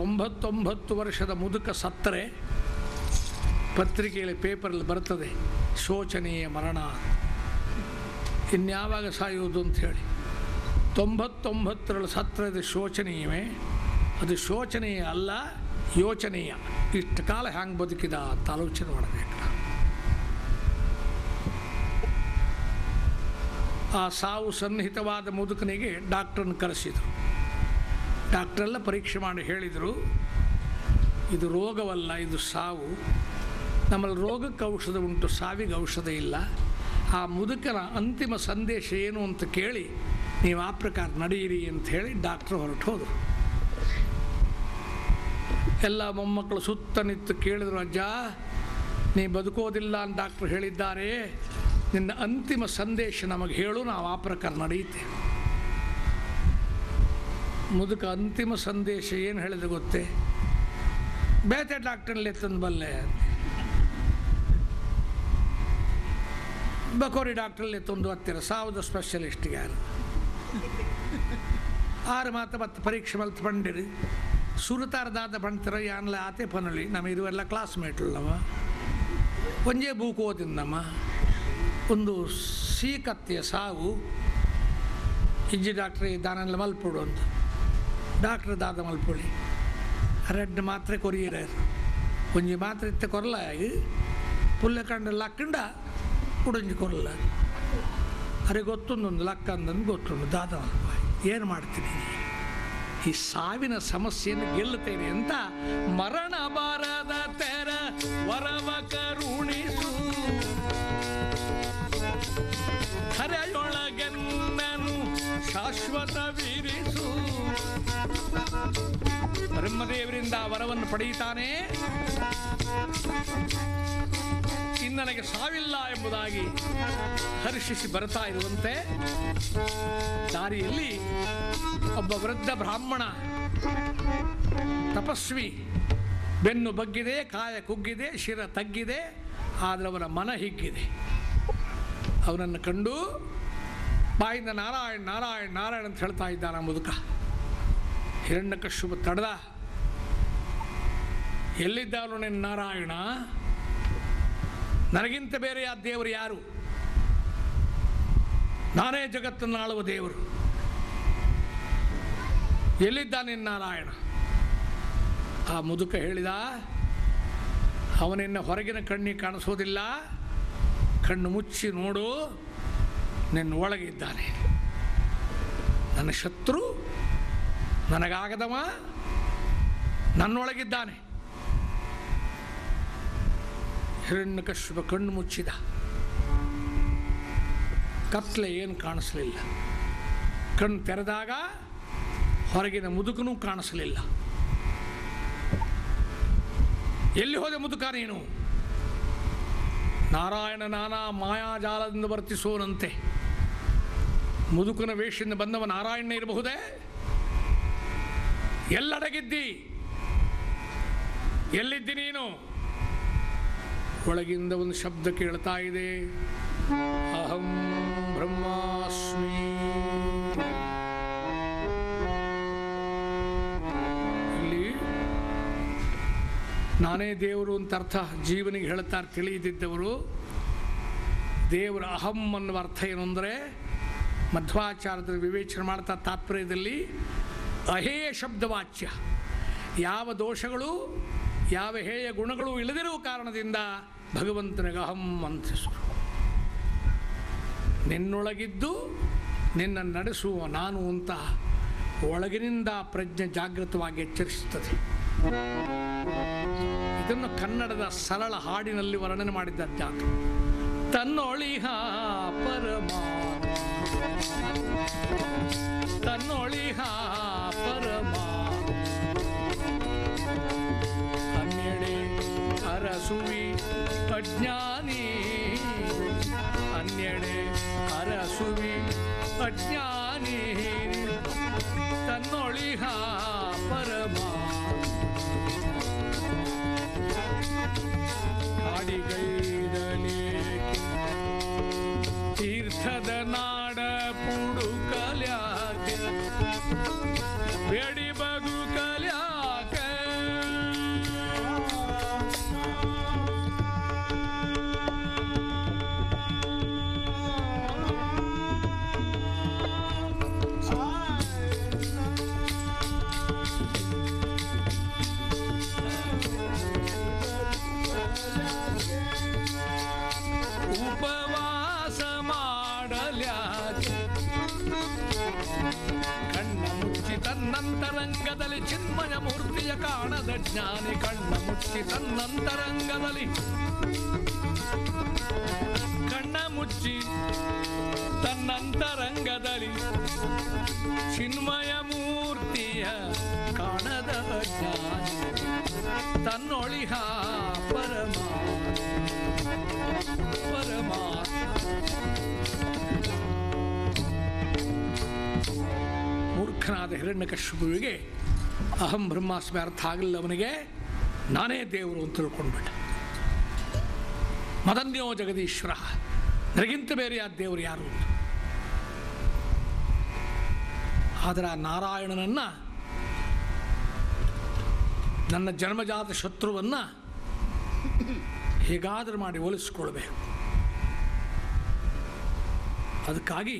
ತೊಂಬತ್ತೊಂಬತ್ತು ವರ್ಷದ ಮುದುಕ ಸತ್ತರೆ ಪತ್ರಿಕೆಯಲ್ಲಿ ಪೇಪರಲ್ಲಿ ಬರ್ತದೆ, ಶೋಚನೀಯ ಮರಣ. ಇನ್ಯಾವಾಗ ಸಾಯುವುದು ಅಂತ ಹೇಳಿ. ತೊಂಬತ್ತೊಂಬತ್ತರಲ್ಲಿ ಸತ್ತರದ ಶೋಚನೀಯವೇ? ಅದು ಶೋಚನೀಯ ಅಲ್ಲ, ಯೋಚನೀಯ. ಇಷ್ಟು ಕಾಲ ಹ್ಯಾಂಗೆ ಬದುಕಿದ ಅಂತ ಆಲೋಚನೆ ಮಾಡಬೇಕು ಆ ಸಾವು ಸನ್ನಿಹಿತವಾದ ಮುದುಕನಿಗೆ ಡಾಕ್ಟ್ರನ್ನ ಕರೆಸಿದರು. ಡಾಕ್ಟ್ರೆಲ್ಲ ಪರೀಕ್ಷೆ ಮಾಡಿ ಹೇಳಿದರು, ಇದು ರೋಗವಲ್ಲ, ಇದು ಸಾವು. ನಮ್ಮಲ್ಲಿ ರೋಗಕ್ಕೆ ಔಷಧ ಉಂಟು, ಸಾವಿಗೆ ಔಷಧ ಇಲ್ಲ. ಆ ಮುದುಕನ ಅಂತಿಮ ಸಂದೇಶ ಏನು ಅಂತ ಕೇಳಿ, ನೀವು ಆ ಪ್ರಕಾರ ನಡೆಯಿರಿ ಅಂತ ಹೇಳಿ ಡಾಕ್ಟ್ರ್ ಹೊರಟು ಹೋದರು. ಎಲ್ಲ ಮೊಮ್ಮಕ್ಕಳು ಸುತ್ತ ನಿಂತು ಕೇಳಿದ್ರು, ಅಜ್ಜ, ನೀ ಬದುಕೋದಿಲ್ಲ ಅಂತ ಡಾಕ್ಟ್ರ್ ಹೇಳಿದ್ದಾರೆ. ನಿನ್ನ ಅಂತಿಮ ಸಂದೇಶ ನಮಗೆ ಹೇಳು, ನಾವು ಆ ಪ್ರಕಾರ ನಡೆಯುತ್ತೆ ಮುದುಕ ಅಂತಿಮ ಸಂದೇಶ ಏನು ಹೇಳಿದ್ರೆ ಗೊತ್ತೇ? ಬೇತೆ ಡಾಕ್ಟರ್ನಲ್ಲಿ ತಂದು ಬಲ್ಲೆ. ಬಕೋರಿ ಡಾಕ್ಟ್ರಲ್ಲಿ ತಂದು ಹತ್ತಿರ ಸಾವಿರದ ಸ್ಪೆಷಲಿಸ್ಟ್ ಯಾರು? ಆರು ಮಾತು ಮತ್ತೆ ಪರೀಕ್ಷೆ ಮಲ್ತು ಪಂಡಿರಿ. ಸುರತಾರದಾದ ಬಂಡ್ತಿರ ಯಾನ್ಲ ಆತೆ ಪನಳಿ ನಮ್ಮ ಇರುವೆಲ್ಲ ಕ್ಲಾಸ್ಮೇಟ್ಲವ ಒಂಜೇ ಬೂಕು ಓದಿದ್ದಮ್ಮ ಒಂದು ಸೀಕತ್ತೆಯ ಸಾವು. ಇಜ್ಜಿ ಡಾಕ್ಟ್ರಿ ದಾನಲ್ಲ ಮಲ್ಪುಡು ಅಂತ. ಡಾಕ್ಟ್ರ್ ದಾದ ಮಲ್ಪೊಳಿ. ರೆಡ್ ಮಾತ್ರೆ ಕೊರಿಯರ. ಒಂಜಿ ಮಾತ್ರೆ குரலாகி ಪುಲ್ಲ ಕಂಡ ಲಕ್ಕಂಡ ಉಡಂಜಿ ಕೊರಲ. ಅರೆ ಗೊತ್ತೊಂದೊಂದು ಲಕ್ಕ ಅಂದನ್ನು ಗೊತ್ತುಂಡು ದಾದ ಏನು ಮಾಡ್ತೀನಿ? ಈ ಸಾವಿನ ಸಮಸ್ಯೆಯನ್ನು ಗೆಲ್ಲುತ್ತೇನೆ ಅಂತ ಮರಣ ಬಾರದ ತೆರ ವರವ ಕರುಣಿಸು. ಹರೆಯೊಳಗೆನ್ನನು ಶಾಶ್ವತವಿರಿಸು. ಬ್ರಹ್ಮದೇವರಿಂದ ವರವನ್ನು ಪಡೆಯುತ್ತಾನೆ. ಇನ್ನು ನನಗೆ ಸಾವಿಲ್ಲ ಎಂಬುದಾಗಿ ಹರ್ಷಿಸಿ ಬರ್ತಾ ಇರುವಂತೆ ದಾರಿಯಲ್ಲಿ ಒಬ್ಬ ವೃದ್ಧ ಬ್ರಾಹ್ಮಣ ತಪಸ್ವಿ. ಬೆನ್ನು ಬಗ್ಗಿದೆ, ಕಾಯ ಕುಗ್ಗಿದೆ, ಶಿರ ತಗ್ಗಿದೆ, ಆದರೆ ಅವನ ಮನ ಹಿಗ್ಗಿದೆ. ಅವನನ್ನು ಕಂಡು ಬಾಯಿಂದ ನಾರಾಯಣ್ ನಾರಾಯಣ್ ನಾರಾಯಣ್ ಅಂತ ಹೇಳ್ತಾ ಇದ್ದಾನ ಮುದುಕ. ಹಿರಣ್ಯಕಶ್ಯಪ ತಡೆದ. ಎಲ್ಲಿದ್ದಾನು ನಿನ್ನ ನಾರಾಯಣ? ನನಗಿಂತ ಬೇರೆ ಆ ದೇವರು ಯಾರು? ನಾನೇ ಜಗತ್ತನ್ನು ಆಳುವ ದೇವರು. ನಿನ್ನ ನಾರಾಯಣ? ಆ ಮುದುಕ ಹೇಳಿದ, ಅವನಿನ್ನ ಹೊರಗಿನ ಕಣ್ಣಿಗೆ ಕಾಣಿಸೋದಿಲ್ಲ. ಕಣ್ಣು ಮುಚ್ಚಿ ನೋಡು. ನಿನ್ನ ಒಳಗಿದ್ದಾನೆ ನನ್ನ ಶತ್ರು ನನಗಾಗದವ ನನ್ನೊಳಗಿದ್ದಾನೆ. ಹಿರಣ್ಯಕಶ್ಯಪ ಕಣ್ಣು ಮುಚ್ಚಿದ. ಕತ್ಲೆ ಏನು ಕಾಣಿಸಲಿಲ್ಲ. ಕಣ್ಣು ತೆರೆದಾಗ ಹೊರಗಿನ ಮುದುಕನೂ ಕಾಣಿಸಲಿಲ್ಲ. ಎಲ್ಲಿ ಹೋದೆ ಮುದುಕ ನೀನು? ನಾರಾಯಣ ನಾನಾ ಮಾಯಾಜಾಲದಿಂದ ವರ್ತಿಸೋನಂತೆ. ಮುದುಕನ ವೇಷದಿಂದ ಬಂದವ ನಾರಾಯಣ ಇರಬಹುದೇ? ಎಲ್ಲಡಗಿದ್ದಿ? ಎಲ್ಲಿದ್ದಿ ನೀನು? ಒಳಗಿಂದ ಒಂದು ಶಬ್ದ ಕೇಳ್ತಾ ಇದೆ. ಅಹಂ ಬ್ರಹ್ಮಾಸ್ಮಿ. ಇಲ್ಲಿ ನಾನೇ ದೇವರು ಅಂತ ಅರ್ಥ ಜೀವನಿಗೆ ಹೇಳ್ತಾರೆ ತಿಳಿಯದಿದ್ದವರು ದೇವರ ಅಹಂ ಅನ್ನುವ ಅರ್ಥ ಏನು ಅಂದರೆ ಮಧ್ವಾಚಾರ್ಯದ ವಿವೇಚನೆ ಮಾಡ್ತಾ ತಾತ್ಪರ್ಯದಲ್ಲಿ ಅಹೇಯ ಶಬ್ದವಾಚ್ಯ. ಯಾವ ದೋಷಗಳು, ಯಾವ ಹೇಯ ಗುಣಗಳು ಇಲ್ಲದಿರುವ ಕಾರಣದಿಂದ ಭಗವಂತನಿಗೆ ಅಹಂ ಅಂತ ನಿನ್ನೊಳಗಿದ್ದು, ನಿನ್ನ ನಡೆಸುವ ನಾನು ಅಂತ ಒಳಗಿನಿಂದ ಪ್ರಜ್ಞೆ ಜಾಗೃತವಾಗಿ ಎಚ್ಚರಿಸುತ್ತದೆ. ಇದನ್ನು ಕನ್ನಡದ ಸರಳ ಹಾಡಿನಲ್ಲಿ ವರ್ಣನೆ ಮಾಡಿದ್ದ ಜಾತ ತನ್ನೊಳಿಹ ಪರಮ ತನ್ನೊಳಿಹ ಪರಮ ಅನ್ಯಡೆ ಅರಸುವಿ ಅಜ್ಞಾನಿ ಅನ್ಯಡೆ ಅರಸುವಿ ಅಜ್ಞಾನಿ ತನ್ನೊಳಿಹ ಕಾಣದ ಜ್ಞಾನಿ ಕಣ್ಣ ಮುಚ್ಚಿ ತನ್ನಂತರಂಗದಲ್ಲಿ ಕಣ್ಣ ಮುಚ್ಚಿ ತನ್ನಂತರಂಗದಲ್ಲಿ ಚಿನ್ಮಯ ಮೂರ್ತಿಯ ಕಾಣದ ಜ್ಞಾನಿ ತನ್ನೊಳಿಹ ಪರಮ ಪರಮ ಮೂರ್ಖನಾದ ಹಿರಣ್ಯಕಶಿಪುವಿಗೆ ಅಹಂ ಬ್ರಹ್ಮಾಸ್ಮಿ ಅರ್ಥ ಆಗಲಿಲ್ಲ ಅವನಿಗೆ. ನಾನೇ ದೇವರು ಅಂತ ತಿಳ್ಕೊಂಡ್ಬಿಟ್ಟೆ. ಮದನ್ಯೋ ಜಗದೀಶ್ವರ ನನಗಿಂತ ಬೇರೆ ಆ ದೇವರು ಯಾರು ಆದರೆ ಆ ನಾರಾಯಣನನ್ನು, ನನ್ನ ಜನ್ಮಜಾತ ಶತ್ರುವನ್ನು ಹೇಗಾದರೂ ಮಾಡಿ ಹೋಲಿಸ್ಕೊಳ್ಬೇಕು. ಅದಕ್ಕಾಗಿ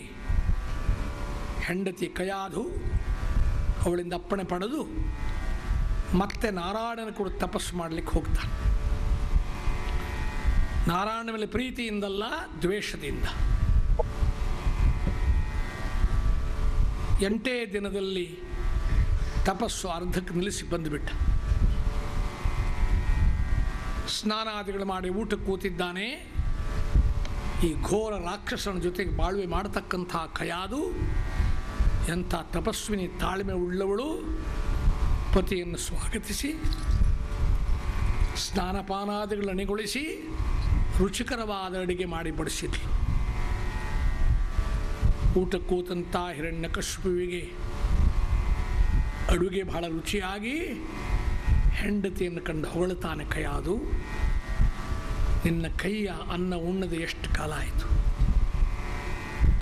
ಹೆಂಡತಿ ಕಯಾದು ಅವಳಿಂದ ಅಪ್ಪಣೆ ಪಡೆದು ಮತ್ತೆ ನಾರಾಯಣನ ಕೂಡ ತಪಸ್ಸು ಮಾಡಲಿಕ್ಕೆ ಹೋಗ್ತಾನೆ. ನಾರಾಯಣ ಮೇಲೆ ಪ್ರೀತಿಯಿಂದಲ್ಲ ದ್ವೇಷದಿಂದ. ಎಂಟೇ ದಿನದಲ್ಲಿ ತಪಸ್ಸು ಅರ್ಧಕ್ಕೆ ನಿಲ್ಲಿಸಿ ಬಂದುಬಿಟ್ಟ. ಸ್ನಾನಾದಿಗಳು ಮಾಡಿ ಊಟಕ್ಕೆ ಕೂತಿದ್ದಾನೆ. ಈ ಘೋರ ರಾಕ್ಷಸನ ಜೊತೆಗೆ ಬಾಳ್ವೆ ಮಾಡತಕ್ಕಂಥ ಕಯಾದು ಎಂಥ ತಪಸ್ವಿನಿ ತಾಳ್ಮೆ ಉಳ್ಳವಳು? ಪತಿಯನ್ನು ಸ್ವಾಗತಿಸಿ ಸ್ನಾನಪಾನಾದಿಗಳನ್ನು ಅಣಿಗೊಳಿಸಿ, ರುಚಿಕರವಾದ ಅಡಿಗೆ ಮಾಡಿ ಬಡಿಸಿದ್ಲು ಊಟ ಕೂತಂಥ ಹಿರಣ್ಯಕಶ್ಯಪುವಿಗೆ ಅಡುಗೆ ಬಹಳ ರುಚಿಯಾಗಿ ಹೆಂಡತಿಯನ್ನು ಕಂಡು ಹೊಗಳುತ್ತಾನೆ ಕೈಯಾದು. ನಿನ್ನ ಕೈಯ ಅನ್ನ ಉಣ್ಣದೆ ಎಷ್ಟು ಕಾಲ ಆಯಿತು?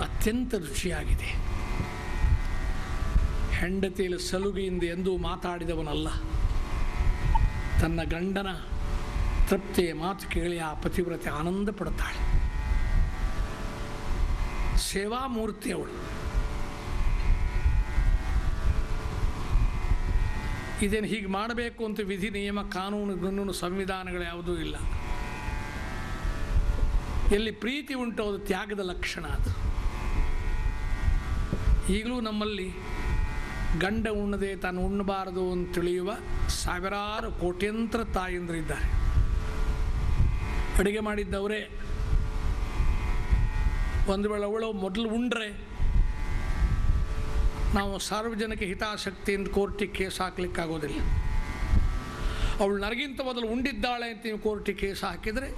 ಅತ್ಯಂತ ರುಚಿಯಾಗಿದೆ. ಹೆಂಡತಿಯಲ್ಲಿ ಸಲುಗೆಯಿಂದ ಎಂದೂ ಮಾತಾಡಿದವನಲ್ಲ. ತನ್ನ ಗಂಡನ ತೃಪ್ತಿಯ ಮಾತು ಕೇಳಿ ಆ ಪತಿವ್ರತೆ ಆನಂದ ಪಡುತ್ತಾಳೆ. ಸೇವಾಮೂರ್ತಿ ಅವಳು. ಇದೇನು ಹೀಗೆ ಮಾಡಬೇಕು ಅಂತ ವಿಧಿ, ನಿಯಮ, ಕಾನೂನು ಕಾನೂನು ಸಂವಿಧಾನಗಳು ಯಾವುದೂ ಇಲ್ಲ. ಎಲ್ಲಿ ಪ್ರೀತಿ ಉಂಟು ಅದು ತ್ಯಾಗದ ಲಕ್ಷಣ ಅದು. ಈಗಲೂ ನಮ್ಮಲ್ಲಿ ಗಂಡ ಉಣ್ಣದೆ ತಾನು ಉಣ್ಣಬಾರದು ಅಂತ ತಿಳಿಯುವ ಸಾವಿರಾರು ಕೋಟ್ಯಂತರ ತಾಯಂದ್ರಿದ್ದಾರೆ. ಅಡುಗೆ ಮಾಡಿದ್ದವರೇ, ಒಂದು ವೇಳೆ ಅವಳು ಮೊದಲು ಉಂಡ್ರೆ, ನಾವು ಸಾರ್ವಜನಿಕ ಹಿತಾಸಕ್ತಿಯಿಂದ ಕೋರ್ಟಿಗೆ ಕೇಸ್ ಹಾಕ್ಲಿಕ್ಕಾಗೋದಿಲ್ಲ. ಅವಳು ನನಗಿಂತ ಮೊದಲು ಉಂಡಿದ್ದಾಳೆ ಅಂತ ನೀವು ಕೋರ್ಟಿಗೆ ಕೇಸ್ ಹಾಕಿದರೆ,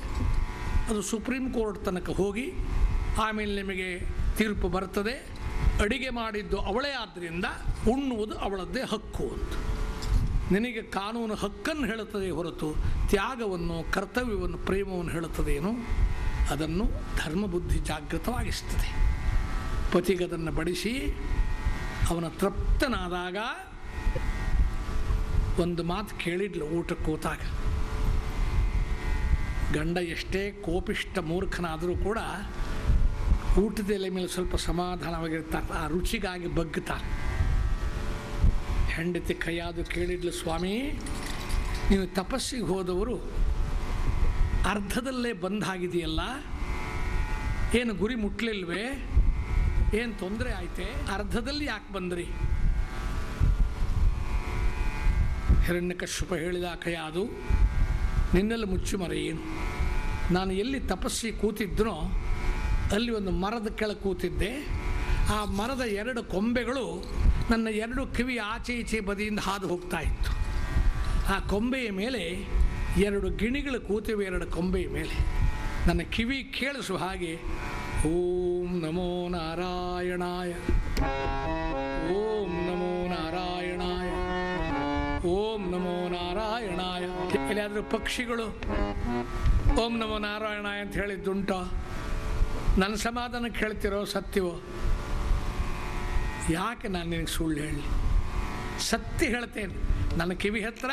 ಅದು ಸುಪ್ರೀಂ ಕೋರ್ಟ್ ತನಕ ಹೋಗಿ, ಆಮೇಲೆ ನಿಮಗೆ ತೀರ್ಪು ಬರ್ತದೆ. ಅಡಿಗೆ ಮಾಡಿದ್ದು ಅವಳೇ ಆದ್ದರಿಂದ ಉಣ್ಣುವುದು ಅವಳದ್ದೇ ಹಕ್ಕು ಅಂತ ನಿನಗೆ ಕಾನೂನು ಹಕ್ಕನ್ನು ಹೇಳುತ್ತದೆ ಹೊರತು ತ್ಯಾಗವನ್ನು, ಕರ್ತವ್ಯವನ್ನು, ಪ್ರೇಮವನ್ನು ಹೇಳುತ್ತದೇನು? ಅದನ್ನು ಧರ್ಮಬುದ್ಧಿ ಜಾಗೃತವಾಗಿಸ್ತದೆ ಪತಿಗದನ್ನು ಬಡಿಸಿ ಅವನ ತೃಪ್ತನಾದಾಗ ಒಂದು ಮಾತು ಕೇಳಿದ್ಲು ಊಟ ಕೂತಾಗ. ಗಂಡ ಎಷ್ಟೇ ಕೋಪಿಷ್ಟ ಮೂರ್ಖನಾದರೂ ಕೂಡ ಊಟದ ಎಲೆ ಮೇಲೆ ಸ್ವಲ್ಪ ಸಮಾಧಾನವಾಗಿರ್ತಾರೆ, ಆ ರುಚಿಗಾಗಿ ಬಗ್ಗುತ್ತಾರೆ. ಹೆಂಡತಿ ಕೈಯಾದು ಕೇಳಿದ್ಲು, ಸ್ವಾಮಿ ನೀವು ತಪಸ್ಸಿಗೆ ಹೋದವರು ಅರ್ಧದಲ್ಲೇ ಬಂದಾಗಿದೆಯಲ್ಲ ಏನು ಗುರಿ ಮುಟ್ಲಿಲ್ವೇ? ಏನು ತೊಂದರೆ ಆಯ್ತೆ? ಅರ್ಧದಲ್ಲಿ ಯಾಕೆ ಬಂದ್ರಿ? ಹಿರಣ್ಯಕಶ್ಯಪ ಹೇಳಿದ ಕೈಯಾದು ನಿನ್ನೆಲ್ಲ ಮುಚ್ಚುಮರೆ ಏನು? ನಾನು ಎಲ್ಲಿ ತಪಸ್ಸಿ ಕೂತಿದ್ದನೋ ಅಲ್ಲಿ ಒಂದು ಮರದ ಕೆಳ ಕೂತಿದ್ದೆ. ಆ ಮರದ ಎರಡು ಕೊಂಬೆಗಳು ನನ್ನ ಎರಡು ಕಿವಿ ಆಚೆ ಈಚೆ ಬದಿಯಿಂದ ಹಾದು ಹೋಗ್ತಾ ಇತ್ತು. ಆ ಕೊಂಬೆಯ ಮೇಲೆ ಎರಡು ಗಿಣಿಗಳು ಕೂತಿವೆ, ಎರಡು ಕೊಂಬೆಯ ಮೇಲೆ. ನನ್ನ ಕಿವಿ ಕೇಳಿಸುವ ಹಾಗೆ, ಓಂ ನಮೋ ನಾರಾಯಣಾಯ, ಓಂ ನಮೋ ನಾರಾಯಣಾಯ, ಓಂ ನಮೋ ನಾರಾಯಣಾಯ. ಎಲ್ಲಾದರೂ ಪಕ್ಷಿಗಳು, ಓಂ ನಮೋ ನಾರಾಯಣ ಅಂತ ಹೇಳಿದ್ದುಂಟೋ? ನನ್ನ ಸಮಾಧಾನಕ್ಕೆ ಕೇಳ್ತಿರೋ ಸತ್ಯವೋ? ಯಾಕೆ ನಾನು ನಿನಗೆ ಸುಳ್ಳು ಹೇಳಿ ಸತ್ಯ ಹೇಳ್ತೇನೆ. ನನ್ನ ಕಿವಿ ಹತ್ರ,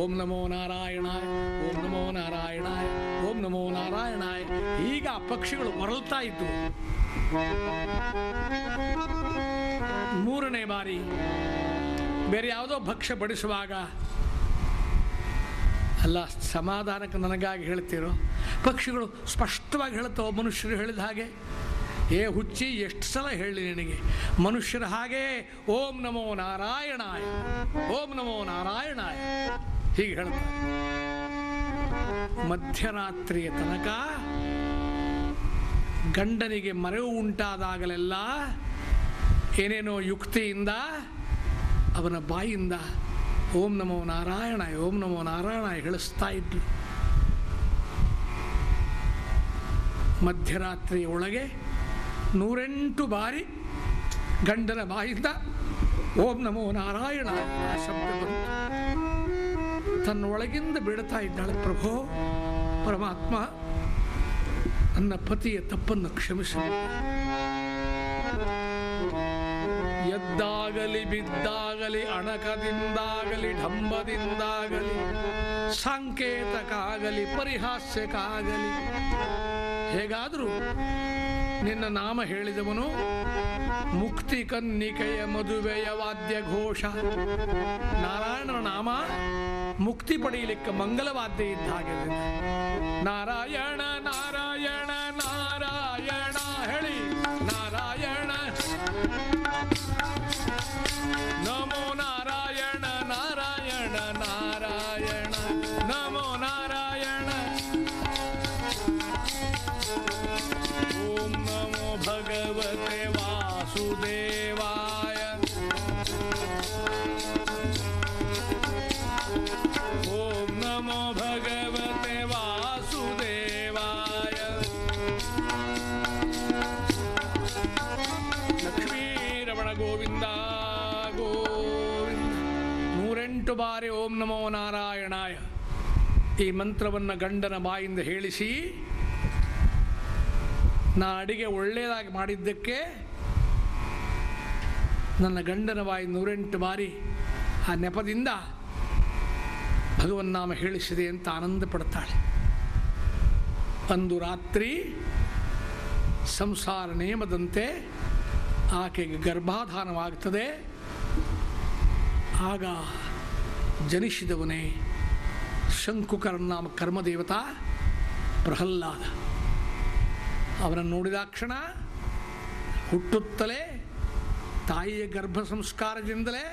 ಓಂ ನಮೋ ನಾರಾಯಣಾಯ, ಓಂ ನಮೋ ನಾರಾಯಣಾಯ, ಓಂ ನಮೋ ನಾರಾಯಣಾಯ. ಈಗ ಆ ಪಕ್ಷಿಗಳು ಮರಳ್ತಾ ಇದ್ವು ಮೂರನೇ ಬಾರಿ, ಬೇರೆ ಯಾವುದೋ ಭಕ್ಷ್ಯ ಬಡಿಸುವಾಗ ಅಲ್ಲ, ಸಮಾಧಾನಕ್ಕೆ ನನಗಾಗಿ ಹೇಳ್ತಿರೋ? ಪಕ್ಷಿಗಳು ಸ್ಪಷ್ಟವಾಗಿ ಹೇಳುತ್ತೋ ಮನುಷ್ಯರು ಹೇಳಿದ ಹಾಗೆ. ಏ ಹುಚ್ಚಿ, ಎಷ್ಟು ಸಲ ಹೇಳಿ ನಿನಗೆ? ಮನುಷ್ಯರ ಹಾಗೆ, ಓಂ ನಮೋ ನಾರಾಯಣಾಯ. ಓಂ ನಮೋ ನಾರಾಯಣಾಯ. ಹೀಗೆ ಹೇಳ್ತಾರೆ. ಮಧ್ಯರಾತ್ರಿಯ ತನಕ ಗಂಡನಿಗೆ ಮರೆವು ಉಂಟಾದಾಗಲೆಲ್ಲ ಏನೇನೋ ಯುಕ್ತಿಯಿಂದ ಅವನ ಬಾಯಿಂದ ಓಂ ನಮೋ ನಾರಾಯಣ ಓಂ ನಮೋ ನಾರಾಯಣ ಹೇಳಿಸ್ತಾ ಇದ್ರು. ಮಧ್ಯರಾತ್ರಿ ಒಳಗೆ ನೂರೆಂಟು ಬಾರಿ ಗಂಡನ ಬಾಯಿಂದ ಓಂ ನಮೋ ನಾರಾಯಣ ಆ ಶಬ್ದ ಬಂತು. ತನ್ನ ಒಳಗಿಂದ ಬಿಡ್ತಾ ಇದ್ದಾಳೆ, ಪ್ರಭೋ, ಪರಮಾತ್ಮ ನನ್ನ ಪತಿಯ ತಪ್ಪನ್ನು ಕ್ಷಮಿಸು. ಎದ್ದಾಗಲಿ, ಬಿದ್ದಾಗಲಿ, ಅಣಕದಿಂದಾಗಲಿ ಢಂಬದಿಂದಾಗಲಿ ಸಂಕೇತಕ್ಕಾಗಲಿ, ಪರಿಹಾಸ್ಯಕ್ಕಾಗಲಿ, ಹೇಗಾದರೂ ನಿನ್ನ ನಾಮ ಹೇಳಿದವನು ಮುಕ್ತಿ ಕನ್ನಿಕೆಯ ಮದುವೆಯ ವಾದ್ಯ ಘೋಷ ನಾರಾಯಣನ ನಾಮ ಮುಕ್ತಿ ಪಡೆಯಲಿಕ್ಕೆ ಮಂಗಲವಾದ್ಯ ಇದ್ದ ಹಾಗೆ ನಾರಾಯಣ ನಾರಾಯಣ ನಾರಾಯಣ, ಹೇಳಿ. ಈ ಮಂತ್ರವನ್ನು ಗಂಡನ ಬಾಯಿಂದ ಹೇಳಿಸಿ, ನಾ ಅಡಿಗೆ ಒಳ್ಳೆಯದಾಗಿ ಮಾಡಿದ್ದಕ್ಕೆ ನನ್ನ ಗಂಡನ ಬಾಯಿ ನೂರೆಂಟು ಬಾರಿ ಆ ನೆಪದಿಂದ ಭಗವನ್ನಾಮ ಹೇಳಿಸಿದೆ ಅಂತ ಆನಂದ ಪಡ್ತಾಳೆ. ಅಂದು ರಾತ್ರಿ ಸಂಸಾರ ನೇಮದಂತೆ ಆಕೆಗೆ ಗರ್ಭಾಧಾನವಾಗ್ತದೆ. ಆಗ ಜನಿಸಿದವನೇ ಶಂಕುಕರನಾಮ ಕರ್ಮದೇವತಾ ಪ್ರಹ್ಲಾದ. ಅವರನ್ನು ನೋಡಿದಾಕ್ಷಣ ಹುಟ್ಟುತ್ತಲೇ ತಾಯಿಯ ಗರ್ಭ ಸಂಸ್ಕಾರದಿಂದಲೇ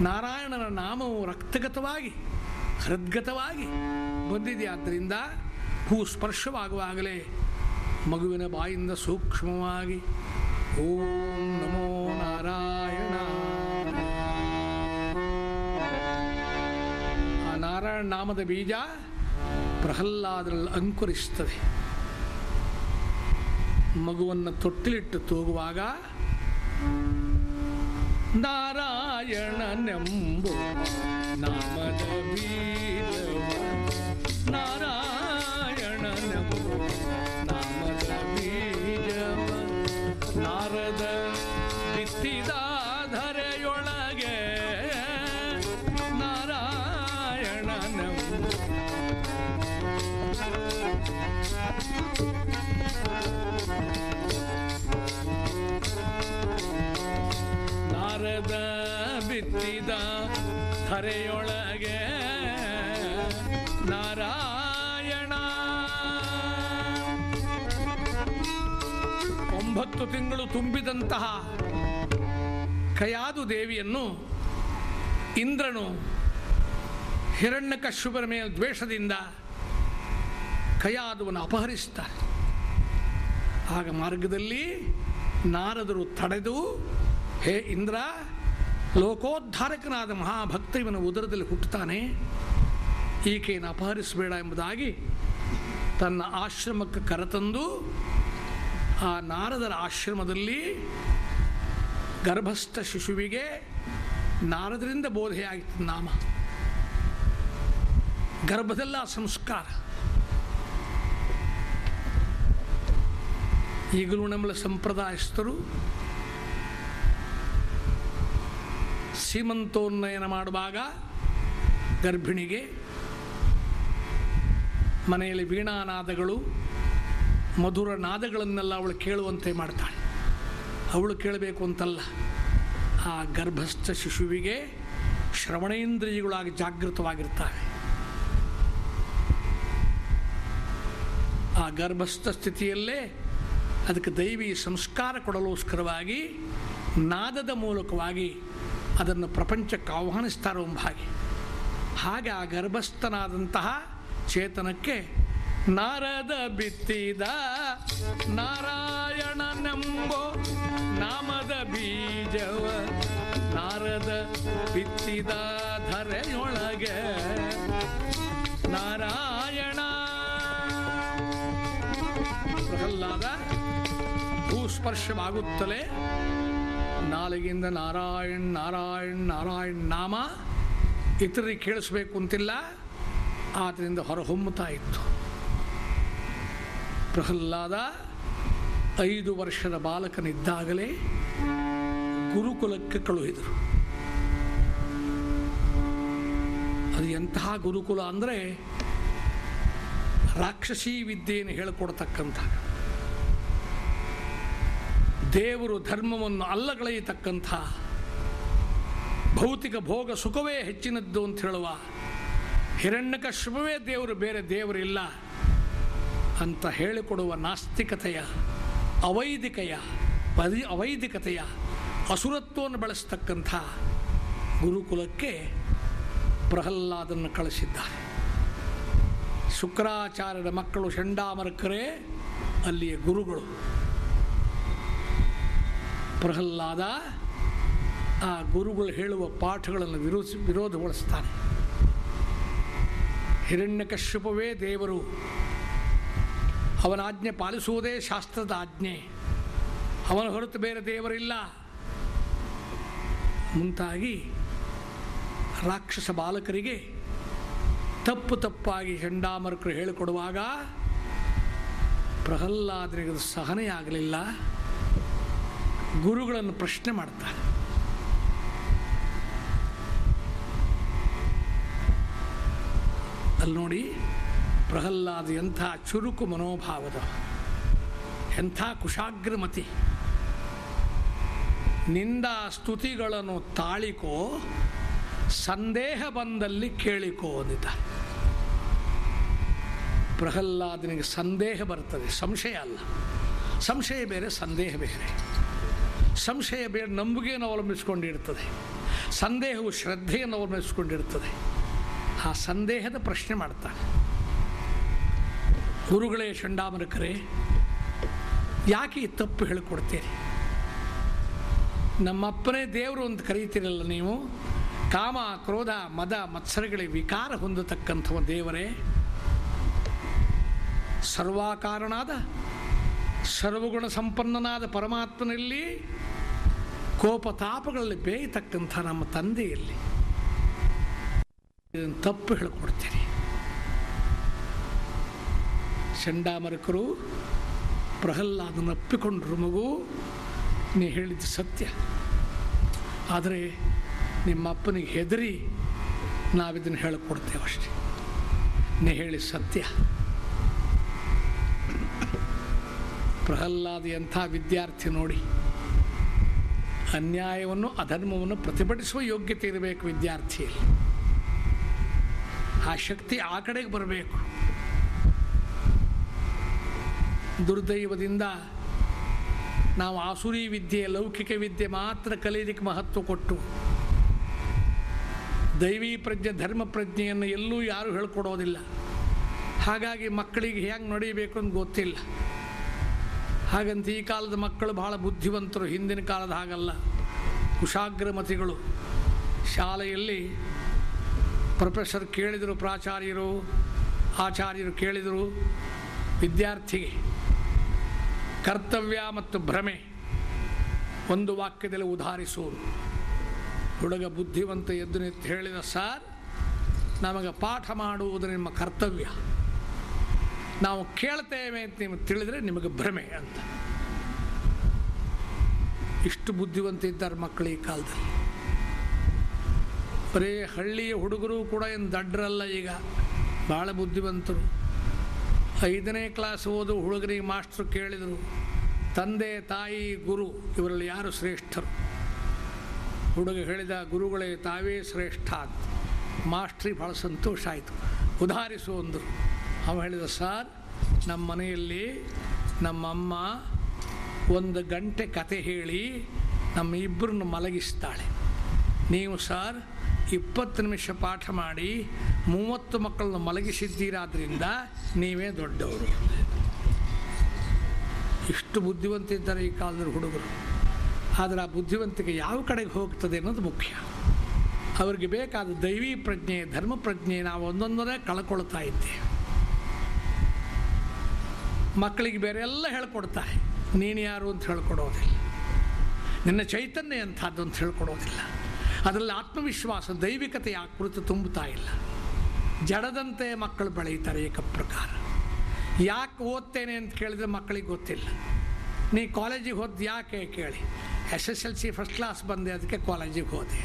ನಾರಾಯಣನ ನಾಮವು ರಕ್ತಗತವಾಗಿ, ಹೃದ್ಗತವಾಗಿ ಬಂದಿದೆ. ಆದ್ದರಿಂದ ಭೂ ಸ್ಪರ್ಶವಾಗುವಾಗಲೇ ಮಗುವಿನ ಬಾಯಿಂದ ಸೂಕ್ಷ್ಮವಾಗಿ ಓಂ ನಮೋ ನಾರಾಯಣ ನಾರಾಯಣ ನಾಮದ ಬೀಜ ಪ್ರಹ್ಲಾದರಲ್ಲಿ ಅಂಕುರಿಸ್ತದೆ. ಮಗುವನ್ನು ತೊಟ್ಟಿಲಿಟ್ಟು ತೂಗುವಾಗ ನಾರಾಯಣನೆಂಬು ನಾಮದ ಬೀಜ ನಾರಾಯಣನೆಂಬು ಧರೆಯೊಳಗೆ ನಾರಾಯಣ. ಒಂಬತ್ತು ತಿಂಗಳು ತುಂಬಿದಂತಹ ಕಯಾದು ದೇವಿಯನ್ನು ಇಂದ್ರನು ಹಿರಣ್ಯಕಶುಭರ ಮೇಲೆ ದ್ವೇಷದಿಂದ ಕಯಾದುವನ್ನು ಅಪಹರಿಸ್ತಾರೆ. ಆಗ ಮಾರ್ಗದಲ್ಲಿ ನಾರದರು ತಡೆದು, ಹೇ ಇಂದ್ರ ಲೋಕೋದ್ಧಾರಕನಾದ ಮಹಾಭಕ್ತ ಇವನ ಉದರದಲ್ಲಿ ಹುಟ್ಟುತ್ತಾನೆ. ಈಕೆಯನ್ನು ಅಪಹರಿಸಬೇಡ ಎಂಬುದಾಗಿ ತನ್ನ ಆಶ್ರಮಕ್ಕೆ ಕರೆತಂದು ಆ ನಾರದರ ಆಶ್ರಮದಲ್ಲಿ ಗರ್ಭಸ್ಥ ಶಿಶುವಿಗೆ ನಾರದರಿಂದ ಬೋಧೆಯಾಗಿತ್ತು ನಾಮ. ಗರ್ಭದಲ್ಲ ಸಂಸ್ಕಾರ. ಈಗಲೂ ನಮ್ಮ ಸಂಪ್ರದಾಯಸ್ಥರು ಸೀಮಂತೋನ್ನಯನ ಮಾಡುವಾಗ ಗರ್ಭಿಣಿಗೆ ಮನೆಯಲ್ಲಿ ವೀಣಾನಾದಗಳು, ಮಧುರ ನಾದಗಳನ್ನೆಲ್ಲ ಅವಳು ಕೇಳುವಂತೆ ಮಾಡ್ತಾಳೆ. ಅವಳು ಕೇಳಬೇಕು ಅಂತಲ್ಲ. ಆ ಗರ್ಭಸ್ಥ ಶಿಶುವಿಗೆ ಶ್ರವಣೇಂದ್ರಿಯಗಳಾಗಿ ಜಾಗೃತವಾಗಿರ್ತಾವೆ ಆ ಗರ್ಭಸ್ಥ ಸ್ಥಿತಿಯಲ್ಲೇ ಅದಕ್ಕೆ ದೈವಿ ಸಂಸ್ಕಾರ ಕೊಡಲೋಸ್ಕರವಾಗಿ ನಾದದ ಮೂಲಕವಾಗಿ ಅದನ್ನು ಪ್ರಪಂಚಕ್ಕೆ ಆಹ್ವಾನಿಸ್ತಾರೋ ಎಂಬ ಹಾಗೆ. ಹಾಗೆ ಆ ಗರ್ಭಸ್ಥನಾದಂತಹ ಚೇತನಕ್ಕೆ ನಾರದ ಬಿತ್ತಿದ ನಾರಾಯಣನೆಂಬೋ ನಾಮದ ಬೀಜವ ನಾರದ ಬಿತ್ತಿದ ಧರೆಯೊಳಗೆ ನಾರಾಯಣ. ಪ್ರಹ್ಲಾದ ಭೂಸ್ಪರ್ಶವಾಗುತ್ತಲೇ ನಾಲಿಗೆಯಿಂದ ನಾರಾಯಣ್ ನಾರಾಯಣ್ ನಾರಾಯಣ್ ನಾಮ ಇತರರಿಗೆ ಕೇಳಿಸ್ಬೇಕು ಅಂತಿಲ್ಲ. ಆದ್ದರಿಂದ ಹೊರಹೊಮ್ಮುತ್ತಾ ಇತ್ತು. ಪ್ರಹ್ಲಾದ ಐದು ವರ್ಷದ ಬಾಲಕನಿದ್ದಾಗಲೇ ಗುರುಕುಲಕ್ಕೆ ಕಳುಹಿದರು. ಅದು ಎಂತಹ ಗುರುಕುಲ ಅಂದರೆ ರಾಕ್ಷಸೀ ವಿದ್ಯೆಯನ್ನು ಹೇಳಿಕೊಡ್ತಕ್ಕಂಥ ದೇವರು ಧರ್ಮವನ್ನು ಅಲ್ಲಗಳೆಯತಕ್ಕಂಥ ಭೌತಿಕ ಭೋಗ ಸುಖವೇ ಹೆಚ್ಚಿನದ್ದು ಅಂತ ಹೇಳುವ ಶುಭವೇ ದೇವರು, ಬೇರೆ ದೇವರಿಲ್ಲ ಅಂತ ಹೇಳಿಕೊಡುವ ನಾಸ್ತಿಕತೆಯ, ಅವೈದಿಕೆಯ, ಪರಿ ಅವೈದಿಕತೆಯ ಅಸುರತ್ವವನ್ನು ಬಳಸ್ತಕ್ಕಂಥ ಗುರುಕುಲಕ್ಕೆ ಪ್ರಹ್ಲಾದನ್ನು ಕಳಿಸಿದ್ದಾರೆ. ಶುಕ್ರಾಚಾರ್ಯರ ಮಕ್ಕಳು ಶಂಡಾಮರಕರೇ, ಅಲ್ಲಿಯ ಗುರುಗಳು. ಪ್ರಹ್ಲಾದ ಆ ಗುರುಗಳು ಹೇಳುವ ಪಾಠಗಳನ್ನು ವಿರೋಧ ವಿರೋಧಗೊಳಿಸ್ತಾನೆ. ಹಿರಣ್ಯಕಶ್ಯಪವೇ ದೇವರು ಅವನ ಆಜ್ಞೆ ಪಾಲಿಸುವುದೇ ಶಾಸ್ತ್ರದ ಆಜ್ಞೆ. ಅವನ ಹೊರತು ಬೇರೆ ದೇವರಿಲ್ಲ. ಮುಂತಾಗಿ ರಾಕ್ಷಸ ಬಾಲಕರಿಗೆ ತಪ್ಪು ತಪ್ಪಾಗಿ ಚಂಡಾಮರ್ಕರು ಹೇಳಿಕೊಡುವಾಗ ಪ್ರಹ್ಲಾದನಿಗೆ ಅದು ಸಹನೆಯಾಗಲಿಲ್ಲ. ಗುರುಗಳನ್ನು ಪ್ರಶ್ನೆ ಮಾಡ್ತಾರೆ. ಅಲ್ಲಿ ನೋಡಿ ಪ್ರಹ್ಲಾದ ಎಂಥ ಚುರುಕು ಮನೋಭಾವದ, ಎಂಥ ಕುಶಾಗ್ರಮತಿ. ನಿಂದ ಸ್ತುತಿಗಳನ್ನು ತಾಳಿಕೋ, ಸಂದೇಹ ಬಂದಲ್ಲಿ ಕೇಳಿಕೋ ಅಂದಿದ್ದ. ಪ್ರಹ್ಲಾದನಿಗೆ ಸಂದೇಹ ಬರ್ತದೆ, ಸಂಶಯ ಅಲ್ಲ. ಸಂಶಯ ಬೇರೆ, ಸಂದೇಹ ಬೇರೆ. ಸಂಶಯ ಬೇರೆ ನಂಬಿಕೆಯನ್ನು ಅವಲಂಬಿಸಿಕೊಂಡಿರ್ತದೆ. ಸಂದೇಹವು ಶ್ರದ್ಧೆಯನ್ನು ಅವಲಂಬಿಸಿಕೊಂಡಿರ್ತದೆ. ಆ ಸಂದೇಹದ ಪ್ರಶ್ನೆ ಮಾಡ್ತಾನೆ. ಗುರುಗಳೇ ಚಂಡಾಮರಕರೇ ಯಾಕೆ ಈ ತಪ್ಪು ಹೇಳಿಕೊಡ್ತೀರಿ? ನಮ್ಮಪ್ಪನೇ ದೇವರು ಅಂತ ಕರೀತಿರಲ್ಲ ನೀವು? ಕಾಮ, ಕ್ರೋಧ, ಮದ, ಮತ್ಸರಗಳಿಗೆ ವಿಕಾರ ಹೊಂದತಕ್ಕಂಥ ದೇವರೇ, ಸರ್ವಾಕಾರನಾದ ಸರ್ವಗುಣ ಸಂಪನ್ನನಾದ ಪರಮಾತ್ಮನಲ್ಲಿ ಕೋಪ ತಾಪಗಳಲ್ಲಿ ಬೇಯತಕ್ಕಂಥ ನಮ್ಮ ತಂದೆಯಲ್ಲಿ. ಇದನ್ನು ತಪ್ಪು ಹೇಳಿಕೊಡ್ತೀರಿ. ಚಂಡಾಮರಕರು ಪ್ರಹ್ಲಾದನ ಅಪ್ಪಿಕೊಂಡ್ರು ಮಗು, ನೀ ಹೇಳಿದ್ದು ಸತ್ಯ. ಆದರೆ ನಿಮ್ಮ ಅಪ್ಪನಿಗೆ ಹೆದರಿ ನಾವಿದನ್ನು ಹೇಳಿಕೊಡ್ತೇವಷ್ಟೇ ನೀ ಹೇಳಿ ಸತ್ಯ. ಪ್ರಹ್ಲಾದ ಎಂಥ ವಿದ್ಯಾರ್ಥಿ ನೋಡಿ. ಅನ್ಯಾಯವನ್ನು, ಅಧರ್ಮವನ್ನು ಪ್ರತಿಭಟಿಸುವ ಯೋಗ್ಯತೆ ಇರಬೇಕು ವಿದ್ಯಾರ್ಥಿಯಲ್ಲಿ. ಆ ಶಕ್ತಿ ಆ ಕಡೆಗೆ ಬರಬೇಕು. ದುರ್ದೈವದಿಂದ ನಾವು ಆಸುರಿ ವಿದ್ಯೆ ಲೌಕಿಕ ವಿದ್ಯೆ ಮಾತ್ರ ಕಲಿಯಲಿಕ್ಕೆ ಮಹತ್ವ ಕೊಟ್ಟು, ದೈವಿ ಪ್ರಜ್ಞೆ, ಧರ್ಮ ಪ್ರಜ್ಞೆಯನ್ನು ಎಲ್ಲೂ ಯಾರೂ ಹೇಳ್ಕೊಡೋದಿಲ್ಲ. ಹಾಗಾಗಿ ಮಕ್ಕಳಿಗೆ ಹೇಗೆ ನಡೀಬೇಕು ಅಂತ ಗೊತ್ತಿಲ್ಲ. ಹಾಗಂತ ಈ ಕಾಲದ ಮಕ್ಕಳು ಬಹಳ ಬುದ್ಧಿವಂತರು, ಹಿಂದಿನ ಕಾಲದ ಹಾಗಲ್ಲ. ಕುಶಾಗ್ರಮತಿಗಳು. ಶಾಲೆಯಲ್ಲಿ ಪ್ರೊಫೆಸರ್ ಕೇಳಿದರು, ಪ್ರಾಚಾರ್ಯರು, ಆಚಾರ್ಯರು ಕೇಳಿದರು, ವಿದ್ಯಾರ್ಥಿಗೆ. ಕರ್ತವ್ಯ ಮತ್ತು ಭ್ರಮೆ. ಒಂದು ವಾಕ್ಯದಲ್ಲಿ ಉದಾಹರಿಸುವುದು ಹುಡುಗ ಬುದ್ಧಿವಂತ ಎದ್ದು ನಿಂತು ಹೇಳಿದ, ಸರ್, ನಮಗೆ ಪಾಠ ಮಾಡುವುದು ನಿಮ್ಮ ಕರ್ತವ್ಯ. ನಾವು ಕೇಳ್ತೇವೆ ಅಂತ ನಿಮಗೆ ತಿಳಿದರೆ ನಿಮಗೆ ಭ್ರಮೆ ಅಂತ. ಇಷ್ಟು ಬುದ್ಧಿವಂತ ಇದ್ದಾರೆ ಮಕ್ಕಳು ಈ ಕಾಲದಲ್ಲಿ. ಬರೀ ಹಳ್ಳಿಯ ಹುಡುಗರು ಕೂಡ ಏನು ದಡ್ಡರಲ್ಲ ಈಗ. ಭಾಳ ಬುದ್ಧಿವಂತರು. ಐದನೇ ಕ್ಲಾಸ್ ಓದು ಹುಡುಗರಿಗೆ ಮಾಸ್ಟ್ರು ಕೇಳಿದರು, ತಂದೆ, ತಾಯಿ, ಗುರು, ಇವರಲ್ಲಿ ಯಾರು ಶ್ರೇಷ್ಠರು? ಹುಡುಗ ಹೇಳಿದ, ಗುರುಗಳೇ, ತಾವೇ ಶ್ರೇಷ್ಠ ಅಂತ. ಮಾಸ್ಟ್ರಿಗೆ ಭಾಳ ಸಂತೋಷ ಆಯಿತು. ಉದಾಹರಿಸು ಅಂದರು. ಅವ ಹೇಳಿದ ಸರ್ ನಮ್ಮ ಮನೆಯಲ್ಲಿ ನಮ್ಮಮ್ಮ ಒಂದು ಗಂಟೆ ಕತೆ ಹೇಳಿ ನಮ್ಮ ಇಬ್ಬರನ್ನು ಮಲಗಿಸ್ತಾಳೆ. ನೀವು ಸರ್ ಇಪ್ಪತ್ತು ನಿಮಿಷ ಪಾಠ ಮಾಡಿ ಮೂವತ್ತು ಮಕ್ಕಳನ್ನು ಮಲಗಿಸಿದ್ದೀರಾದ್ರಿಂದ ನೀವೇ ದೊಡ್ಡವರು. ಇಷ್ಟು ಬುದ್ಧಿವಂತ ಇದ್ದಾರೆ ಈ ಕಾಲದ ಹುಡುಗರು. ಆದರೆ ಆ ಬುದ್ಧಿವಂತಿಕೆ ಯಾವ ಕಡೆಗೆ ಹೋಗ್ತದೆ ಅನ್ನೋದು ಮುಖ್ಯ. ಅವರಿಗೆ ಬೇಕಾದ ದೈವಿ ಪ್ರಜ್ಞೆ, ಧರ್ಮ ಪ್ರಜ್ಞೆ ನಾವು ಒಂದೊಂದರೇ ಕಳ್ಕೊಳ್ತಾ ಇದ್ದೇವೆ. ಮಕ್ಕಳಿಗೆ ಬೇರೆ ಎಲ್ಲ ಹೇಳ್ಕೊಡ್ತಾರೆ. ನೀನು ಯಾರು ಅಂತ ಹೇಳ್ಕೊಡೋದಿಲ್ಲ. ನಿನ್ನ ಚೈತನ್ಯ ಎಂಥದ್ದು ಅಂತ ಹೇಳ್ಕೊಡೋದಿಲ್ಲ. ಅದರಲ್ಲಿ ಆತ್ಮವಿಶ್ವಾಸ, ದೈವಿಕತೆ ಕುರಿತು ತುಂಬುತ್ತಾ ಇಲ್ಲ. ಜಡದಂತೆ ಮಕ್ಕಳು ಬೆಳೆಯುತ್ತಾರೆ ಏಕ ಪ್ರಕಾರ. ಯಾಕೆ ಓದ್ತೇನೆ ಅಂತ ಕೇಳಿದ್ರೆ ಮಕ್ಕಳಿಗೆ ಗೊತ್ತಿಲ್ಲ. ನೀ ಕಾಲೇಜಿಗೆ ಹೋದ್ ಯಾಕೆ ಕೇಳಿ. S S L C first class ಬಂದೆ, ಅದಕ್ಕೆ ಕಾಲೇಜಿಗೆ ಹೋದೆ.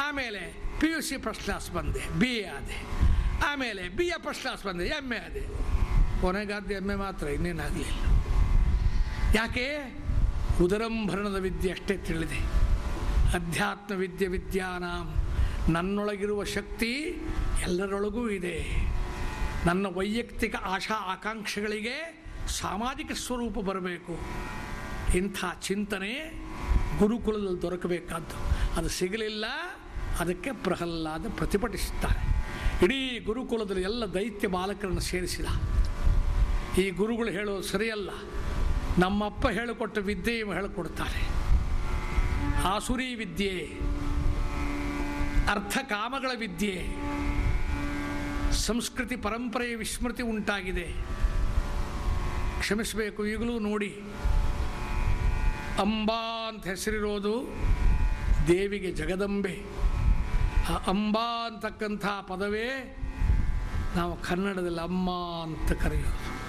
ಆಮೇಲೆ P U C first class ಬಂದೆ ಬಿ ಎ ಆದೆ. ಆಮೇಲೆ ಬಿ ಎ ಫಸ್ಟ್ ಕ್ಲಾಸ್ ಬಂದೆ ಎಂ ಎ ಆದೆ. ಕೊನೆಗಾದ ಎಮ್ಮೆ ಮಾತ್ರ ಇನ್ನೇನಾಗಲಿಲ್ಲ ಯಾಕೆ? ಉದರಂಭರಣದ ವಿದ್ಯೆ ಅಷ್ಟೇ ತಿಳಿದೆ ಅಧ್ಯಾತ್ಮ ವಿದ್ಯೆ ವಿದ್ಯಾನ. ನನ್ನೊಳಗಿರುವ ಶಕ್ತಿ ಎಲ್ಲರೊಳಗೂ ಇದೆ. ನನ್ನ ವೈಯಕ್ತಿಕ ಆಶಾ ಆಕಾಂಕ್ಷೆಗಳಿಗೆ ಸಾಮಾಜಿಕ ಸ್ವರೂಪ ಬರಬೇಕು. ಇಂಥ ಚಿಂತನೆ ಗುರುಕುಲದಲ್ಲಿ ದೊರಕಬೇಕಾದ್ದು. ಅದು ಸಿಗಲಿಲ್ಲ, ಅದಕ್ಕೆ ಪ್ರಹ್ಲಾದ ಪ್ರತಿಭಟಿಸುತ್ತಾರೆ. ಇಡೀ ಗುರುಕುಲದಲ್ಲಿ ಎಲ್ಲ ದೈತ್ಯ ಬಾಲಕರನ್ನು ಸೇರಿಸಿದ. ಈ ಗುರುಗಳು ಹೇಳೋದು ಸರಿಯಲ್ಲ. ನಮ್ಮಪ್ಪ ಹೇಳಿಕೊಟ್ಟ ವಿದ್ಯೆ ಹೇಳಿಕೊಡ್ತಾರೆ. ಆಸುರಿ ವಿದ್ಯೆ, ಅರ್ಥ ಕಾಮಗಳ ವಿದ್ಯೆ, ಸಂಸ್ಕೃತಿ ಪರಂಪರೆಯ ವಿಸ್ಮೃತಿ ಉಂಟಾಗಿದೆ. ಕ್ಷಮಿಸಬೇಕು, ಈಗಲೂ ನೋಡಿ. ಅಂಬಾ ಅಂತ ಹೆಸರಿರೋದು ದೇವಿಗೆ ಜಗದಂಬೆ. ಆ ಅಂಬಾ ಅಂತಕ್ಕಂಥ ಪದವೇ ನಾವು ಕನ್ನಡದಲ್ಲಿ ಅಮ್ಮ ಅಂತ ಕರೆಯೋದು.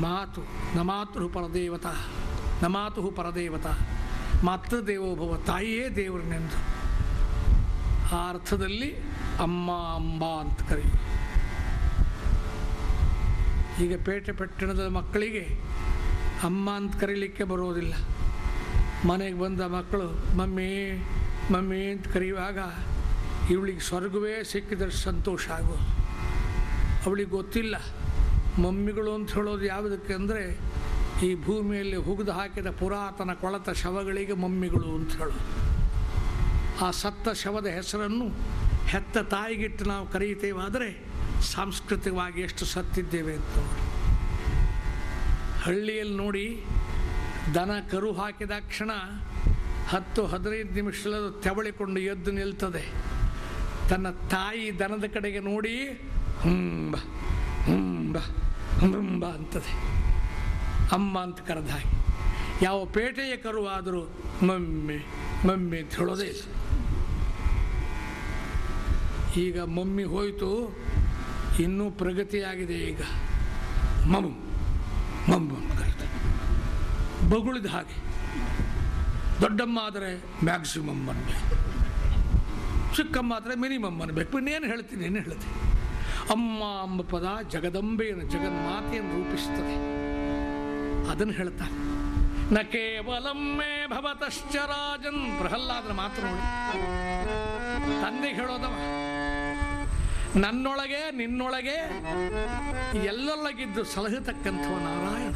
ಮಾತು, ನ ಮಾತೃ ಪರದೇವತ, ನ ಮಾತು ಪರದೇವತ ಮಾತೃದೇವೋಭವ ತಾಯಿಯೇ ದೇವರನೆಂದು. ಆ ಅರ್ಥದಲ್ಲಿ ಅಮ್ಮ, ಅಂಬ ಅಂತ ಕರೆಯುವ ಈಗ ಪೇಟೆ ಪಟ್ಟಣದ ಮಕ್ಕಳಿಗೆ ಅಮ್ಮ ಅಂತ ಕರೀಲಿಕ್ಕೆ ಬರೋದಿಲ್ಲ. ಮನೆಗೆ ಬಂದ ಮಕ್ಕಳು, ಮಮ್ಮಿ ಮಮ್ಮಿ ಅಂತ ಕರೆಯುವಾಗ ಇವಳಿಗೆ ಸ್ವರ್ಗವೇ ಸಿಕ್ಕಿದ್ರೆ ಸಂತೋಷ ಆಗೋದು ಅವಳಿಗೆ ಗೊತ್ತಿಲ್ಲ. ಮಮ್ಮಿಗಳು ಅಂತ ಹೇಳೋದು ಯಾವುದಕ್ಕೆ ಅಂದರೆ, ಈ ಭೂಮಿಯಲ್ಲಿ ಹುಗಿದು ಹಾಕಿದ ಪುರಾತನ ಕೊಳತ ಶವಗಳಿಗೆ ಮಮ್ಮಿಗಳು ಅಂತ ಹೇಳೋದು. ಆ ಸತ್ತ ಶವದ ಹೆಸರನ್ನು ಹೆತ್ತ ತಾಯಿಗಿಟ್ಟು ನಾವು ಕರೆಯುತ್ತೇವಾದರೆ ಸಾಂಸ್ಕೃತಿಕವಾಗಿ ಎಷ್ಟು ಸತ್ತಿದ್ದೇವೆ ಅಂತ ಹಳ್ಳಿಯಲ್ಲಿ ನೋಡಿ, ದನ ಕರು ಹಾಕಿದ ಕ್ಷಣ ಹತ್ತು ಹದಿನೈದು ನಿಮಿಷದ ತೆವಳಿಕೊಂಡು ಎದ್ದು ನಿಲ್ತದೆ. ತನ್ನ ತಾಯಿ ದನದ ಕಡೆಗೆ ನೋಡಿ ಹುಂಬ ಹುಂಬ ಹುಂಬ ಅಂತದೆ. ಅಮ್ಮ ಅಂತ ಕರೆದ ಹಾಗೆ. ಯಾವ ಪೇಟೆಯ ಕರುವಾದರೂ ಮಮ್ಮಿ ಮಮ್ಮಿ ಅಂತ ಹೇಳೋದೇ ಇಲ್ಲ. ಈಗ ಮಮ್ಮಿ ಹೋಯಿತು, ಇನ್ನೂ ಪ್ರಗತಿಯಾಗಿದೆ ಈಗ. ಮಮ್ ಮಮ್ಮ ಕರೆದ. ಬಗುಳಿದ ಹಾಗೆ. ದೊಡ್ಡಮ್ಮ ಆದರೆ ಮ್ಯಾಕ್ಸಿಮಮ್ ಅನ್ಬೇಕು. ಚಿಕ್ಕಮ್ಮ ಆದರೆ ಮಿನಿಮಮ್ ಅನ್ಬೇಕು. ಇನ್ನೇನು ಹೇಳ್ತೀನಿ ಏನು ಹೇಳ್ತೀನಿ. ಅಮ್ಮ ಎಂಬ ಪದ ಜಗದಂಬೆಯನ್ನು ಜಗನ್ಮಾತೆಯನ್ನು ರೂಪಿಸುತ್ತದೆ. ಅದನ್ನು ಹೇಳ್ತಾನೆ ನ ಕೇವಲಮ್ಮೆ ಭವತಶ್ಚ ರಾಜನ್. ಪ್ರಹ್ಲಾದನ ಮಾತ್ರ ನೋಡಿ. ತಂದೆಗೆ ಹೇಳೋದವ, ನನ್ನೊಳಗೆ, ನಿನ್ನೊಳಗೆ ಎಲ್ಲರೊಳಗಿದ್ದು ಸಲಹತಕ್ಕಂಥವ ನಾರಾಯಣ.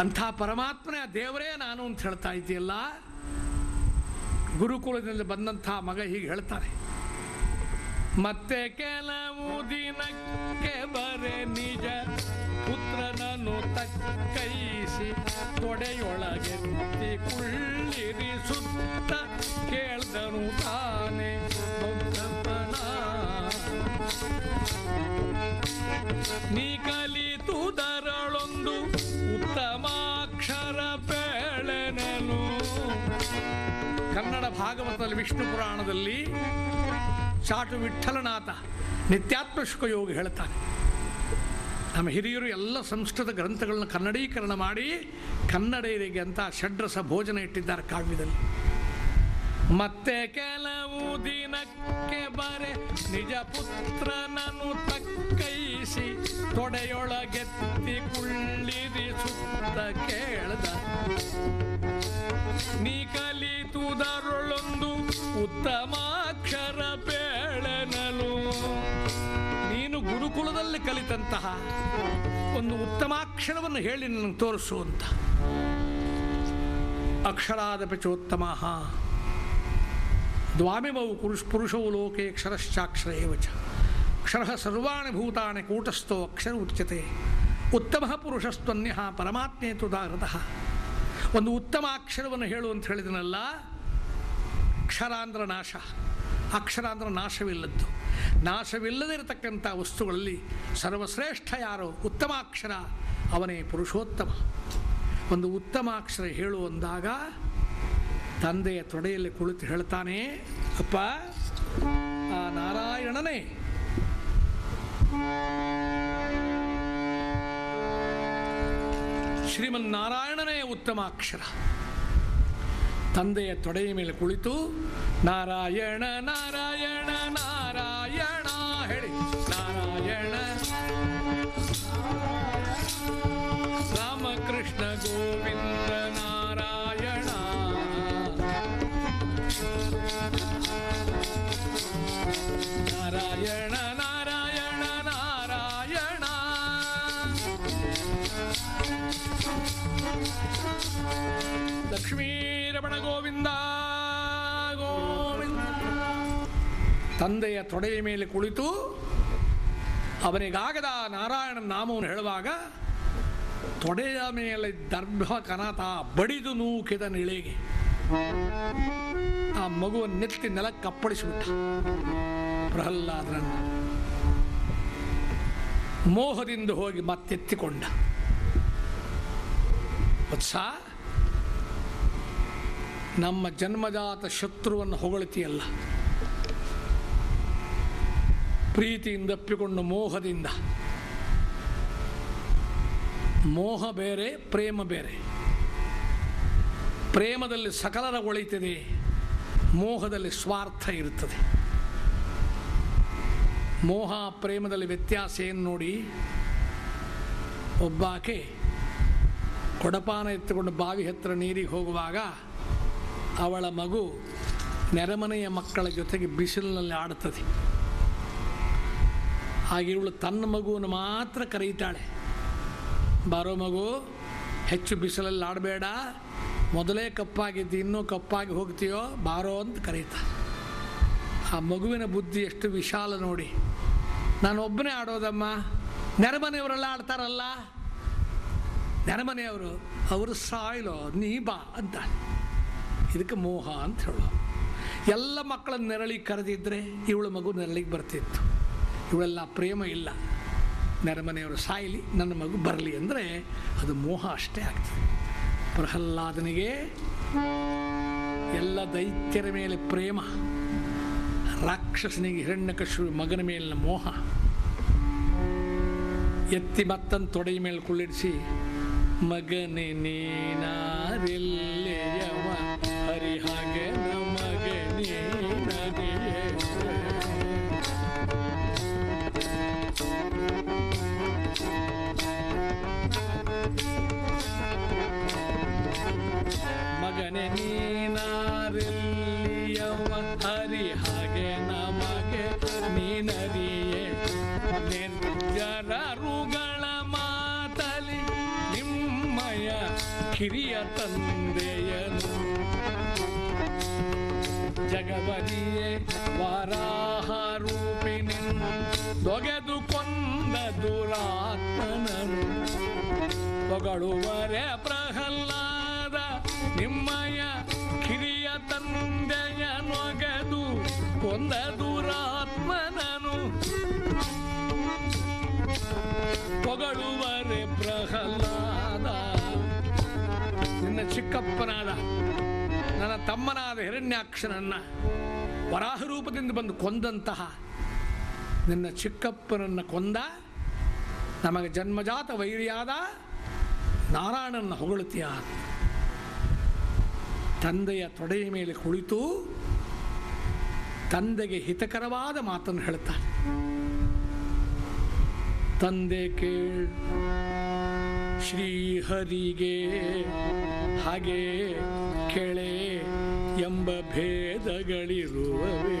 ಅಂಥ ಪರಮಾತ್ಮನೇ ದೇವರೇ ನಾನು ಅಂತ ಹೇಳ್ತಾ ಇದೆಯಲ್ಲ ಗುರುಕುಲದಿಂದ ಬಂದಂಥ ಮಗ ಹೀಗೆ ಹೇಳ್ತಾರೆ. ಮತ್ತೆ ಕೆಲವು ದಿನಕ್ಕೆ ಬರೆ ನಿಜ ಪುತ್ರನನ್ನು ತಕ್ಕೈಸಿ ತೊಡೆಯೊಳಗೆ ಕುಳ್ಳಿರಿ ಸುತ್ತ ಕೇಳ್ದನು ತಾನೆ. ನೀ ಕಲಿತುದರಳೊಂದು ಉತ್ತಮಾಕ್ಷರ ಬೇಳೆನನು ಕನ್ನಡ ಭಾಗವತದಲ್ಲಿ ವಿಷ್ಣು ಪುರಾಣದಲ್ಲಿ ಚಾಟು ವಿಠಲನಾಥ ನಿತ್ಯಾತ್ಮ ಶುಕಯೋಗಿ ಹೇಳ್ತಾನೆ. ನಮ್ಮ ಹಿರಿಯರು ಎಲ್ಲ ಸಂಸ್ಕೃತ ಗ್ರಂಥಗಳನ್ನು ಕನ್ನಡೀಕರಣ ಮಾಡಿ ಕನ್ನಡಿಗರಿಗೆ ಅಂತ ಷಡ್ರಸ ಭೋಜನ ಇಟ್ಟಿದ್ದಾರೆ ಕಾವ್ಯದಲ್ಲಿ. ಮತ್ತೆ ಕೆಲವು ದಿನಕ್ಕೆ ಬರೆ ನಿಜ ಪುತ್ರನನ್ನು ತಕ್ಕೈಸಿ ತೊಡೆಯೊಳಗೆತ್ತಿ ಕುಳ್ಳಿರಿ ಸುತ್ತ ಕೇಳ್ದ. ನೀ ಕಲಿತುದರೊಳೊಂದು ಉತ್ತಮಾಕ್ಷರ ಬೇಳೆನಲು. ನೀನು ಗುರುಕುಲದಲ್ಲಿ ಕಲಿತಂತಹ ಒಂದು ಉತ್ತಮಾಕ್ಷರವನ್ನು ಹೇಳಿ ನನಗೆ ತೋರಿಸು ಅಂತ. ಅಕ್ಷರಾದಪಿ ದ್ವಾಮಿಮವು ದ್ವಾಮಿಮೌ ಪುರುಷ ಪುರುಷವು ಲೋಕೆ ಅಕ್ಷರಶ್ಚಾಕ್ಷರ ಏವ ಚ ಅಕ್ಷರ ಸರ್ವಾಣಿ ಭೂತಾನಿ ಕೂಟಸ್ಥೋ ಅಕ್ಷರ ಉಚ್ಯತೆ. ಉತ್ತಮ ಪುರುಷಸ್ತ್ವನ್ಯ ಪರಮಾತ್ಮೇತು ದಾರತಃ ಒಂದು ಉತ್ತಮ ಅಕ್ಷರವನ್ನು ಹೇಳು ಅಂತ ಹೇಳಿದನಲ್ಲ, ಅಕ್ಷರಾಂಧ್ರ ನಾಶ. ಅಕ್ಷರಾಂಧ್ರ ನಾಶವಿಲ್ಲದ್ದು. ನಾಶವಿಲ್ಲದಿರತಕ್ಕಂಥ ವಸ್ತುಗಳಲ್ಲಿ ಸರ್ವಶ್ರೇಷ್ಠ ಯಾರು? ಉತ್ತಮ ಅಕ್ಷರ ಅವನೇ ಪುರುಷೋತ್ತಮ. ಒಂದು ಉತ್ತಮ ಅಕ್ಷರ ಹೇಳು ಅಂದಾಗ ತಂದೆಯ ತೊಡೆಯಲ್ಲಿ ಕುಳಿತು ಹೇಳ್ತಾನೆ, ಅಪ್ಪ, ಆ ನಾರಾಯಣನೇ ಶ್ರೀಮನ್ನಾರಾಯಣನೇ ಉತ್ತಮ ಅಕ್ಷರ. ತಂದೆಯ ತೊಡೆಯ ಮೇಲೆ ಕುಳಿತು ನಾರಾಯಣ ನಾರಾಯಣ ನಾರಾಯಣ ಹೇಳಿ. ತಂದೆಯ ತೊಡೆಯ ಮೇಲೆ ಕುಳಿತು ಅವನಿಗಾಗದ ನಾರಾಯಣ ನಾಮವನ್ನು ಹೇಳುವಾಗ, ತೊಡೆಯ ಮೇಲೆ ದರ್ಭ ಕನತ ಬಡಿದು ನೂಕಿದ ನಿಳೆಗೆ ಆ ಮಗುವನ್ನು ನೆತ್ತಿ ನೆಲಕ್ಕೆ ಅಪ್ಪಳಿಸಿಬಿಟ್ಟ ಪ್ರಹ್ಲಾದರನ್ನು ಮೋಹದಿಂದ ಹೋಗಿ ಮತ್ತೆತ್ತಿಕೊಂಡ. ವತ್ಸ, ನಮ್ಮ ಜನ್ಮಜಾತ ಶತ್ರುವನ್ನು ಹೊಗಳ್ತಿಯಲ್ಲ? ಪ್ರೀತಿಯಿಂದ ಅಪ್ಪಿಕೊಂಡು ಮೋಹದಿಂದ. ಮೋಹ ಬೇರೆ, ಪ್ರೇಮ ಬೇರೆ. ಪ್ರೇಮದಲ್ಲಿ ಸಕಲರ ಒಳಿತದೆ, ಮೋಹದಲ್ಲಿ ಸ್ವಾರ್ಥ ಇರುತ್ತದೆ. ಮೋಹ ಪ್ರೇಮದಲ್ಲಿ ವ್ಯತ್ಯಾಸ ಏನು ನೋಡಿ? ಒಬ್ಬಾಕೆ ಕೊಡಪಾನ ಎತ್ತುಕೊಂಡು ಬಾವಿ ಹತ್ತಿರ ನೀರಿಗೆ ಹೋಗುವಾಗ ಅವಳ ಮಗು ನೆರೆಮನೆಯ ಮಕ್ಕಳ ಜೊತೆಗೆ ಬಿಸಿಲಿನಲ್ಲಿ ಆಡುತ್ತದೆ. ಹಾಗೆ ಇವಳು ತನ್ನ ಮಗುವನ್ನು ಮಾತ್ರ ಕರೀತಾಳೆ ಬಾರೋ ಮಗು, ಹೆಚ್ಚು ಬಿಸಿಲಲ್ಲಿ ಆಡಬೇಡ. ಮೊದಲೇ ಕಪ್ಪಾಗಿದ್ದು, ಇನ್ನೂ ಕಪ್ಪಾಗಿ ಹೋಗ್ತೀಯೋ, ಬಾರೋ ಅಂತ ಕರೀತ ಆ ಮಗುವಿನ ಬುದ್ಧಿ ಎಷ್ಟು ವಿಶಾಲ ನೋಡಿ. ನಾನು ಒಬ್ಬನೇ ಆಡೋದಮ್ಮ. ನೆರೆಮನೆಯವರೆಲ್ಲ ಆಡ್ತಾರಲ್ಲ. ನೆರೆಮನೆಯವರು, ಅವರು ಸಾಯ್ಲೋ, ನೀ ಬಾ ಅಂತ ಇದಕ್ಕೆ ಮೋಹ ಅಂತ ಹೇಳೋ ಎಲ್ಲ ಮಕ್ಕಳನ್ನ ನೆರಳಿಗೆ ಕರೆದಿದ್ರೆ ಇವಳು ಮಗು ನೆರಳಿಗೆ ಬರ್ತಿತ್ತು. ಇವಳೆಲ್ಲ ಪ್ರೇಮ ಇಲ್ಲ. ನೆರೆಮನೆಯವರು ಸಾಯಲಿ, ನನ್ನ ಮಗು ಬರಲಿ ಅಂದರೆ ಅದು ಮೋಹ ಅಷ್ಟೇ ಆಗ್ತದೆ. ಪ್ರಹ್ಲಾದನಿಗೆ ಎಲ್ಲ ದೈತ್ಯರ ಮೇಲೆ ಪ್ರೇಮ, ರಾಕ್ಷಸನಿಗೆ ಹಿರಣ್ಯಕಶು ಮಗನ ಮೇಲಿನ ಮೋಹ. ಎತ್ತಿ ಮತ್ತನ್ನು ತೊಡೆಯ ಮೇಲೆ ಕುಳ್ಳಿಡಿಸಿ, ಮಗನೇ ಹರಿ ಮಗನೆ ನೀನಾರಿಲ್ಲಿಯವ ಹರಿ ಹಾಗೆ ನಮಗೆ ನೀನರಿಯೇ. ನಿರ್ಜರರುಗಳ ಮಾತಲಿ ನಿಮ್ಮಯ ಕಿರಿಯ ತಂದೆಯನು. ಜಗಬರಿಯೇ ವಾರಾಹ ರೂಪಿಣಿ ದೊಗೆದು ಕೊಂದ ದುರಾತ್ಮನನು. ಹೊಗಳುವರೆ ಪ್ರಹ್ಲಾದ ದುರಾತ್ಮನನು. ಪ್ರಹ್ಲಾದ. ನಿನ್ನ ಚಿಕ್ಕಪ್ಪನಾದ, ನನ್ನ ತಮ್ಮನಾದ ಹಿರಣ್ಯಾಕ್ಷನನ್ನ ವರಾಹ ರೂಪದಿಂದ ಬಂದು ಕೊಂದಂತಹ ನಿನ್ನ ಚಿಕ್ಕಪ್ಪನನ್ನು ಕೊಂದ ನಮಗೆ ಜನ್ಮಜಾತ ವೈರಿಯಾದ ನಾರಾಯಣನ ಹೊಗಳುತ್ತೀಯ. ತಂದೆಯ ತೊಡೆಯ ಮೇಲೆ ಕುಳಿತು ತಂದೆಗೆ ಹಿತಕರವಾದ ಮಾತನ್ನು ಹೇಳ್ತಾನೆ ತಂದೆ ಕೇಳ್ ಶ್ರೀಹರಿಗೆ ಹಾಗೆ ಕೆಳೆ ಎಂಬ ಭೇದಗಳಿರುವವೇ.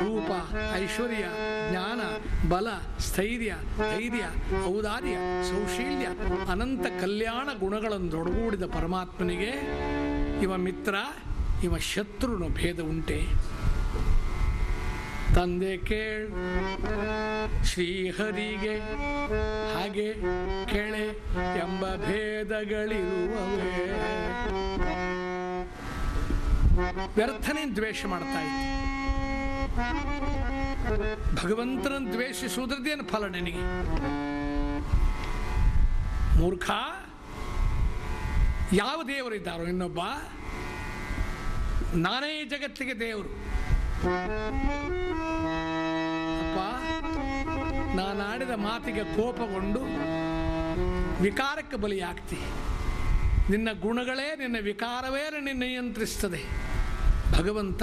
ರೂಪ, ಐಶ್ವರ್ಯ, ಜ್ಞಾನ, ಬಲ, ಸ್ಥೈರ್ಯ, ಧೈರ್ಯ, ಔದಾರ್ಯ, ಸೌಶೀಲ್ಯ, ಅನಂತ ಕಲ್ಯಾಣ ಗುಣಗಳನ್ನು ದೊಡಗೂಡಿದ ಪರಮಾತ್ಮನಿಗೆ ಇವ ಮಿತ್ರ ಇವ ಶತ್ರುನು ಭೇದ ಉಂಟೆ? ತಂದೆ ಕೇಳ್, ಶ್ರೀಹರಿಗೆ ಹಾಗೆ ಕೇಳೆ ಎಂಬ ಭೇದಗಳಿರುವವೇ. ವ್ಯರ್ಥನೆ ದ್ವೇಷ ಮಾಡ್ತಾ ಇದ್ದೆ. ಭಗವಂತನ ದ್ವೇಷಿಸುವುದ್ರದ್ದೇನು ಫಲ ನಿನಗೆ? ಮೂರ್ಖ, ಯಾವ ದೇವರಿದ್ದಾರೋ ಇನ್ನೊಬ್ಬ? ನಾನೇ ಜಗತ್ತಿಗೆ ದೇವರು. ಅಪ್ಪ ನಾನಾಡಿದ ಮಾತಿಗೆ ಕೋಪಗೊಂಡು ವಿಕಾರಕ್ಕೆ ಬಲಿಯಾಗ್ತಿ. ನಿನ್ನ ಗುಣಗಳೇ ನಿನ್ನ ವಿಕಾರವೇ ನಿನ್ನ ನಿಯಂತ್ರಿಸ್ತದೆ. ಭಗವಂತ,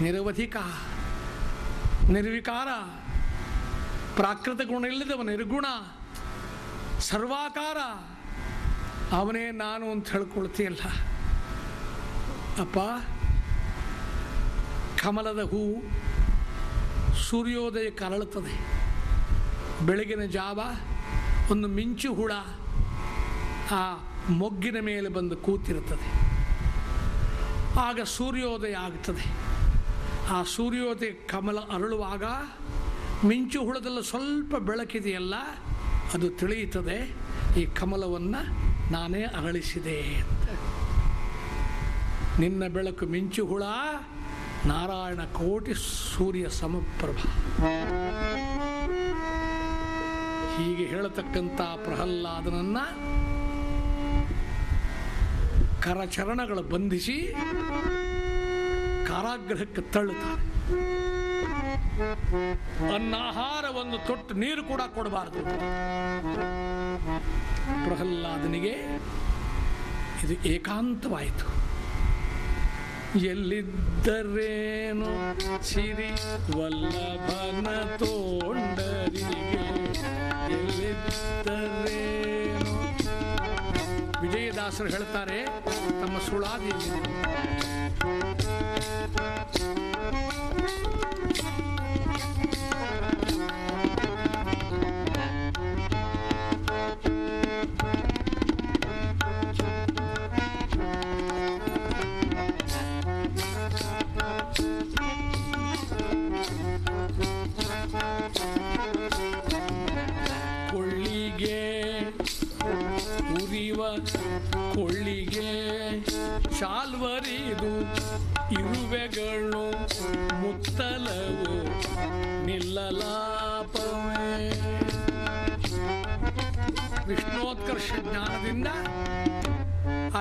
ನಿರವಧಿಕ, ನಿರ್ವಿಕಾರ, ಪ್ರಾಕೃತ ಗುಣ ಇಲ್ಲದವ ನಿರ್ಗುಣ, ಸರ್ವಾಕಾರ, ಅವನೇ ನಾನು ಅಂತ ಹೇಳ್ಕೊಳ್ತೀಯಲ್ಲ. ಅಪ್ಪ ಕಮಲದ ಹೂವು ಸೂರ್ಯೋದಯ ಕರಳುತ್ತದೆ. ಬೆಳಗಿನ ಜಾವ ಒಂದು ಮಿಂಚು ಹುಳ ಆ ಮೊಗ್ಗಿನ ಮೇಲೆ ಬಂದು ಕೂತಿರುತ್ತದೆ. ಆಗ ಸೂರ್ಯೋದಯ ಆಗ್ತದೆ. ಆ ಸೂರ್ಯೋದಯ ಕಮಲ ಅರಳುವಾಗ ಮಿಂಚು ಹುಳದಲ್ಲಿ ಸ್ವಲ್ಪ ಬೆಳಕಿದೆಯಲ್ಲ, ಅದು ತಿಳಿಯುತ್ತದೆ, ಈ ಕಮಲವನ್ನು ನಾನೇ ಅರಳಿಸಿದೆ ಅಂತ. ನಿನ್ನ ಬೆಳಕು ಮಿಂಚು ಹುಳ ನಾರಾಯಣ ಕೋಟಿ ಸೂರ್ಯ ಸಮಪ್ರಭ. ಹೀಗೆ ಹೇಳತಕ್ಕಂಥ ಪ್ರಹ್ಲಾದನನ್ನ ಕರಚರಣಗಳು ಬಂಧಿಸಿ ಕಾರಾಗೃಹಕ್ಕೆ ತಳ್ಳುತ್ತಾರೆ ಅನ್ನಾಹಾರವನ್ನು ತೊಟ್ಟು ನೀರು ಕೂಡ ಕೊಡಬಾರದು. ಪ್ರಹ್ಲಾದನಿಗೆ ಇದು ಏಕಾಂತವಾಯಿತು. ಎಲ್ಲಿದ್ದರೇನು ಸಿರಿ ವಲ್ಲಭನ ತೋಂಡರಿಗೆ. ಎಲ್ಲಿದ್ದರೇನು. ವಿಜಯದಾಸರು ಹೇಳ್ತಾರೆ ತಮ್ಮ ಸುಳಾದಿಯಲ್ಲಿ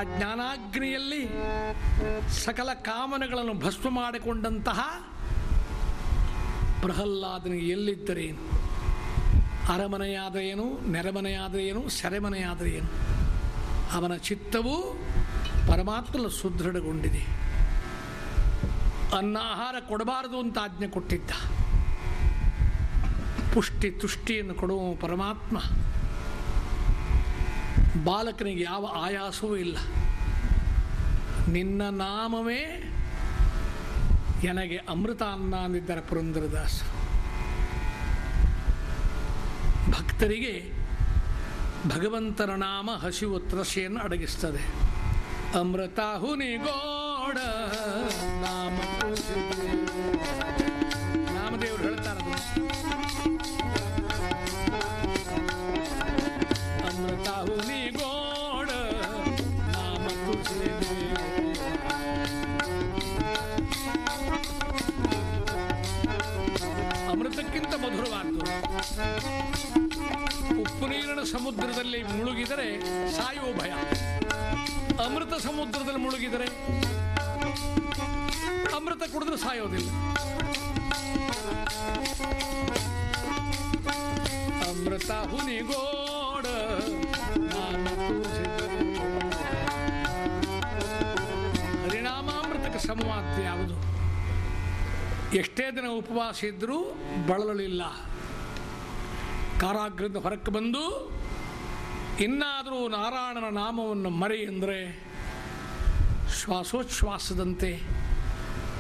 ಜ್ಞಾನಾಗ್ನಿಯಲ್ಲಿ ಸಕಲ ಕಾಮನೆಗಳನ್ನು ಭಸ್ಮ ಮಾಡಿಕೊಂಡಂತಹ ಪ್ರಹ್ಲಾದನಿಗೆ ಎಲ್ಲಿದ್ದರೇನು ಅರಮನೆಯಾದರೆ ಏನು? ನೆರೆಮನೆಯಾದರೆ ಏನು? ಸೆರೆಮನೆಯಾದರೆ ಏನು? ಅವನ ಚಿತ್ತವು ಪರಮಾತ್ಮನ ಸುದೃಢಗೊಂಡಿದೆ. ಅನ್ನಾಹಾರ ಕೊಡಬಾರದು ಅಂತ ಆಜ್ಞೆ ಕೊಟ್ಟಿದ್ದ. ಪುಷ್ಟಿ ತುಷ್ಟಿಯನ್ನು ಕೊಡುವ ಪರಮಾತ್ಮ. ಬಾಲಕನಿಗೆ ಯಾವ ಆಯಾಸವೂ ಇಲ್ಲ. ನಿನ್ನ ನಾಮವೇ ನನಗೆ ಅಮೃತ ಅನ್ನ ಅಂದಿದ್ದಾರೆ ಪುರಂದರದಾಸ. ಭಕ್ತರಿಗೆ ಭಗವಂತನ ನಾಮ ಹಸಿವು ತ್ರಸೆಯನ್ನು ಅಡಗಿಸ್ತದೆ. ಅಮೃತ ಹುನಿಗೋಡ ನಾಮ ಉಪ್ಪು ನೀರಿನ ಸಮುದ್ರದಲ್ಲಿ ಮುಳುಗಿದರೆ ಸಾಯುವ ಭಯ. ಅಮೃತ ಸಮುದ್ರದಲ್ಲಿ ಮುಳುಗಿದರೆ ಅಮೃತ ಕುಡಿದ್ರೆ ಸಾಯೋದಿಲ್ಲ. ಅಮೃತ ಹುನಿಗೋಡ. ಹರಿನಾಮಾಮೃತಕ್ಕೆ ಸಮವಾದ ಯಾವುದು? ಎಷ್ಟೇ ದಿನ ಉಪವಾಸ ಇದ್ದರೂ ಬಳಲಿಲ್ಲ ಕಾರಾಗೃಹದ ಹೊರಕ್ಕೆ ಬಂದು ಇನ್ನಾದರೂ ನಾರಾಯಣನ ನಾಮವನ್ನು ಮರಿ ಅಂದರೆ ಶ್ವಾಸೋಚ್ಛ್ವಾಸದಂತೆ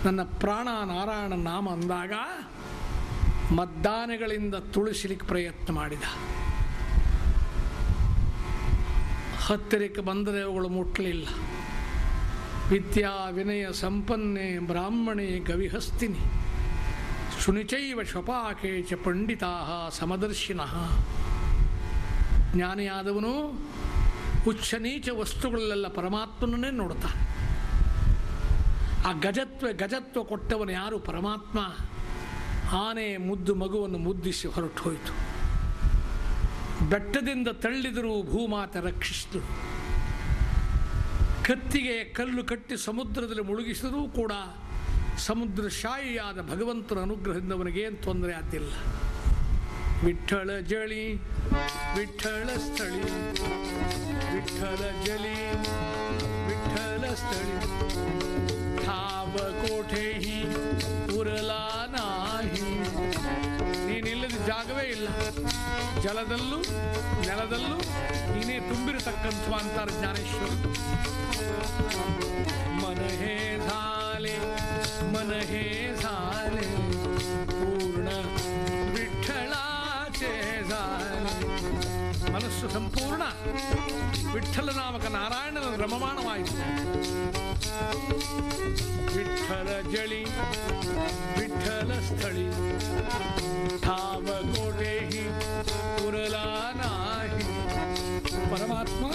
ನನ್ನ ಪ್ರಾಣ ನಾರಾಯಣ ನಾಮ ಅಂದಾಗ ಮದ್ದಾನೆಗಳಿಂದ ತುಳಿಸಲಿಕ್ಕೆ ಪ್ರಯತ್ನ ಮಾಡಿದ. ಹತ್ತಿರಕ್ಕೆ ಬಂದರೆ ಅವುಗಳು ಮುಟ್ಟಲಿಲ್ಲ ವಿದ್ಯಾ ವಿನಯ ಸಂಪನ್ನೆ ಬ್ರಾಹ್ಮಣೆ ಗವಿಹಸ್ತಿನಿ. ಶುನಿಚೈವ ಶಪಾಕೆ ಚ ಸಮದರ್ಶಿನ ಸಮದರ್ಶಿನಃ ಜ್ಞಾನಿಯಾದವನು ಉಚ್ಚ ನೀಚ ವಸ್ತುಗಳಲ್ಲೆಲ್ಲ ಪರಮಾತ್ಮನನ್ನೇ ನೋಡ್ತಾನೆ। ಆ ಗಜತ್ವ ಗಜತ್ವ ಕೊಟ್ಟವನು ಯಾರು? ಪರಮಾತ್ಮ. ಆನೆ, ಮುದ್ದು, ಮಗುವನ್ನು ಮುದ್ದಿಸಿ ಹೊರಟು ಹೋಯಿತು. ಬೆಟ್ಟದಿಂದ ತಳ್ಳಿದರೂ ಭೂಮಾತೆ ರಕ್ಷಿಸಿದರು ಕತ್ತಿಗೆ ಕಲ್ಲು ಕಟ್ಟಿ ಸಮುದ್ರದಲ್ಲಿ ಮುಳುಗಿಸಿದರೂ ಕೂಡ ಸಮುದ್ರ ಶಾಯಿಯಾದ ಭಗವಂತನ ಅನುಗ್ರಹದಿಂದ ಅವನಿಗೇನು ತೊಂದರೆ ಆತಿಲ್ಲ ವಿಠ್ಠಳ ಜಳಿ ವಿಠ್ಠಳ ಸ್ಥಳಿ ವಿಠಳ ಜಳಿ ವಿಠಳ ಸ್ಥಳಿ. ಥಾವ ಕೋಠೆಹಿ ಉರಲಾ ನಾಹಿ. ನೀನಿಲ್ಲದ ಜಾಗವೇ ಇಲ್ಲ. ಜಲದಲ್ಲೂ, ನೆಲದಲ್ಲೂ ನೀನೇ ತುಂಬಿರತಕ್ಕಂಥ ಅಂತಾರೆ ಜ್ಞಾನೇಶ್ವರ. ಮನಹೇ ಧಾಮ झाले मन हे झाले पूर्ण ವಿಠ್ಠಳಾಚೆ झाले ಮನಸ್ಸು ಸಂಪೂರ್ಣ ವಿಠ್ಠಲ ನಾಮಕ ನಾರಾಯಣನ ರಮಮಾಣವಾಯಿತು ವಿಠ್ಠಲ ಜಳಿ ವಿಠ್ಠಲ ಸ್ಥಳಿ ಠಾವ ಕೋಟೇಹಿ ಪುರಲಾ ನಾಹಿ ಪರಮಾತ್ಮ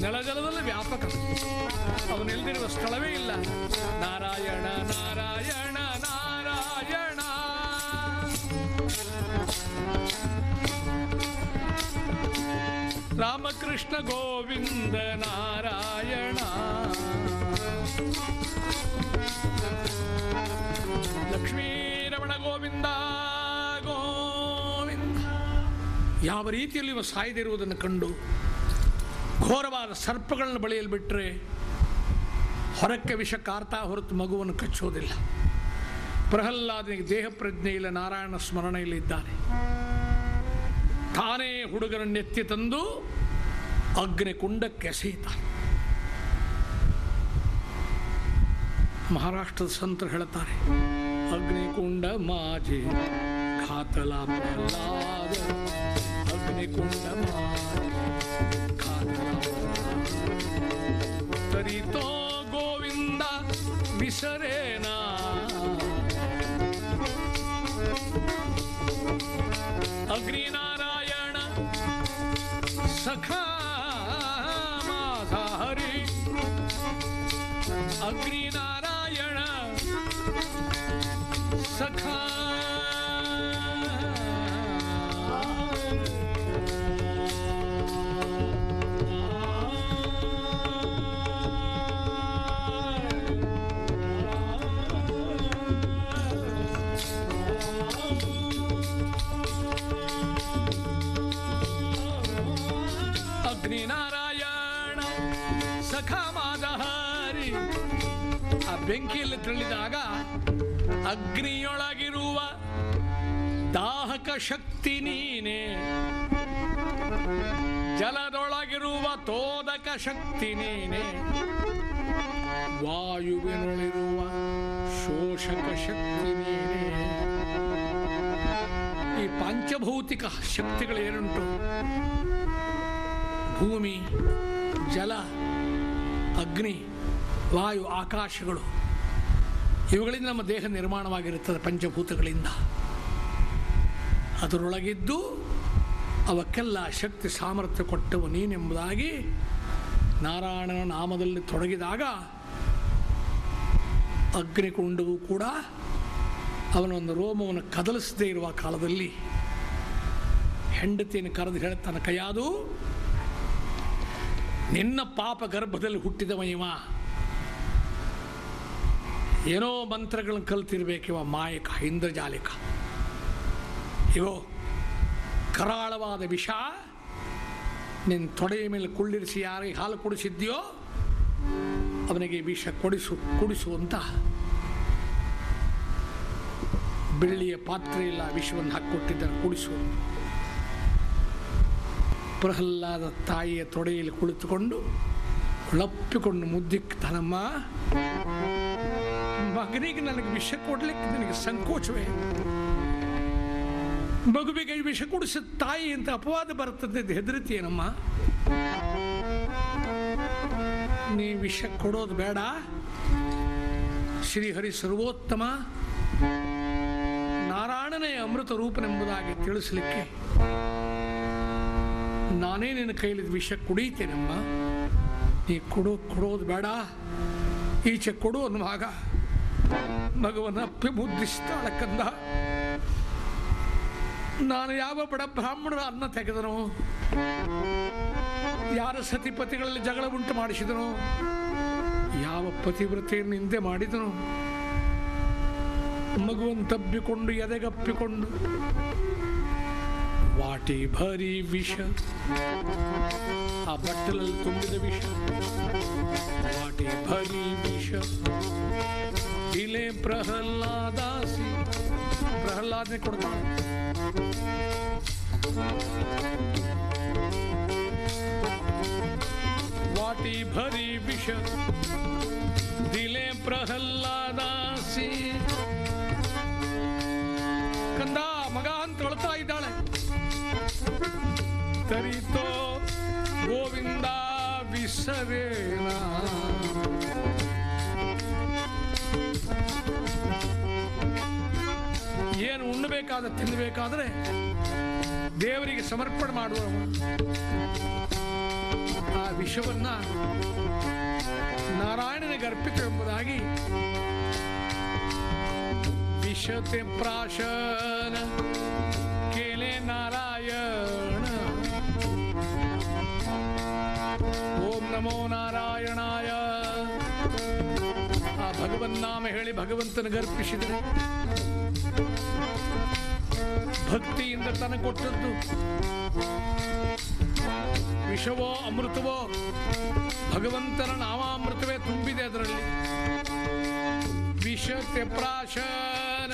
ನೆಲಜಲದಲ್ಲಿ ವ್ಯಾಪಕ. ಅವನಿಲ್ದಿರುವ ಸ್ಥಳವೇ ಇಲ್ಲ. ನಾರಾಯಣ ನಾರಾಯಣ ನಾರಾಯಣ. ರಾಮಕೃಷ್ಣ ಗೋವಿಂದ ನಾರಾಯಣ. ಲಕ್ಷ್ಮೀರಮಣ ಗೋವಿಂದ ಯಾವ ರೀತಿಯಲ್ಲಿ ಇವ ಸಾಯ್ದಿರುವುದನ್ನು ಕಂಡು ಘೋರವಾದ ಸರ್ಪಗಳನ್ನು ಬಳಿಯಲ್ಲಿ ಬಿಟ್ಟರೆ ಹೊರಕ್ಕೆ ವಿಷ ಕಾರ್ತಾ ಹೊರತು ಮಗುವನ್ನು ಕಚ್ಚೋದಿಲ್ಲ ಪ್ರಹ್ಲಾದನಿಗೆ ದೇಹ ಪ್ರಜ್ಞೆ ಇಲ್ಲ, ನಾರಾಯಣ ಸ್ಮರಣೆಯಲ್ಲಿ ಇದ್ದಾನೆ. ತಾನೇ ಹುಡುಗನನ್ನೆತ್ತಿ ತಂದು ಅಗ್ನಿಕುಂಡಕ್ಕೆ ಎಸೆಯುತ್ತಾನೆ. ಮಹಾರಾಷ್ಟ್ರದ ಸಂತರು ಹೇಳುತ್ತಾರೆ, ಅಗ್ನಿಕುಂಡ ಮಾಜಿ ಖಾತಲ ಪ್ರಹ್ಲಾದ. आणि कोणता तरी तो गोविंदा विसरेना अग्निनारायण सखा माझा हरी. अग्निनारायण सखा ಬೆಂಕಿಯಲ್ಲಿ ತಳ್ಳಿದಾಗ ಅಗ್ನಿಯೊಳಗಿರುವ ದಾಹಕ ಶಕ್ತಿ ನೀನೇ. ಜಲದೊಳಗಿರುವ ತೋದಕ ಶಕ್ತಿ ನೀನೇ. ವಾಯುವಿನೊಳಿರುವ ಶೋಷಕ ಶಕ್ತಿ ನೀನೇ. ಈ ಪಂಚಭೌತಿಕ ಶಕ್ತಿಗಳು ಏನುಂಟು? ಭೂಮಿ, ಜಲ, ಅಗ್ನಿ, ವಾಯು, ಆಕಾಶಗಳು. ಇವುಗಳಿಂದ ನಮ್ಮ ದೇಹ ನಿರ್ಮಾಣವಾಗಿರುತ್ತದೆ ಪಂಚಭೂತಗಳಿಂದ. ಅದರೊಳಗಿದ್ದು ಅವಕ್ಕೆಲ್ಲ ಶಕ್ತಿ ಸಾಮರ್ಥ್ಯ ಕೊಟ್ಟವು ನೀನೆಂಬುದಾಗಿ ನಾರಾಯಣನ ನಾಮದಲ್ಲಿ ತೊಡಗಿದಾಗ ಅಗ್ನಿಕುಂಡವು ಕೂಡ ಅವನೊಂದು ರೋಮವನ್ನು ಕದಲಿಸದೇ ಇರುವ ಕಾಲದಲ್ಲಿ ಹೆಂಡತಿಯನ್ನು ಕರೆದು ಹೇಳ್ತಾನೆ ಕೈಯಾದು ನಿನ್ನ ಪಾಪ ಗರ್ಭದಲ್ಲಿ ಹುಟ್ಟಿದವ ಇವ ಏನೋ ಮಂತ್ರಗಳನ್ನು ಕಲ್ತಿರ್ಬೇಕಿವ ಮಾಯಕ, ಇಂದ್ರಜಾಲಿಕ. ಇವೋ ಕರಾಳವಾದ ವಿಷ ನಿನ್ನ ತೊಡೆಯ ಮೇಲೆ ಕುಳ್ಳಿರಿಸಿ ಯಾರಿಗೆ ಹಾಲು ಕುಡಿಸಿದ್ಯೋ ಅವನಿಗೆ ವಿಷ ಕೊಡಿಸು, ಕುಡಿಸು ಅಂತ. ಬೆಳ್ಳಿಯ ಪಾತ್ರೆ ಇಲ್ಲ, ವಿಷವನ್ನು ಹಾಕಿಕೊಟ್ಟಿದ್ದ ಕುಡಿಸು. ಪ್ರಹ್ಲಾದ ತಾಯಿಯ ತೊಡೆಯಲ್ಲಿ ಕುಳಿತುಕೊಂಡು, ಲಪ್ಪಿಕೊಂಡು ಮುದ್ದಿಕ್ತಾನಮ್ಮ ಮಗನಿಗೆ ನನಗೆ ವಿಷ ಕೊಡ್ಲಿಕ್ಕೆ ನಿನಗೆ ಸಂಕೋಚವೇ? ಮಗುವಿಗೆ ವಿಷ ಕುಡಿಸಿದ ತಾಯಿ ಅಂತ ಅಪವಾದ ಬರ್ತದೆ ಅಂತ ಏನಮ್ಮ ನೀ ವಿಷ ಕೊಡೋದು ಬೇಡ. ಶ್ರೀಹರಿ ಸರ್ವೋತ್ತಮ. ನಾರಾಯಣನೇ ಅಮೃತ ರೂಪನೆಂಬುದಾಗಿ ತಿಳಿಸಲಿಕ್ಕೆ ನಾನೇ ನಿನ್ನ ಕೈಲಿ ವಿಷ ಕುಡಿತೇನಮ್ಮ ನೀ ಕೊಡೋ ಕೊಡೋದು ಬೇಡ. ಈಚೆ ಕೊಡು ಅನ್ನುವಾಗ ಮಗುವನ್ನು ಅಪ್ಪಿ ಮುದ್ದಿಸ್ತಾಳೆ ಕಂದ. ನಾನು ಯಾವ ಬಡ ಬ್ರಾಹ್ಮಣರ ಅನ್ನ ತೆಗೆದನು? ಯಾರ ಸತಿಪತಿಗಳಲ್ಲಿ ಜಗಳ ಉಂಟು ಮಾಡಿಸಿದನು? ಯಾವ ಪತಿವ್ರತೆಯನ್ನು ಹಿಂದೆ ಮಾಡಿದನು? ಮಗುವನ್ನು ತಬ್ಬಿಕೊಂಡು ಎದೆಗಪ್ಪಿಕೊಂಡು ವಾಟಿ ಭರಿ ವಿಷ. ಆ ಬಟ್ಟಲಲ್ಲಿ ತುಂಬಿದ ವಿಷ. ವಾಟಿ ಭರಿ ವಿಷ. ಇಲೆ ಪ್ರಹ್ಲಾದಾಸಿ ಪ್ರಹ್ಲಾದನೆ ಕೊಡ್ತಾನೆ ವಾಟಿ ಭರಿ ವಿಷ ದಿಲೆ ಪ್ರಹ್ಲಾದಾಸಿ ಕಂದ ಮಗ ಅಂತ ಅಳ್ತಾ ಇದ್ದಾಳೆ ತರಿತೋ ಗೋವಿಂದ ವಿಸರೇನ ಉಣ್ಣಬೇಕಾದ ತಿನ್ನಬೇಕಾದ್ರೆ ದೇವರಿಗೆ ಸಮರ್ಪಣೆ ಮಾಡುವ ಆ ವಿಷವನ್ನ ನಾರಾಯಣನಿಗೆ ಅರ್ಪಿತು ಎಂಬುದಾಗಿ ವಿಷತೆ ಪ್ರಾಶನ ಕೇಲೆ ನಾರಾಯಣ. ಓಂ ನಮೋ ನಾರಾಯಣಾಯ. ಆ ಭಗವನ್ನಾಮ ಹೇಳಿ ಭಗವಂತನ ಅರ್ಪಿಸಿದರೆ ಭಕ್ತಿಯಿಂದ ತನ ಕೊಟ್ಟದ್ದು. ವಿಷವೋ ಅಮೃತವೋ, ಭಗವಂತನ ನಾಮಾಮೃತವೇ ತುಂಬಿದೆ ಅದರಲ್ಲಿ. ವಿಷ ಪ್ರಾಶನ,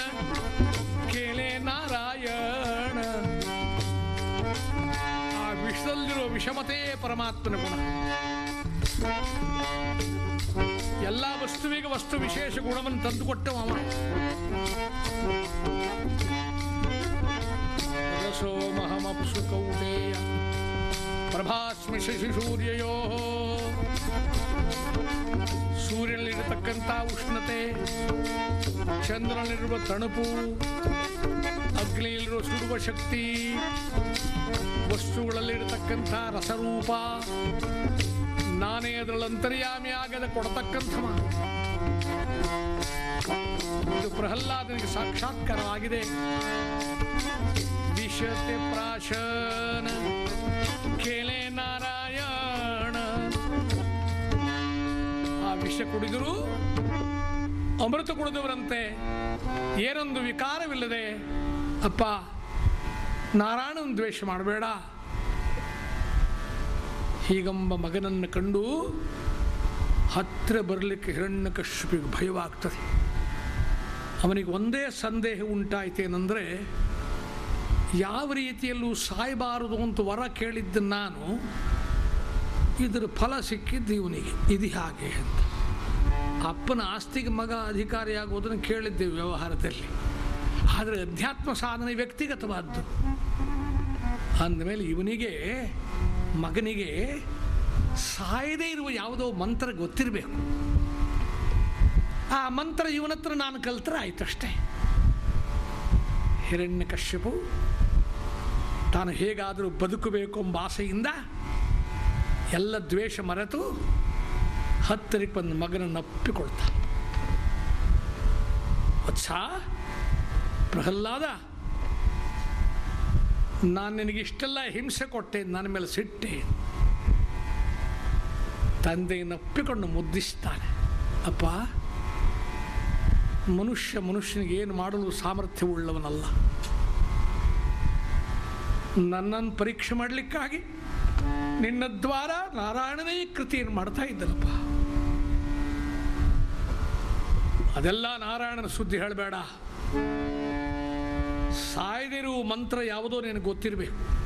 ಕೇಳೆ ನಾರಾಯಣ. ಆ ವಿಷದಲ್ಲಿರೋ ವಿಷಮತೆ ಪರಮಾತ್ಮನ ಗುಣ. ಎಲ್ಲ ವಸ್ತುವಿಗೆ ವಸ್ತು ವಿಶೇಷ ಗುಣವನ್ನು ತಂದುಕೊಟ್ಟವ ಅವ ರಸೋಮಹಮಪ್ಸು ಕೌಟೇಯ ಪ್ರಭಾಸ್ಮಿ ಶಶಿ ಸೂರ್ಯಯೋ. ಸೂರ್ಯನಲ್ಲಿರತಕ್ಕಂಥ ಉಷ್ಣತೆ, ಚಂದ್ರನಲ್ಲಿರುವ ತಣುಪು, ಅಗ್ನಿಯಲ್ಲಿರುವ ಸುಡುವ ಶಕ್ತಿ, ವಸ್ತುಗಳಲ್ಲಿರತಕ್ಕಂಥ ರಸರೂಪ ನಾನೇ ಅದರಲ್ಲಿ ಅಂತರ್ಯಾಮಿ ಆಗದೆ ಕೊಡತಕ್ಕಂಥವ. ಇದು ಪ್ರಹ್ಲಾದನಿಗೆ ಸಾಕ್ಷಾತ್ಕಾರವಾಗಿದೆ. ವಿಶತೆ ಪ್ರಾಶನ, ಕೇಳೆ ನಾರಾಯಣ. ಆ ವಿಷ ಕುಡಿದರು ಅಮೃತ ಕುಡಿದವರಂತೆ ಏನೊಂದು ವಿಕಾರವಿಲ್ಲದೆ, ಅಪ್ಪ ನಾರಾಯಣನ ದ್ವೇಷ ಮಾಡಬೇಡ. ಹೀಗಂಬ ಮಗನನ್ನು ಕಂಡು ಹತ್ತಿರ ಬರಲಿಕ್ಕೆ ಹಿರಣ್ಯಕಶ್ಯಪಿಗೆ ಭಯವಾಗ್ತದೆ. ಅವನಿಗೆ ಒಂದೇ ಸಂದೇಹ ಉಂಟಾಯಿತೇನೆಂದರೆ, ಯಾವ ರೀತಿಯಲ್ಲೂ ಸಾಯಬಾರದು ಅಂತ ವರ ಕೇಳಿದ್ದ ನಾನು, ಇದರ ಫಲ ಸಿಕ್ಕಿದ್ದು ಇವನಿಗೆ. ಇದು ಹಾಗೆ ಅಂತ. ಅಪ್ಪನ ಆಸ್ತಿಗೆ ಮಗ ಅಧಿಕಾರಿಯಾಗುವುದನ್ನು ಕೇಳಿದ್ದೇವೆ ವ್ಯವಹಾರದಲ್ಲಿ. ಆದರೆ ಅಧ್ಯಾತ್ಮ ಸಾಧನೆ ವ್ಯಕ್ತಿಗತವಾದ್ದು. ಅಂದಮೇಲೆ ಇವನಿಗೆ ಮಗನಿಗೆ ಸಾಯದೇ ಇರುವ ಯಾವುದೋ ಮಂತ್ರ ಗೊತ್ತಿರಬೇಕು. ಆ ಮಂತ್ರ ಇವನತ್ರ ನಾನು ಕಲ್ತ್ರೆ ಆಯ್ತಷ್ಟೇ. ಹಿರಣ್ಯ ಕಶ್ಯಪು, ತಾನು ಹೇಗಾದರೂ ಬದುಕಬೇಕು ಎಂಬ ಆಸೆಯಿಂದ ಎಲ್ಲ ದ್ವೇಷ ಮರೆತು ಹತ್ತರಿಗೆ ಬಂದು ಮಗನನ್ನು ಅಪ್ಪಿಕೊಳ್ತಾ ವತ್ಸ ಪ್ರಹ್ಲಾದ ನಾನು ನಿನಗೆ ಇಷ್ಟೆಲ್ಲ ಹಿಂಸೆ ಕೊಟ್ಟೆ ನನ್ನ ಮೇಲೆ ಸಿಟ್ಟೆ. ತಂದೆಯನ್ನು ಒಪ್ಪಿಕೊಂಡು ಮುದ್ದಿಸ್ತಾನೆ. ಅಪ್ಪ, ಮನುಷ್ಯ ಮನುಷ್ಯನಿಗೆ ಏನು ಮಾಡಲು ಸಾಮರ್ಥ್ಯವುಳ್ಳವನಲ್ಲ. ನನ್ನನ್ನು ಪರೀಕ್ಷೆ ಮಾಡಲಿಕ್ಕಾಗಿ ನಿನ್ನ ದ್ವಾರ ನಾರಾಯಣನೇ ಕೃತಿಯನ್ನು ಮಾಡ್ತಾ ಇದ್ದನಪ್ಪ. ಅದೆಲ್ಲ ನಾರಾಯಣನ ಸುದ್ದಿ ಹೇಳಬೇಡ. ಸಾಯದಿರುವ ಮಂತ್ರ ಯಾವುದೋ ನಿನಗೆ ಗೊತ್ತಿರಬೇಕು.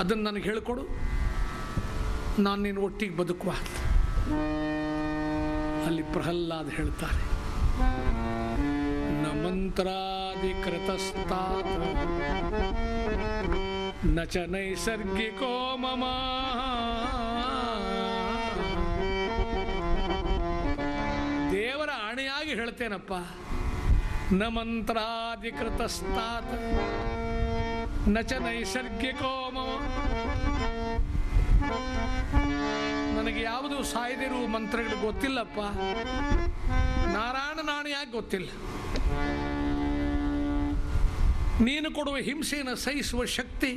ಅದನ್ನು ನನಗೆ ಹೇಳಿಕೊಡು. ನಾನು ನಿನ್ನ ಒಟ್ಟಿಗೆ ಬದುಕುವ ಅಲ್ಲಿ ಪ್ರಹ್ಲಾದ್ ಹೇಳ್ತಾರೆ ನ ಮಂತ್ರಾಧಿಕೃತಸ್ತಾತ್ನ ಚ ನೈಸರ್ಗಿಕೋ ಮಮ. ದೇವರ ಅಣೆಯಾಗಿ ಹೇಳ್ತೇನಪ್ಪ. ನ ಮಂತ್ರಾಧಿಕೃತಸ್ತಾತ್. ನ ಚ ನೈಸರ್ಗಿಕೋ ಮಮ ನನಗೆ ಯಾವುದು ಸಾಯ್ದಿರು ಮಂತ್ರಗಳು ಗೊತ್ತಿಲ್ಲಪ್ಪ. ನಾರಾಯಣ ನಾಣಿಯಾಗಿ ಗೊತ್ತಿಲ್ಲ? ನೀನು ಕೊಡುವ ಹಿಂಸೆಯನ್ನು ಸಹಿಸುವ ಶಕ್ತಿ,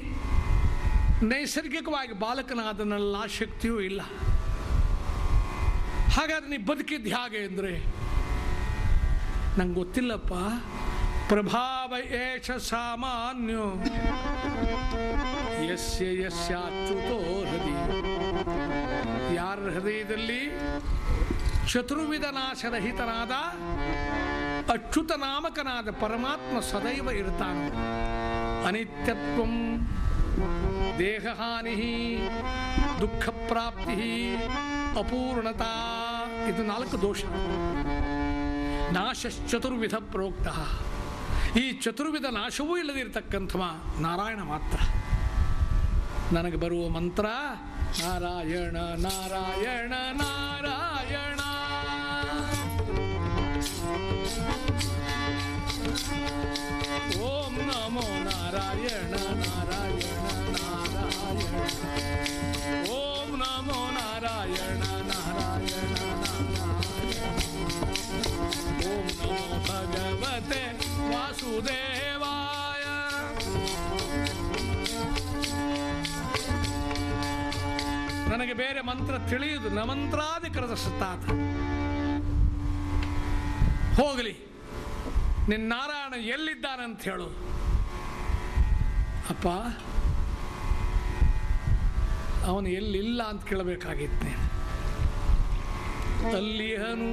ನೈಸರ್ಗಿಕವಾಗಿ ಬಾಲಕನಾದ ನನ್ನ ಆ ಶಕ್ತಿಯೂ ಇಲ್ಲ. ಹಾಗಾದ್ರೆ ನೀ ಬದುಕಿದ್ದು ಹೇಗೆ ಅಂದರೆ ನಂಗೆ ಗೊತ್ತಿಲ್ಲಪ್ಪ ಪ್ರಭಾವ ಏಷ ಸಾಮಾನ್ಯೋ. ಯಸ್ಯ ಯಸ್ಯಾಚ್ಯುತೋ ಹೃದಯ. ಯಾರ ಹೃದಯದಲ್ಲಿ ಚತುರ್ವಿಧ ನಾಶರಹಿತನಾದ ಅಚ್ಯುತ ನಾಮಕನಾದ ಪರಮಾತ್ಮ ಸದೈವ ಇರ್ತಾನೆ. ಅನಿತ್ಯತ್ವ ದೇಹಹಾನಿ ದುಃಖ ಪ್ರಾಪ್ತಿ ಅಪೂರ್ಣತಾ. ಇದು ನಾಲ್ಕು ದೋಷ. ನಾಶಶ್ಚತುರ್ವಿಧ ಪ್ರೋಕ್ತ. ಈ ಚತುರ್ವಿಧ ನಾಶವೂ ಇಲ್ಲದಿರತಕ್ಕಂಥ ನಾರಾಯಣ ಮಾತ್ರ. ನನಗೆ ಬರುವ ಮಂತ್ರ, ನಾರಾಯಣ ನಾರಾಯಣ ನಾರಾಯಣ. ಓಂ ನಮೋ ನಾರಾಯಣ ನಾರಾಯಣ ನಾರಾಯಣ. ಓಂ ನಮೋ ನಾರಾಯಣ ಭಗವತೆ ವಾಸುದೇವಾಯ. ನನಗೆ ಬೇರೆ ಮಂತ್ರ ತಿಳಿಯುದು, ನ ಮಂತ್ರಾಧಿಕರದ ಸತ್ತಾತ. ಹೋಗಲಿ ನಿನ್ನ ನಾರಾಯಣ ಎಲ್ಲಿದ್ದಾನಂತ ಹೇಳು. ಅಪ್ಪ, ಅವನು ಎಲ್ಲಿಲ್ಲ ಅಂತ ಕೇಳಬೇಕಾಗಿತ್ತು ನೀನು ಅಲ್ಲಿಹನು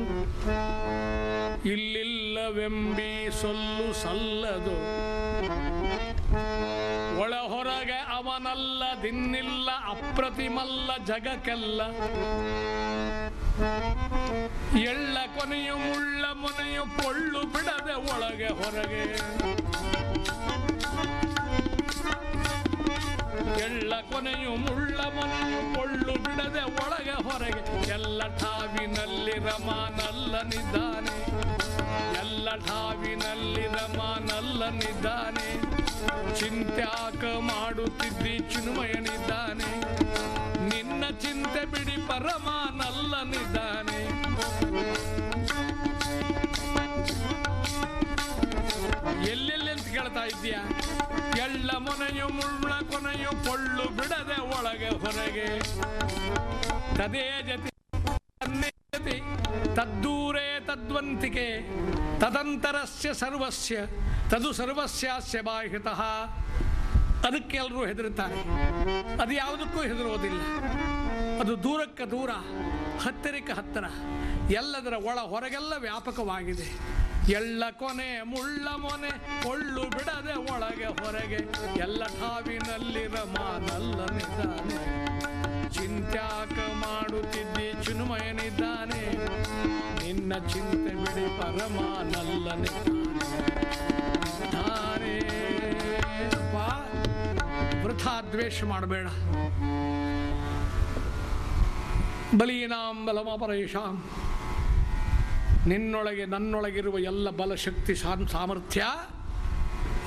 ಇಲ್ಲಿಲ್ಲವೆಂಬಿ ಸೊಲ್ಲು ಸಲ್ಲದು. ಒಳ ಹೊರಗೆ ಅವನಲ್ಲ, ದಿನ್ನಿಲ್ಲ, ಅಪ್ರತಿಮಲ್ಲ ಜಗಕ್ಕೆಲ್ಲ. ಎಳ್ಳ ಕೊನೆಯು ಮುಳ್ಳ ಮೊನೆಯು ಪೊಳ್ಳು ಬಿಡದೆ ಒಳಗೆ ಹೊರಗೆ. ಎಳ್ಳ ಕೊನೆಯು ಮುಳ್ಳ ಮನೆಯು ಕೊಳ್ಳು ಬಿಡದೆ ಒಳಗೆ ಹೊರಗೆ. ಎಲ್ಲ ಠಾವಿನಲ್ಲಿ ರಮಾನಲ್ಲನಿದ್ದಾನೆ ಎಲ್ಲ ಠಾವಿನಲ್ಲಿ ರಮಾನಲ್ಲನಿದ್ದಾನೆ ಚಿಂತ್ಯಾಕ ಮಾಡುತ್ತಿದ್ದಿ ಚಿನ್ಮಯನಿದ್ದಾನೆ ನಿನ್ನ ಚಿಂತೆ ಬಿಡಿ ಪರಮಾನಲ್ಲನಿದ್ದಾನೆ ಎಲ್ಲೆಲ್ಲಿ ಅಂತ ಕೇಳ್ತಾ ಇದ್ದೀಯ? ಎಳ್ಳ ಮೊನೆಯು ಮುಳ್ಳ ಕೊನೆಯು ಪೊಳ್ಳು ಬಿಡದೆ ಒಳಗೆ ಹೊರಗೆ. ತದೇ ಜತಿ ಜತಿ, ತದ್ದೂರೇ ತದ್ವಂತಿಕೆ, ತದಂತರಸ್ಯ ಸರ್ವಸ್ಯ, ತದು ಸರ್ವಸ್ಯಾಸ್ಯ ಬಾಹ್ಯತಃ ಅದಕ್ಕೆ ಎಲ್ಲರೂ ಹೆದರುತ್ತಾರೆ. ಅದು ಯಾವುದಕ್ಕೂ ಹೆದರೋದಿಲ್ಲ ಅದು ದೂರಕ್ಕೆ ದೂರ, ಹತ್ತಿರಕ್ಕೆ ಹತ್ತಿರ, ಎಲ್ಲದರ ಒಳ ಹೊರಗೆಲ್ಲ ವ್ಯಾಪಕವಾಗಿದೆ. ಎಳ್ಳ ಕೊನೆ, ಮುಳ್ಳ ಮೊನೆ, ಕೊಳ್ಳು ಬಿಡದೆ ಒಳಗೆ ಹೊರಗೆ, ಎಲ್ಲ ಠಾವಿನಲ್ಲಿರ ನಿಧಾನೆ ಚಿಂತ್ಯಾಕ ಮಾಡುತ್ತಿದ್ದಿ ಚುನುಮಯನಿದ್ದಾನೆ, ನಿನ್ನ ಚಿಂತೆ ಬಿಡಿ ಪರಮಾನಲ್ಲನಿದ್ದಾನೆ ವೃಥಾ ದ್ವೇಷ ಮಾಡಬೇಡ. ಬಲೀನಾಂ ಬಲಮಪರೇಶಾಂ ನಿನ್ನೊಳಗೆ ನನ್ನೊಳಗಿರುವ ಎಲ್ಲ ಬಲಶಕ್ತಿ ಸಾಮ್ ಸಾಮರ್ಥ್ಯ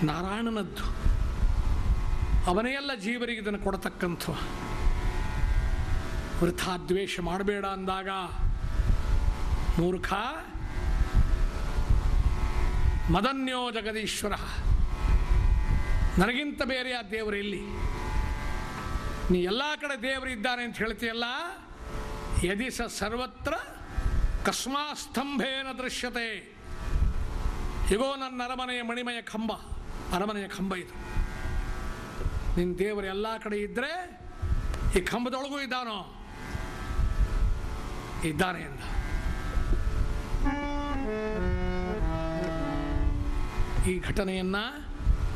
ನಾರಾಯಣನದ್ದು. ಅವನೇ ಎಲ್ಲ ಜೀವರಿಗೆ ಇದನ್ನು ಕೊಡತಕ್ಕಂಥ ವೃಥಾ ದ್ವೇಷ ಮಾಡಬೇಡ ಅಂದಾಗ ಮೂರ್ಖ. ಮದನ್ಯೋ ಜಗದೀಶ್ವರ. ನನಗಿಂತ ಬೇರೆ ಆ ದೇವರು ಇಲ್ಲಿ ನೀ ಎಲ್ಲ ಕಡೆ ದೇವರು ಇದ್ದಾನೆ ಅಂತ ಹೇಳ್ತೀಯಲ್ಲ? ಯದಿ ಸ ಸರ್ವತ್ರ ಕಸ್ಮಾಸ್ತಂಭೇನ ದೃಶ್ಯತೆ ಇಗೋ ನನ್ನ ಅರಮನೆಯ ಮಣಿಮಯ ಕಂಬ ಅರಮನೆಯ ಕಂಬ ಇದು ನಿನ್ನ ದೇವರು ಎಲ್ಲ ಕಡೆ ಇದ್ದರೆ ಈ ಕಂಬದೊಳಗೂ ಇದ್ದಾನೋ? ಇದ್ದಾನೆ ಎಂದ ಈ ಘಟನೆಯನ್ನ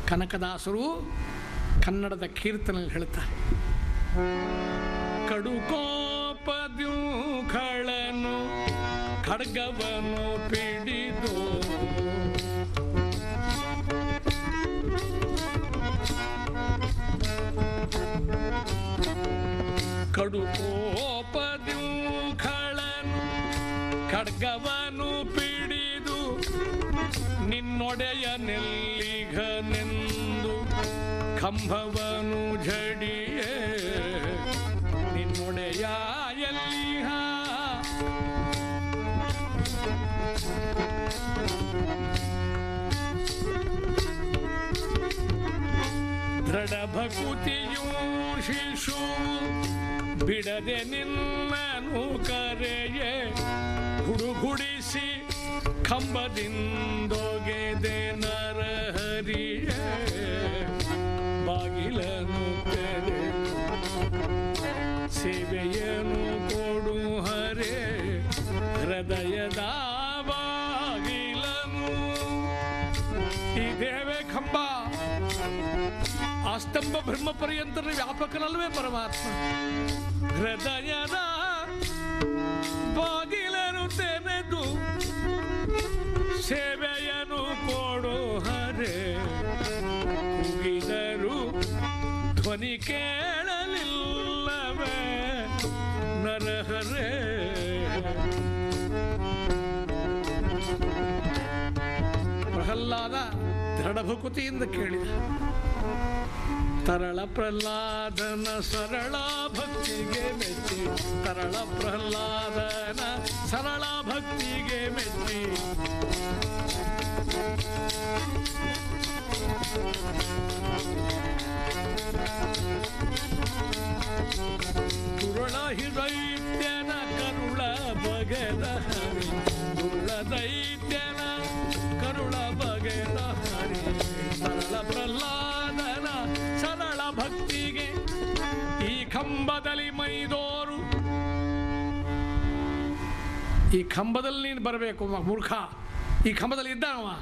ಕನಕದಾಸರು ಕನ್ನಡದ ಕೀರ್ತನಲ್ಲಿ ಹೇಳ್ತಾರೆ. ಕಡುಕೋಪದ್ಯೂಖಳನು ಖಡ್ಗವನು ಪಿಡಿದು. ಕಡುಕೋಪದ್ಯೂಖಳನು ಖಡ್ಗವನು ಪಿಡಿದು. ನಿನ್ನೊಡೆಯ ನೆಲ್ಲಿಗನೆಂದು ಕಂಬವನು ಝಡಿಯೇ ನಿನ್ನೊಡೆಯ ದೃಢಭಕುತಿಯೂ ಶಿಶು ಬಿಡದೆ ನಿನ್ನನು ಕರೆಯೇ ಹುಡುಗುಡಿಸಿ ಕಂಬದಿಂದೊಗೆದೆ ನರಹರಿಯ. ಬಾಗಿಲನು ತೆರೆ ಸೇವೆಯನ್ನು ಕೊಡು ಹರೇ. ಹೃದಯದ ಸ್ತಂಭ ಬ್ರಹ್ಮ ಪರ್ಯಂತರ ವ್ಯಾಪಕನಲ್ವೇ ಪರಮಾತ್ಮ. ಹೃದಯದ ಬಾಗಿಲನು ತೆರೆದು ಸೇವೆಯನು ಕೊಡು ಹರೆ. ಕುಗಿದರು ಧ್ವನಿ ಕೇಳಲಿಲ್ಲವೇ ನರಹರೇ ಪ್ರಹ್ಲಾದ ದೃಢಭಕುತಿಯಿಂದ ಕೇಳಿದ. ತರಳ ಪ್ರಹ್ಲಾದನ ಸರಳ ಭಕ್ತಿಗೆ ಮೆಚ್ಚಿ ತರಳ ಪ್ರಹ್ಲಾದನ ಸರಳ ಭಕ್ತಿಗೆ ಮೆಚ್ಚಿ ತುರುಳ ಹಿದೈತ್ಯನ ಕರುಳ ಬಗೆದ ಹರಿ ತುರುಳ ದೈತ್ಯನ ಕರುಳ ಬಗೆದ ಕಂಬದಲ್ಲಿ ಮೈದೋರು ಈ ಕಂಬದಲ್ಲಿ ನೀನು ಬರಬೇಕು ಮೂರ್ಖ. ಈ ಕಂಬದಲ್ಲಿ ಇದ್ದಾನವ?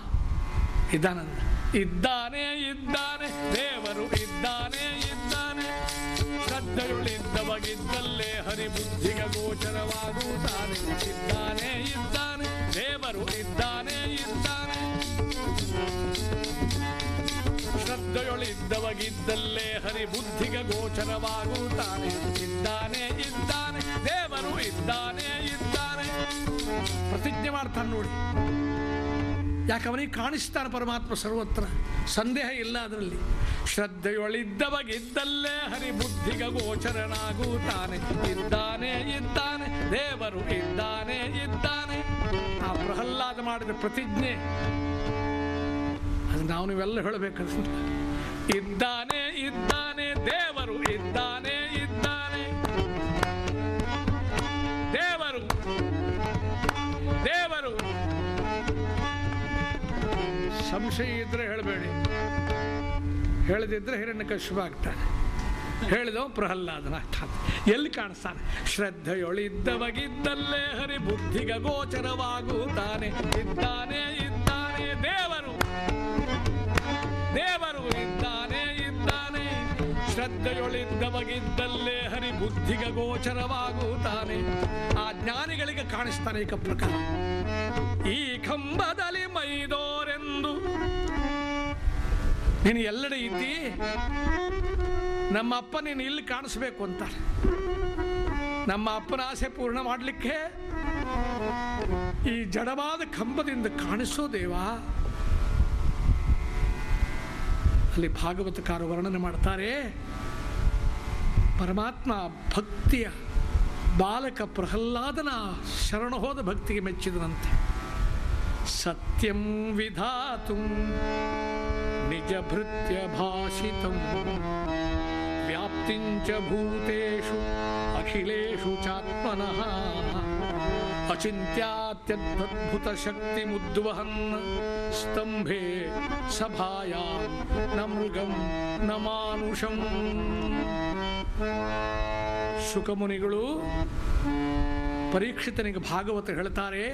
ಇದ್ದಾನಂದ. ಇದ್ದಾನೆ ಇದ್ದಾನೆ, ದೇವರು ಇದ್ದಾನೆ ಇದ್ದಾನೆ. ಶ್ರದ್ಧೆಯುಳಿದ್ದವಗಿದ್ದಲ್ಲೇ ಹರಿಬುದ್ಧಿಗ ಗೋಚರವಾಗುತ್ತಾನೆ. ಇದ್ದಾನೆ ಶ್ರದ್ಧೆಯೊಳಿದ್ದವಗಿದ್ದಲ್ಲೇ ಹರಿಬುದ್ಧಿಗೆ ಗೋಚರವಾಗುತ್ತಾನೆ. ಇದ್ದಾನೆ ಇದ್ದಾನೆ, ದೇವರು ಇದ್ದಾನೆ ಇದ್ದಾನೆ. ಪ್ರತಿಜ್ಞೆ ಮಾಡ್ತಾನೆ ನೋಡಿ. ಯಾಕವನಿಗೆ ಕಾಣಿಸ್ತಾನೆ ಪರಮಾತ್ಮ ಸರ್ವತ್ರ? ಸಂದೇಹ ಇಲ್ಲ ಅದರಲ್ಲಿ. ಶ್ರದ್ಧೆಯೊಳಿದ್ದವಗಿದ್ದಲ್ಲೇ ಹರಿಬುದ್ಧಿಗ ಗೋಚರನಾಗುತ್ತಾನೆ. ಇದ್ದಾನೆ ಇದ್ದಾನೆ, ದೇವರು ಇದ್ದಾನೆ ಇದ್ದಾನೆ. ಆ ಪ್ರಹ್ಲಾದ ಮಾಡಿದ ಪ್ರತಿಜ್ಞೆ ನಾವು ನೀವೆಲ್ಲ ಹೇಳಬೇಕು ಇದ್ದಾನೆ ಇದ್ದಾನೆ, ದೇವರು ಇದ್ದಾನೆ ಇದ್ದಾನೆ. ದೇವರು ದೇವರು. ಸಂಶಯ ಇದ್ರೆ ಹೇಳಬೇಡಿ. ಹೇಳದಿದ್ರೆ ಹಿರಣ್ಯಕಶಿಪ ಆಗ್ತಾನೆ. ಹೇಳಿದವ ಪ್ರಹ್ಲಾದನ ಎಲ್ಲಿ ಕಾಣಿಸ್ತಾನೆ? ಶ್ರದ್ಧೆಯೊಳಿದ್ದವಗಿದ್ದಲ್ಲೇ ಹರಿ ಬುದ್ಧಿಗ ಗೋಚರವಾಗುತ್ತಾನೆ ಇದ್ದಾನೆ ಇದ್ದಾನೆ, ದೇವರು. ದೇವರು ಇದ್ದಾನೆ ಇದ್ದಾನೆ. ಶ್ರದ್ಧೆಯೊಳಿದ್ದವಗಿದ್ದಲ್ಲೇ ಹರಿ ಬುದ್ಧಿಗ ಗೋಚರವಾಗುತ್ತಾನೆ. ಆ ಜ್ಞಾನಿಗಳಿಗೆ ಕಾಣಿಸ್ತಾನೆ ಏಕ ಪ್ರಕಾರ. ಈ ಕಂಬದಲ್ಲಿ ಮೈದೋರೆಂದು. ನೀನು ಎಲ್ಲೆಡೆ ಇದ್ದಿ? ನಮ್ಮ ಅಪ್ಪ ನೀನು ಇಲ್ಲಿ ಕಾಣಿಸ್ಬೇಕು ಅಂತಾರೆ. ನಮ್ಮ ಅಪ್ಪನ ಆಸೆ ಪೂರ್ಣ ಮಾಡಲಿಕ್ಕೆ ಈ ಜಡವಾದ ಕಂಬದಿಂದ ಕಾಣಿಸೋ ದೇವ. ಅಲ್ಲಿ ಭಾಗವತಕಾರ ವರ್ಣನೆ ಮಾಡ್ತಾರೆ. ಪರಮಾತ್ಮ ಭಕ್ತಿಯ ಬಾಲಕ ಪ್ರಹ್ಲಾದನ ಶರಣ ಹೋದ ಭಕ್ತಿಗೆ ಮೆಚ್ಚಿದನಂತೆ. ಸತ್ಯಂ ವಿಧಾತು ನಿಜ ಭೃತ್ಯ ಭಾಷಿತ ವ್ಯಾಪ್ತಿಂಚ ಭೂತೇಷು ಅಖಿಲೇಶು ಚಾತ್ಮನಃ. ಅಚಿಂತ್ಯಾತ್ಯದ್ಭುತ ಶಕ್ತಿ ಮುದ್ವಹನ್ ಸ್ತಂಭೆ ಸಭಾಯ ನ ಮೃಗಂ ನ ಮಾನುಷಂ ಶುಕಮುನಿಗಳು ಪರೀಕ್ಷಿತನಿಗೆ ಭಾಗವತ ಹೇಳ್ತಾರೆ,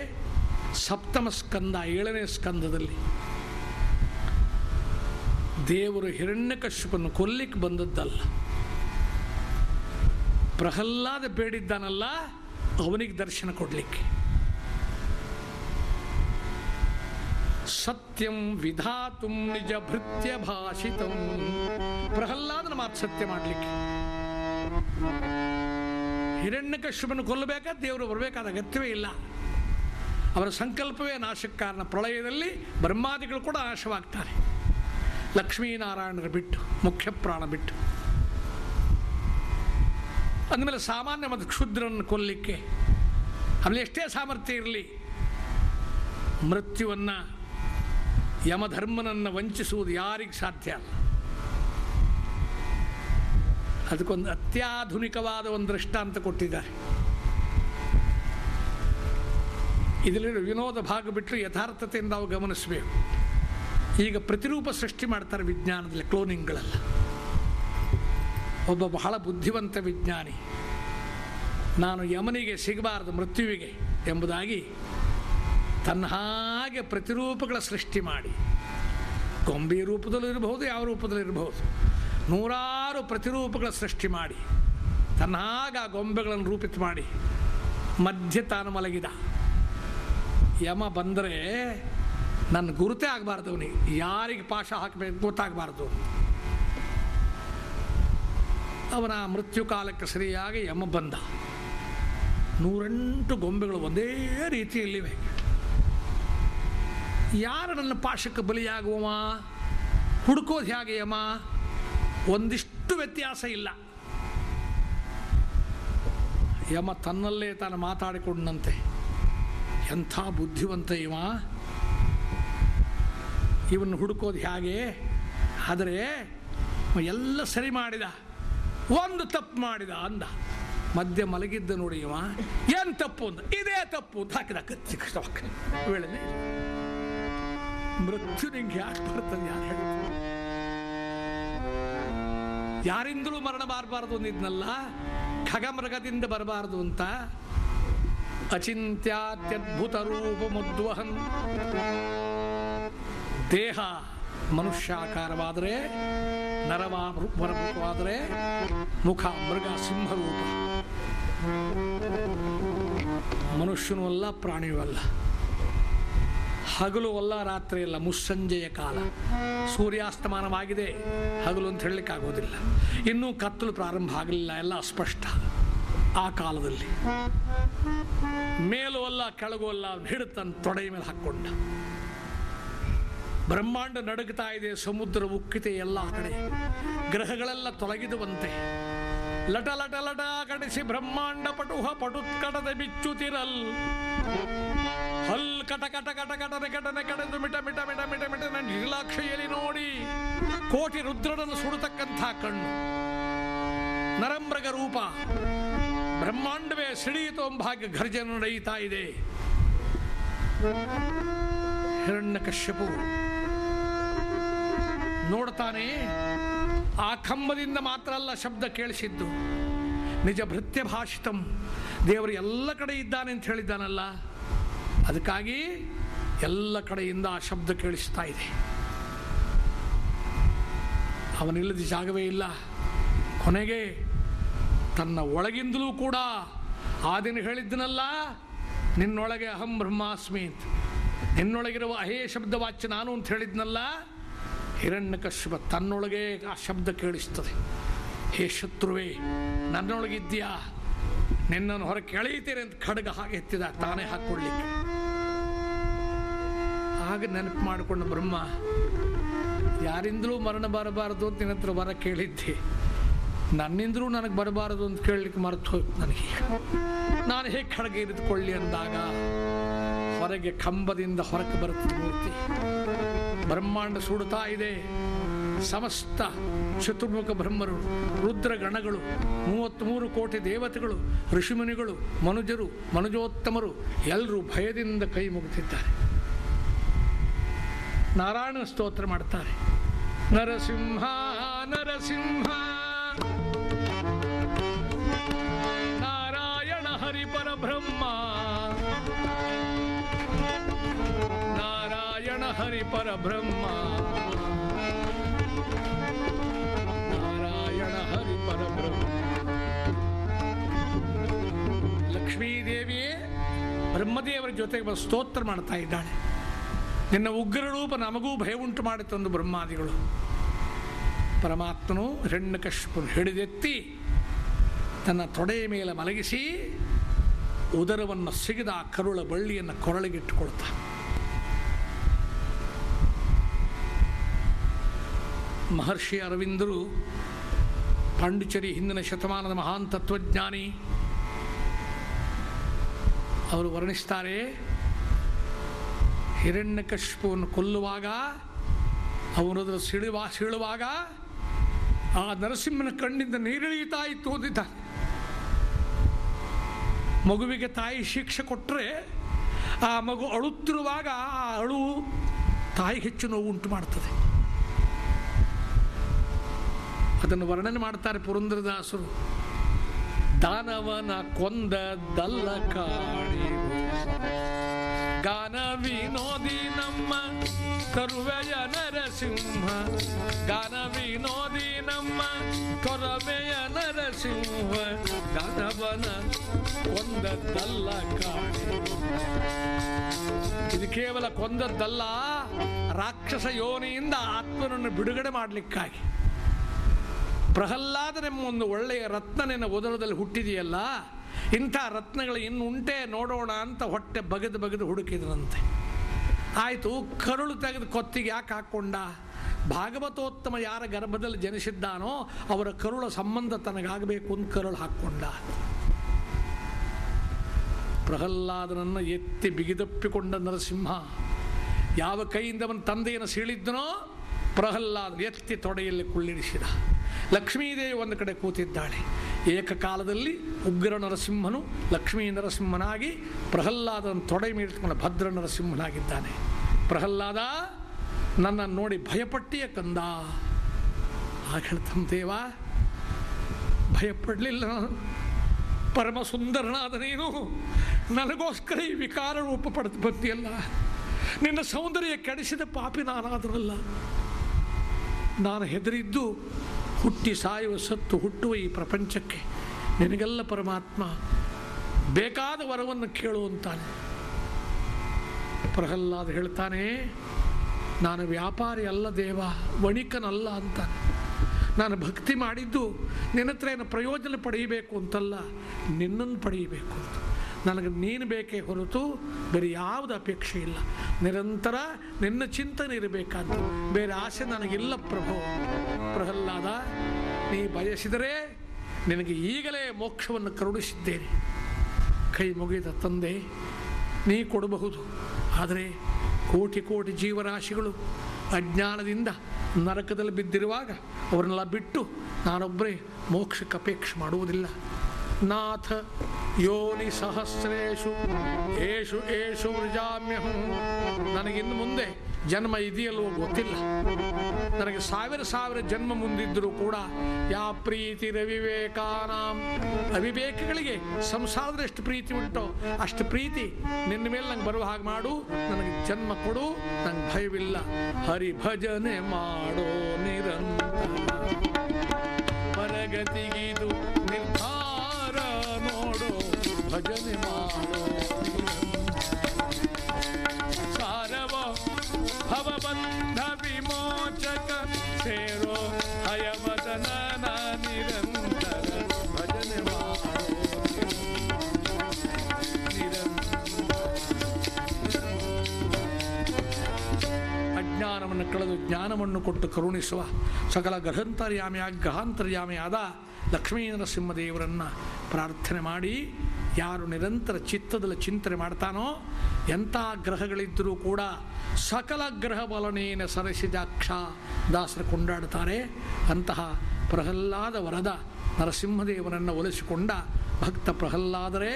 ಸಪ್ತಮ ಸ್ಕಂದ, ಏಳನೇ ಸ್ಕಂದದಲ್ಲಿ. ದೇವರು ಹಿರಣ್ಯಕಶ್ಯಪನ್ನು ಕೊಲ್ಲಿಕ್ಕೆ ಬಂದದ್ದಲ್ಲ. ಪ್ರಹ್ಲಾದ ಬೇಡಿದ್ದಾನಲ್ಲ ಅವನಿಗೆ ದರ್ಶನ ಕೊಡಲಿಕ್ಕೆ. ಸತ್ಯಂ ವಿಧಾತುಂ ನಿಜ ಭೃತ್ಯ ಭಾಷಿತಂ. ಪ್ರಹ್ಲಾದನ ಮಾತು ಸತ್ಯ ಮಾಡಲಿಕ್ಕೆ. ಹಿರಣ್ಯಕಶ್ಯಪನ್ನು ಕೊಲ್ಲಬೇಕಾ? ದೇವರು ಬರಬೇಕಾದ ಅಗತ್ಯವೇ ಇಲ್ಲ. ಅವರ ಸಂಕಲ್ಪವೇ ನಾಶಕ್ಕೆ ಕಾರಣ. ಪ್ರಳಯದಲ್ಲಿ ಬ್ರಹ್ಮಾದಿಗಳು ಕೂಡ ನಾಶವಾಗ್ತಾರೆ. ಲಕ್ಷ್ಮೀನಾರಾಯಣರು ಬಿಟ್ಟು, ಮುಖ್ಯ ಪ್ರಾಣ ಬಿಟ್ಟು. ಅಂದಮೇಲೆ ಸಾಮಾನ್ಯ ಮತ್ತು ಕ್ಷುದ್ರನ್ನು ಕೊಲ್ಲಿಕ್ಕೆ ಆಮೇಲೆ ಎಷ್ಟೇ ಸಾಮರ್ಥ್ಯ ಇರಲಿ, ಮೃತ್ಯುವನ್ನು ಯಮಧರ್ಮನನ್ನು ವಂಚಿಸುವುದು ಯಾರಿಗೆ ಸಾಧ್ಯ ಅಲ್ಲ. ಅದಕ್ಕೊಂದು ಅತ್ಯಾಧುನಿಕವಾದ ಒಂದು ದೃಷ್ಟಾಂತ ಕೊಟ್ಟಿದ್ದಾರೆ. ಇದರಲ್ಲಿ ವಿನೋದ ಭಾಗ ಬಿಟ್ಟರೆ ಯಥಾರ್ಥತೆಯಿಂದ ನಾವು ಗಮನಿಸಬೇಕು. ಈಗ ಪ್ರತಿರೂಪ ಸೃಷ್ಟಿ ಮಾಡ್ತಾರೆ ವಿಜ್ಞಾನದಲ್ಲಿ ಕ್ಲೋನಿಂಗ್ಗಳೆಲ್ಲ ಒಬ್ಬ ಬಹಳ ಬುದ್ಧಿವಂತ ವಿಜ್ಞಾನಿ. ನಾನು ಯಮನಿಗೆ ಸಿಗಬಾರದು ಮೃತ್ಯುವಿಗೆ ಎಂಬುದಾಗಿ ತನ್ನ ಹಾಗೆ ಪ್ರತಿರೂಪಗಳ ಸೃಷ್ಟಿ ಮಾಡಿ. ಗೊಂಬೆ ರೂಪದಲ್ಲೂ ಇರಬಹುದು ಯಾವ ರೂಪದಲ್ಲಿ ಇರಬಹುದು ನೂರಾರು ಪ್ರತಿರೂಪಗಳ ಸೃಷ್ಟಿ ಮಾಡಿ. ತನ್ನ ಹಾಗೆ ಆ ಗೊಂಬೆಗಳನ್ನು ರೂಪಿತ ಮಾಡಿ ಮಧ್ಯೆ ತಾನು ಮಲಗಿದ. ಯಮ ಬಂದರೆ ನನ್ನ ಗುರುತೇ ಆಗಬಾರ್ದು ಅವನಿಗೆ. ಯಾರಿಗೆ ಪಾಶ ಹಾಕಬೇಕು ಗೊತ್ತಾಗಬಾರ್ದು ಅವನ ಮೃತ್ಯು ಕಾಲಕ್ಕೆ ಸರಿಯಾಗಿ ಯಮ ಬಂದ. ನೂರೆಂಟು ಗೊಂಬೆಗಳು ಒಂದೇ ರೀತಿಯಲ್ಲಿವೆ. ಯಾರು ನನ್ನ ಪಾಶಕ್ಕೆ ಬಲಿಯಾಗುವ ಹುಡುಕೋದು ಹೇಗೆ ಯಮ ಒಂದಿಷ್ಟು ವ್ಯತ್ಯಾಸ ಇಲ್ಲ. ಯಮ ತನ್ನಲ್ಲೇ ತಾನು ಮಾತಾಡಿಕೊಂಡಂತೆ. ಎಂಥ ಬುದ್ಧಿವಂತ ಇವ? ಇವನ್ನು ಹುಡುಕೋದು ಹೇಗೆ? ಆದರೆ ಎಲ್ಲ ಸರಿ ಮಾಡಿದ. ಒಂದು ತಪ್ಪು ಮಾಡಿದ ಅಂದ. ಮಧ್ಯ ಮಲಗಿದ್ದ ನೋಡಿ ಇವ, ಏನು ತಪ್ಪು ಅಂದ? ಇದೇ ತಪ್ಪು ಅಂತ ಹಾಕಿದ ಕಚ್ಚಿ ಕಷ್ಟ ವೇಳೆ ಮೃತ್ಯು ನಿಂಗೆ ಯಾಕೆ ಬರ್ತದೆ ಯಾರು ಹೇಳ? ಯಾರಿಂದಲೂ ಮರಣ ಬಾರಬಾರ್ದು ಅಂದಿದ್ನಲ್ಲ ಖಗಮೃಗದಿಂದ ಬರಬಾರದು ಅಂತ ಅಚಿಂತ್ಯಾತ್ಯದ್ಭುತ ರೂಪ ಮುದ್ವಹನ್ ದೇಹ ಮನುಷ್ಯಾಕಾರವಾದರೆ ನರವ ಮುಖ ಮೃಗ ಸಿಂಹರೂಪ. ಮನುಷ್ಯನೂ ಅಲ್ಲ ಪ್ರಾಣಿಯೂ ಅಲ್ಲ ಹಗಲು ಅಲ್ಲ ರಾತ್ರಿ ಅಲ್ಲ ಮುಸ್ಸಂಜೆಯ ಕಾಲ. ಸೂರ್ಯಾಸ್ತಮಾನವಾಗಿದೆ, ಹಗಲು ಅಂತ ಹೇಳಲಿಕ್ಕಾಗೋದಿಲ್ಲ ಇನ್ನೂ ಕತ್ತಲು ಪ್ರಾರಂಭ ಆಗಲಿಲ್ಲ, ಎಲ್ಲ ಅಸ್ಪಷ್ಟ. ಆ ಕಾಲದಲ್ಲಿ. ಮೇಲೂ ಅಲ್ಲ ಕೆಳಗೂ ಅಲ್ಲ ಹಿಡಿತನ್ ತೊಡೆಯ ಮೇಲೆ ಹಾಕ್ಕೊಂಡ. ಬ್ರಹ್ಮಾಂಡ ನಡುಗ್ತಾ ಇದೆ, ಸಮುದ್ರ ಉಕ್ಕಿತೆ ಎಲ್ಲ ಕಡೆ. ಗ್ರಹಗಳೆಲ್ಲ ತೊಲಗಿದುವಂತೆ. ಲಟ ಲಟ ಲಟ ಕಡಿಸಿ ಬ್ರಹ್ಮಾಂಡ ಪಟುಹ ಪಟುತ್ಕಟದ ಬಿಚ್ಚುತ್ತಿರಲ್. ಹಲ್ ಕಟ ಕಟ ಕಟ ಕಟನೆ ಕಟನೆ ಕಡೆದು ಮಿಟ ಮಿಟ ಮಿಟ ಮಿಟ ಮಿಟ ನನ್ನ ನೀಲಾಕ್ಷೆಯಲ್ಲಿ ನೋಡಿ ಕೋಟಿ ರುದ್ರನನ್ನು ಸುಡತಕ್ಕಂಥ ಕಣ್ಣು. ನರಮೃಗ ರೂಪ. ಬ್ರಹ್ಮಾಂಡವೇ ಸಿಡಿಯಿತು ಎಂಬಾಗ ಘರ್ಜನ ನಡೆಯುತ್ತಾ ಇದೆ. ಹಿರಣ್ಯ ಕಶ್ಯಪು ನೋಡ್ತಾನೆ? ಆ ಕಂಬದಿಂದ ಮಾತ್ರ ಅಲ್ಲ ಶಬ್ದ ಕೇಳಿಸಿದ್ದು. ನಿಜ ಭೃತ್ಯ ಭಾಷಿತಂ. ದೇವರು ಎಲ್ಲ ಕಡೆ ಇದ್ದಾನೆ ಅಂತ ಹೇಳಿದ್ದಾನಲ್ಲ. ಅದಕ್ಕಾಗಿ ಎಲ್ಲ ಕಡೆಯಿಂದ ಆ ಶಬ್ದ ಕೇಳಿಸ್ತಾ ಇದೆ. ಅವನಿಲ್ಲದ ಜಾಗವೇ ಇಲ್ಲ. ಕೊನೆಗೆ ತನ್ನ ಒಳಗಿಂದಲೂ ಕೂಡ ಆ ದಿನ ಹೇಳಿದ್ದನಲ್ಲ, ನಿನ್ನೊಳಗೆ ಅಹಂ ಬ್ರಹ್ಮಾಸ್ಮಿ ಅಂತ. ನಿನ್ನೊಳಗಿರುವ ಅಹೇ ಶಬ್ದ ವಾಚ್ಯ ನಾನು ಅಂತ ಹೇಳಿದ್ನಲ್ಲ ಹಿರಣ್ಯಕಶ್ಯಪ ತನ್ನೊಳಗೆ ಆ ಶಬ್ದ ಕೇಳಿಸ್ತದೆ. ಹೇ ಶತ್ರುವೇ ನನ್ನೊಳಗಿದ್ಯಾ ನಿನ್ನನ್ನು ಹೊರಗೆ ಕೆಳೀತೀರಿ ಅಂತ ಖಡ್ಗ ಹಾಗೆ ಎತ್ತಿದ ತಾನೇ ಹಾಕ್ಕೊಡ್ಲಿಕ್ಕೆ ಆಗ ನೆನಪು ಮಾಡಿಕೊಂಡು ಬ್ರಹ್ಮ, ಯಾರಿಂದಲೂ ಮರಣ ಬರಬಾರದು ಅಂತ ನಿನ್ನ ಹತ್ರ ವರ ಕೇಳಿದ್ದೆ. ನನ್ನಿಂದಲೂ ನನಗೆ ಬರಬಾರದು ಅಂತ ಕೇಳಲಿಕ್ಕೆ ಮರೆತು ಹೋಯ್ತು ನನಗೆ. ನಾನು ಹೇಗೆ ಖಡ್ಗ ಇರಿದುಕೊಳ್ಳಿ ಅಂದಾಗ, ಹೊರಗೆ ಕಂಬದಿಂದ ಹೊರಕ್ಕೆ ಬರುತ್ತದೆ ಮೂರ್ತಿ. ಬ್ರಹ್ಮಾಂಡ ಸುಡುತ್ತಾ ಇದೆ. ಸಮಸ್ತ ಚತುರ್ಮುಖ ಬ್ರಹ್ಮರು, ರುದ್ರಗಣಗಳು ಮೂವತ್ತ್ಮೂರು ಕೋಟಿ ದೇವತೆಗಳು, ಋಷಿಮುನಿಗಳು, ಮನುಜರು, ಮನುಜೋತ್ತಮರು ಎಲ್ಲರೂ ಭಯದಿಂದ ಕೈ ಮುಗಿದಿದ್ದಾರೆ. ನಾರಾಯಣ ಸ್ತೋತ್ರ ಮಾಡ್ತಾರೆ. ನರಸಿಂಹ ನರಸಿಂಹ. ಪರಬ್ರಹ್ಮ ನಾರಾಯಣ ಹರಿ ಪರಬ್ರಹ್ಮ ಲಕ್ಷ್ಮೀದೇವಿಯೇ ಬ್ರಹ್ಮದೇವರ ಜೊತೆಗೆ ಸ್ತೋತ್ರ ಮಾಡ್ತಾ ಇದ್ದಾಳೆ. ನಿನ್ನ ಉಗ್ರ ರೂಪ ನಮಗೂ ಭಯ ಉಂಟು ಮಾಡಿತಂದು ಬ್ರಹ್ಮಾದಿಗಳು. ಪರಮಾತ್ಮನು ಹಿರಣ್ಯಕಶ್ಯಪನು ಹಿಡಿದೆತ್ತಿ ತನ್ನ ತೊಡೆಯ ಮೇಲೆ ಮಲಗಿಸಿ ಉದರವನ್ನು ಸಿಗದ ಆ ಕರುಳ ಬಳ್ಳಿಯನ್ನು ಕೊರಳಿಗಿಟ್ಟುಕೊಳ್ತಾ ಮಹರ್ಷಿ ಅರವಿಂದರು, ಪಾಂಡಿಚೇರಿ ಹಿಂದಿನ ಶತಮಾನದ ಮಹಾನ್ ತತ್ವಜ್ಞಾನಿ, ಅವರು ವರ್ಣಿಸ್ತಾರೆ ಹಿರಣ್ಯಕಶ್ಪುವನ್ನು ಕೊಲ್ಲುವಾಗ ಅವನದ್ರ ಸಿಳುವ, ಸೀಳುವಾಗ, ಆ ನರಸಿಂಹನ ಕಣ್ಣಿಂದ ನೀರಿಳಿಯುತ್ತಾ ಇತ್ತು ಓದಿದ್ದಾನೆ ಮಗುವಿಗೆ ತಾಯಿ ಶಿಕ್ಷೆ ಕೊಟ್ಟರೆ ಆ ಮಗು ಅಳುತ್ತಿರುವಾಗ ಆ ಅಳು ತಾಯಿ ಹೆಚ್ಚು ನೋವು ಉಂಟು ಮಾಡ್ತದೆ. ಅದನ್ನು ವರ್ಣನೆ ಮಾಡ್ತಾರೆ ಪುರಂದ್ರದಾಸರು. ದಾನವನ ಕೊಂದದ್ದಲ್ಲ ಕಾಣಿ ಗಾನ ವಿನೋದಿ ನಮ್ಮ ಕರುವೆಯ ನರಸಿಂಹ. ಗಾನ ವಿನೋದಿ ನಮ್ಮ ಕೊರವೆಯ ನರಸಿಂಹ. ಗಾನವನ ಕೊಂದದ್ದಲ್ಲ ಕಾಣಿ ಇದು ಕೇವಲ ಕೊಂದದ್ದಲ್ಲ ರಾಕ್ಷಸ ಯೋನಿಯಿಂದ ಆತ್ಮನನ್ನು ಬಿಡುಗಡೆ ಮಾಡಲಿಕ್ಕಾಗಿ. ಪ್ರಹ್ಲಾದನೆಂಬ ಒಂದು ಒಳ್ಳೆಯ ರತ್ನ ನಿನ್ನ ಉದರದಲ್ಲಿ ಹುಟ್ಟಿದೆಯಲ್ಲ, ಇಂಥ ರತ್ನಗಳು ಇನ್ನು ಉಂಟೆ ನೋಡೋಣ ಅಂತ ಹೊಟ್ಟೆ ಬಗೆದು ಬಗೆದು ಹುಡುಕಿದ್ರಂತೆ. ಆಯಿತು, ಕರುಳು ತೆಗೆದು ಕೊತ್ತಿಗೆ ಯಾಕೆ ಹಾಕ್ಕೊಂಡ? ಭಾಗವತೋತ್ತಮ ಯಾರ ಗರ್ಭದಲ್ಲಿ ಜನಿಸಿದ್ದಾನೋ ಅವರ ಕರುಳ ಸಂಬಂಧ ತನಗಾಗಬೇಕು ಅಂತ ಕರುಳು ಹಾಕ್ಕೊಂಡ. ಪ್ರಹ್ಲಾದನನ್ನು ಎತ್ತಿ ಬಿಗಿದಪ್ಪಿಕೊಂಡ ನರಸಿಂಹ, ಯಾವ ಕೈಯಿಂದ ಅವನ ತಂದೆಯನ್ನು ಸೀಳಿದ್ದನೋ ಪ್ರಹ್ಲಾದ ಎತ್ತಿ ತೊಡೆಯಲ್ಲಿ ಕುಳ್ಳಿರಿಸಿದ. ಲಕ್ಷ್ಮೀದೇವಿ ಒಂದು ಕಡೆ ಕೂತಿದ್ದಾಳೆ. ಏಕಕಾಲದಲ್ಲಿ ಉಗ್ರ ನರಸಿಂಹನು ಲಕ್ಷ್ಮೀ ನರಸಿಂಹನಾಗಿ ಪ್ರಹ್ಲಾದನ ತೊಡೆ ಮೀರಿಸಿಕೊಂಡ ಭದ್ರ ನರಸಿಂಹನಾಗಿದ್ದಾನೆ. ಪ್ರಹ್ಲಾದ, ನನ್ನನ್ನು ನೋಡಿ ಭಯಪಟ್ಟಿಯ ಕಂದ. ಆಗ ದೇವ, ಭಯಪಡಲಿಲ್ಲ ಪರಮ ಸುಂದರನಾದ ನೀನು. ನನಗೋಸ್ಕರ ಈ ವಿಕಾರ ರೂಪ ಪಡೆದು ಬಂದಿಯಲ್ಲ. ನಿನ್ನ ಸೌಂದರ್ಯ ಕೆಡಿಸಿದ ಪಾಪಿ ನಾನಾದರಲ್ಲ. ನಾನು ಹೆದರಿದ್ದು ಹುಟ್ಟಿ ಸಾಯುವ ಸತ್ತು ಹುಟ್ಟುವ ಈ ಪ್ರಪಂಚಕ್ಕೆ. ನಿನಗೆಲ್ಲ ಪರಮಾತ್ಮ ಬೇಕಾದ ವರವನ್ನು ಕೇಳುವಂತಾನೆ ಪ್ರಹ್ಲಾದ ಹೇಳ್ತಾನೆ, ನಾನು ವ್ಯಾಪಾರಿ ಅಲ್ಲ ದೇವ, ವಣಿಕನಲ್ಲ ಅಂತ ನಾನು ಭಕ್ತಿ ಮಾಡಿದ್ದು ನಿನ್ನ ಹತ್ರ ಏನು ಪ್ರಯೋಜನ ಪಡೆಯಬೇಕು ಅಂತಲ್ಲ, ನಿನ್ನನ್ನು ಪಡೆಯಬೇಕು ಅಂತ. ನನಗೆ ನೀನು ಬೇಕೇ ಹೊರತು ಬೇರೆ ಯಾವುದು ಅಪೇಕ್ಷೆ ಇಲ್ಲ. ನಿರಂತರ ನಿನ್ನ ಚಿಂತನೆ ಇರಬೇಕಾದ್ದು. ಬೇರೆ ಆಸೆ ನನಗಿಲ್ಲ ಪ್ರಭು. ಪ್ರಹ್ಲಾದ, ನೀ ಬಯಸಿದರೆ ನಿನಗೆ ಈಗಲೇ ಮೋಕ್ಷವನ್ನು ಕರುಣಿಸಿದ್ದೇನೆ. ಕೈ ಮುಗಿದ ತಂದೆ, ನೀ ಕೊಡಬಹುದು. ಆದರೆ ಕೋಟಿ ಕೋಟಿ ಜೀವರಾಶಿಗಳು ಅಜ್ಞಾನದಿಂದ ನರಕದಲ್ಲಿ ಬಿದ್ದಿರುವಾಗ ಅವರನ್ನೆಲ್ಲ ಬಿಟ್ಟು ನಾನೊಬ್ಬರೇ ಮೋಕ್ಷಕ್ಕೆ ಅಪೇಕ್ಷೆ ಮಾಡುವುದಿಲ್ಲ. ನಾಥ ಯೋನಿ ಸಹಸ್ರೇಶು ಏಷು ಏಷು ವೃಜಾಮ್ಯಹಂ ನನಗಿನ್ನು ಮುಂದೆ ಜನ್ಮ ಇದೆಯಲ್ಲವೋ ಗೊತ್ತಿಲ್ಲ. ನನಗೆ ಸಾವಿರ ಸಾವಿರ ಜನ್ಮ ಮುಂದಿದ್ದರೂ ಕೂಡ ಯಾ ಪ್ರೀತಿ ರವಿವೇಕಾನಾಂ. ಅವಿವೇಕಗಳಿಗೆ ಸಂಸಾರದ ಎಷ್ಟು ಪ್ರೀತಿ ಉಂಟೋ. ಅಷ್ಟು ಪ್ರೀತಿ ನಿನ್ನ ಮೇಲೆ ನಂಗೆ ಬರುವ ಹಾಗೆ ಮಾಡು. ನನಗೆ ಜನ್ಮ ಕೊಡು. ನಂಗೆ ಭಯವಿಲ್ಲ. ಹರಿ ಭಜನೆ ಮಾಡೋ ನಿರಂತರ. ಪರಗತಿಗಿದು ನಿರ್ಧಾರ ನೋಡು, ಭಜನೆ ಮಾಡೋ. ಸಾರವ, ಭವಬಂಧ ವಿಮೋಚಕ ಸೇರೋ ಹಯವದನ ನಿರಂತರ ಭಜನೆ ಮಾಡೋ. ಅಜ್ಞಾನವನ್ನು ಕಳೆದು ಜ್ಞಾನವನ್ನು ಕೊಟ್ಟು ಕರುಣಿಸುವ ಸಕಲ ಗ್ರಹಂತರ್ಯಾಮಿಯ ಗ್ರಹಾಂತರ್ಯಾಮಿಯಾದ ಲಕ್ಷ್ಮೀ ನರಸಿಂಹದೇವರನ್ನು ಪ್ರಾರ್ಥನೆ ಮಾಡಿ ಯಾರು ನಿರಂತರ ಚಿತ್ತದಲ್ಲಿ ಚಿಂತನೆ ಮಾಡ್ತಾನೋ ಎಂಥ ಗ್ರಹಗಳಿದ್ದರೂ ಕೂಡ ಸಕಲ ಗ್ರಹ ಬಲನೇನ ಸರಸಿದಾಕ್ಷ ದಾಸರು ಕೊಂಡಾಡ್ತಾರೆ ಅಂತಹ ಪ್ರಹ್ಲಾದ ವರದ ನರಸಿಂಹದೇವನನ್ನು ಒಲಿಸಿಕೊಂಡ ಭಕ್ತ ಪ್ರಹ್ಲಾದರೇ,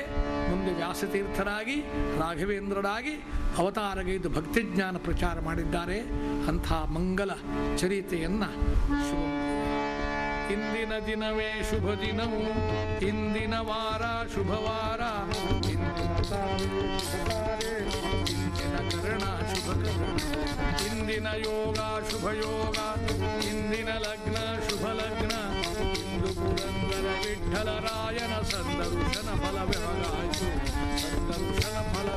ಮುಂದೆ ವ್ಯಾಸತೀರ್ಥರಾಗಿ, ರಾಘವೇಂದ್ರರಾಗಿ ಅವತಾರಗೈದು ಭಕ್ತಿಜ್ಞಾನ ಪ್ರಚಾರ ಮಾಡಿದ್ದಾರೆ. ಅಂಥ ಮಂಗಲ ಚರಿತೆಯನ್ನು ಇಂದಿನ ದಿನವೇ ಶುಭ ದಿನವು ಇಂದಿನ ವಾರ ಶುಭವಾರ ಇಂದಿನ ತಾಳು ಶುಭಕಾರ್ಯ, ಇಂದಿನ ಕರ್ಣ ಶುಭ ಕರ್ಣ. ಇಂದಿನ ಯೋಗ ಶುಭ ಯೋಗ ಇಂದಿನ ಲಗ್ನ ಶುಭ ಲಗ್ನ. ಇಂದು ಪುರಂದರ ವಿಠಲರಾಯನ ಸಂದರುಶನ ಫಲ ಸಂದರುಶನ ಫಲ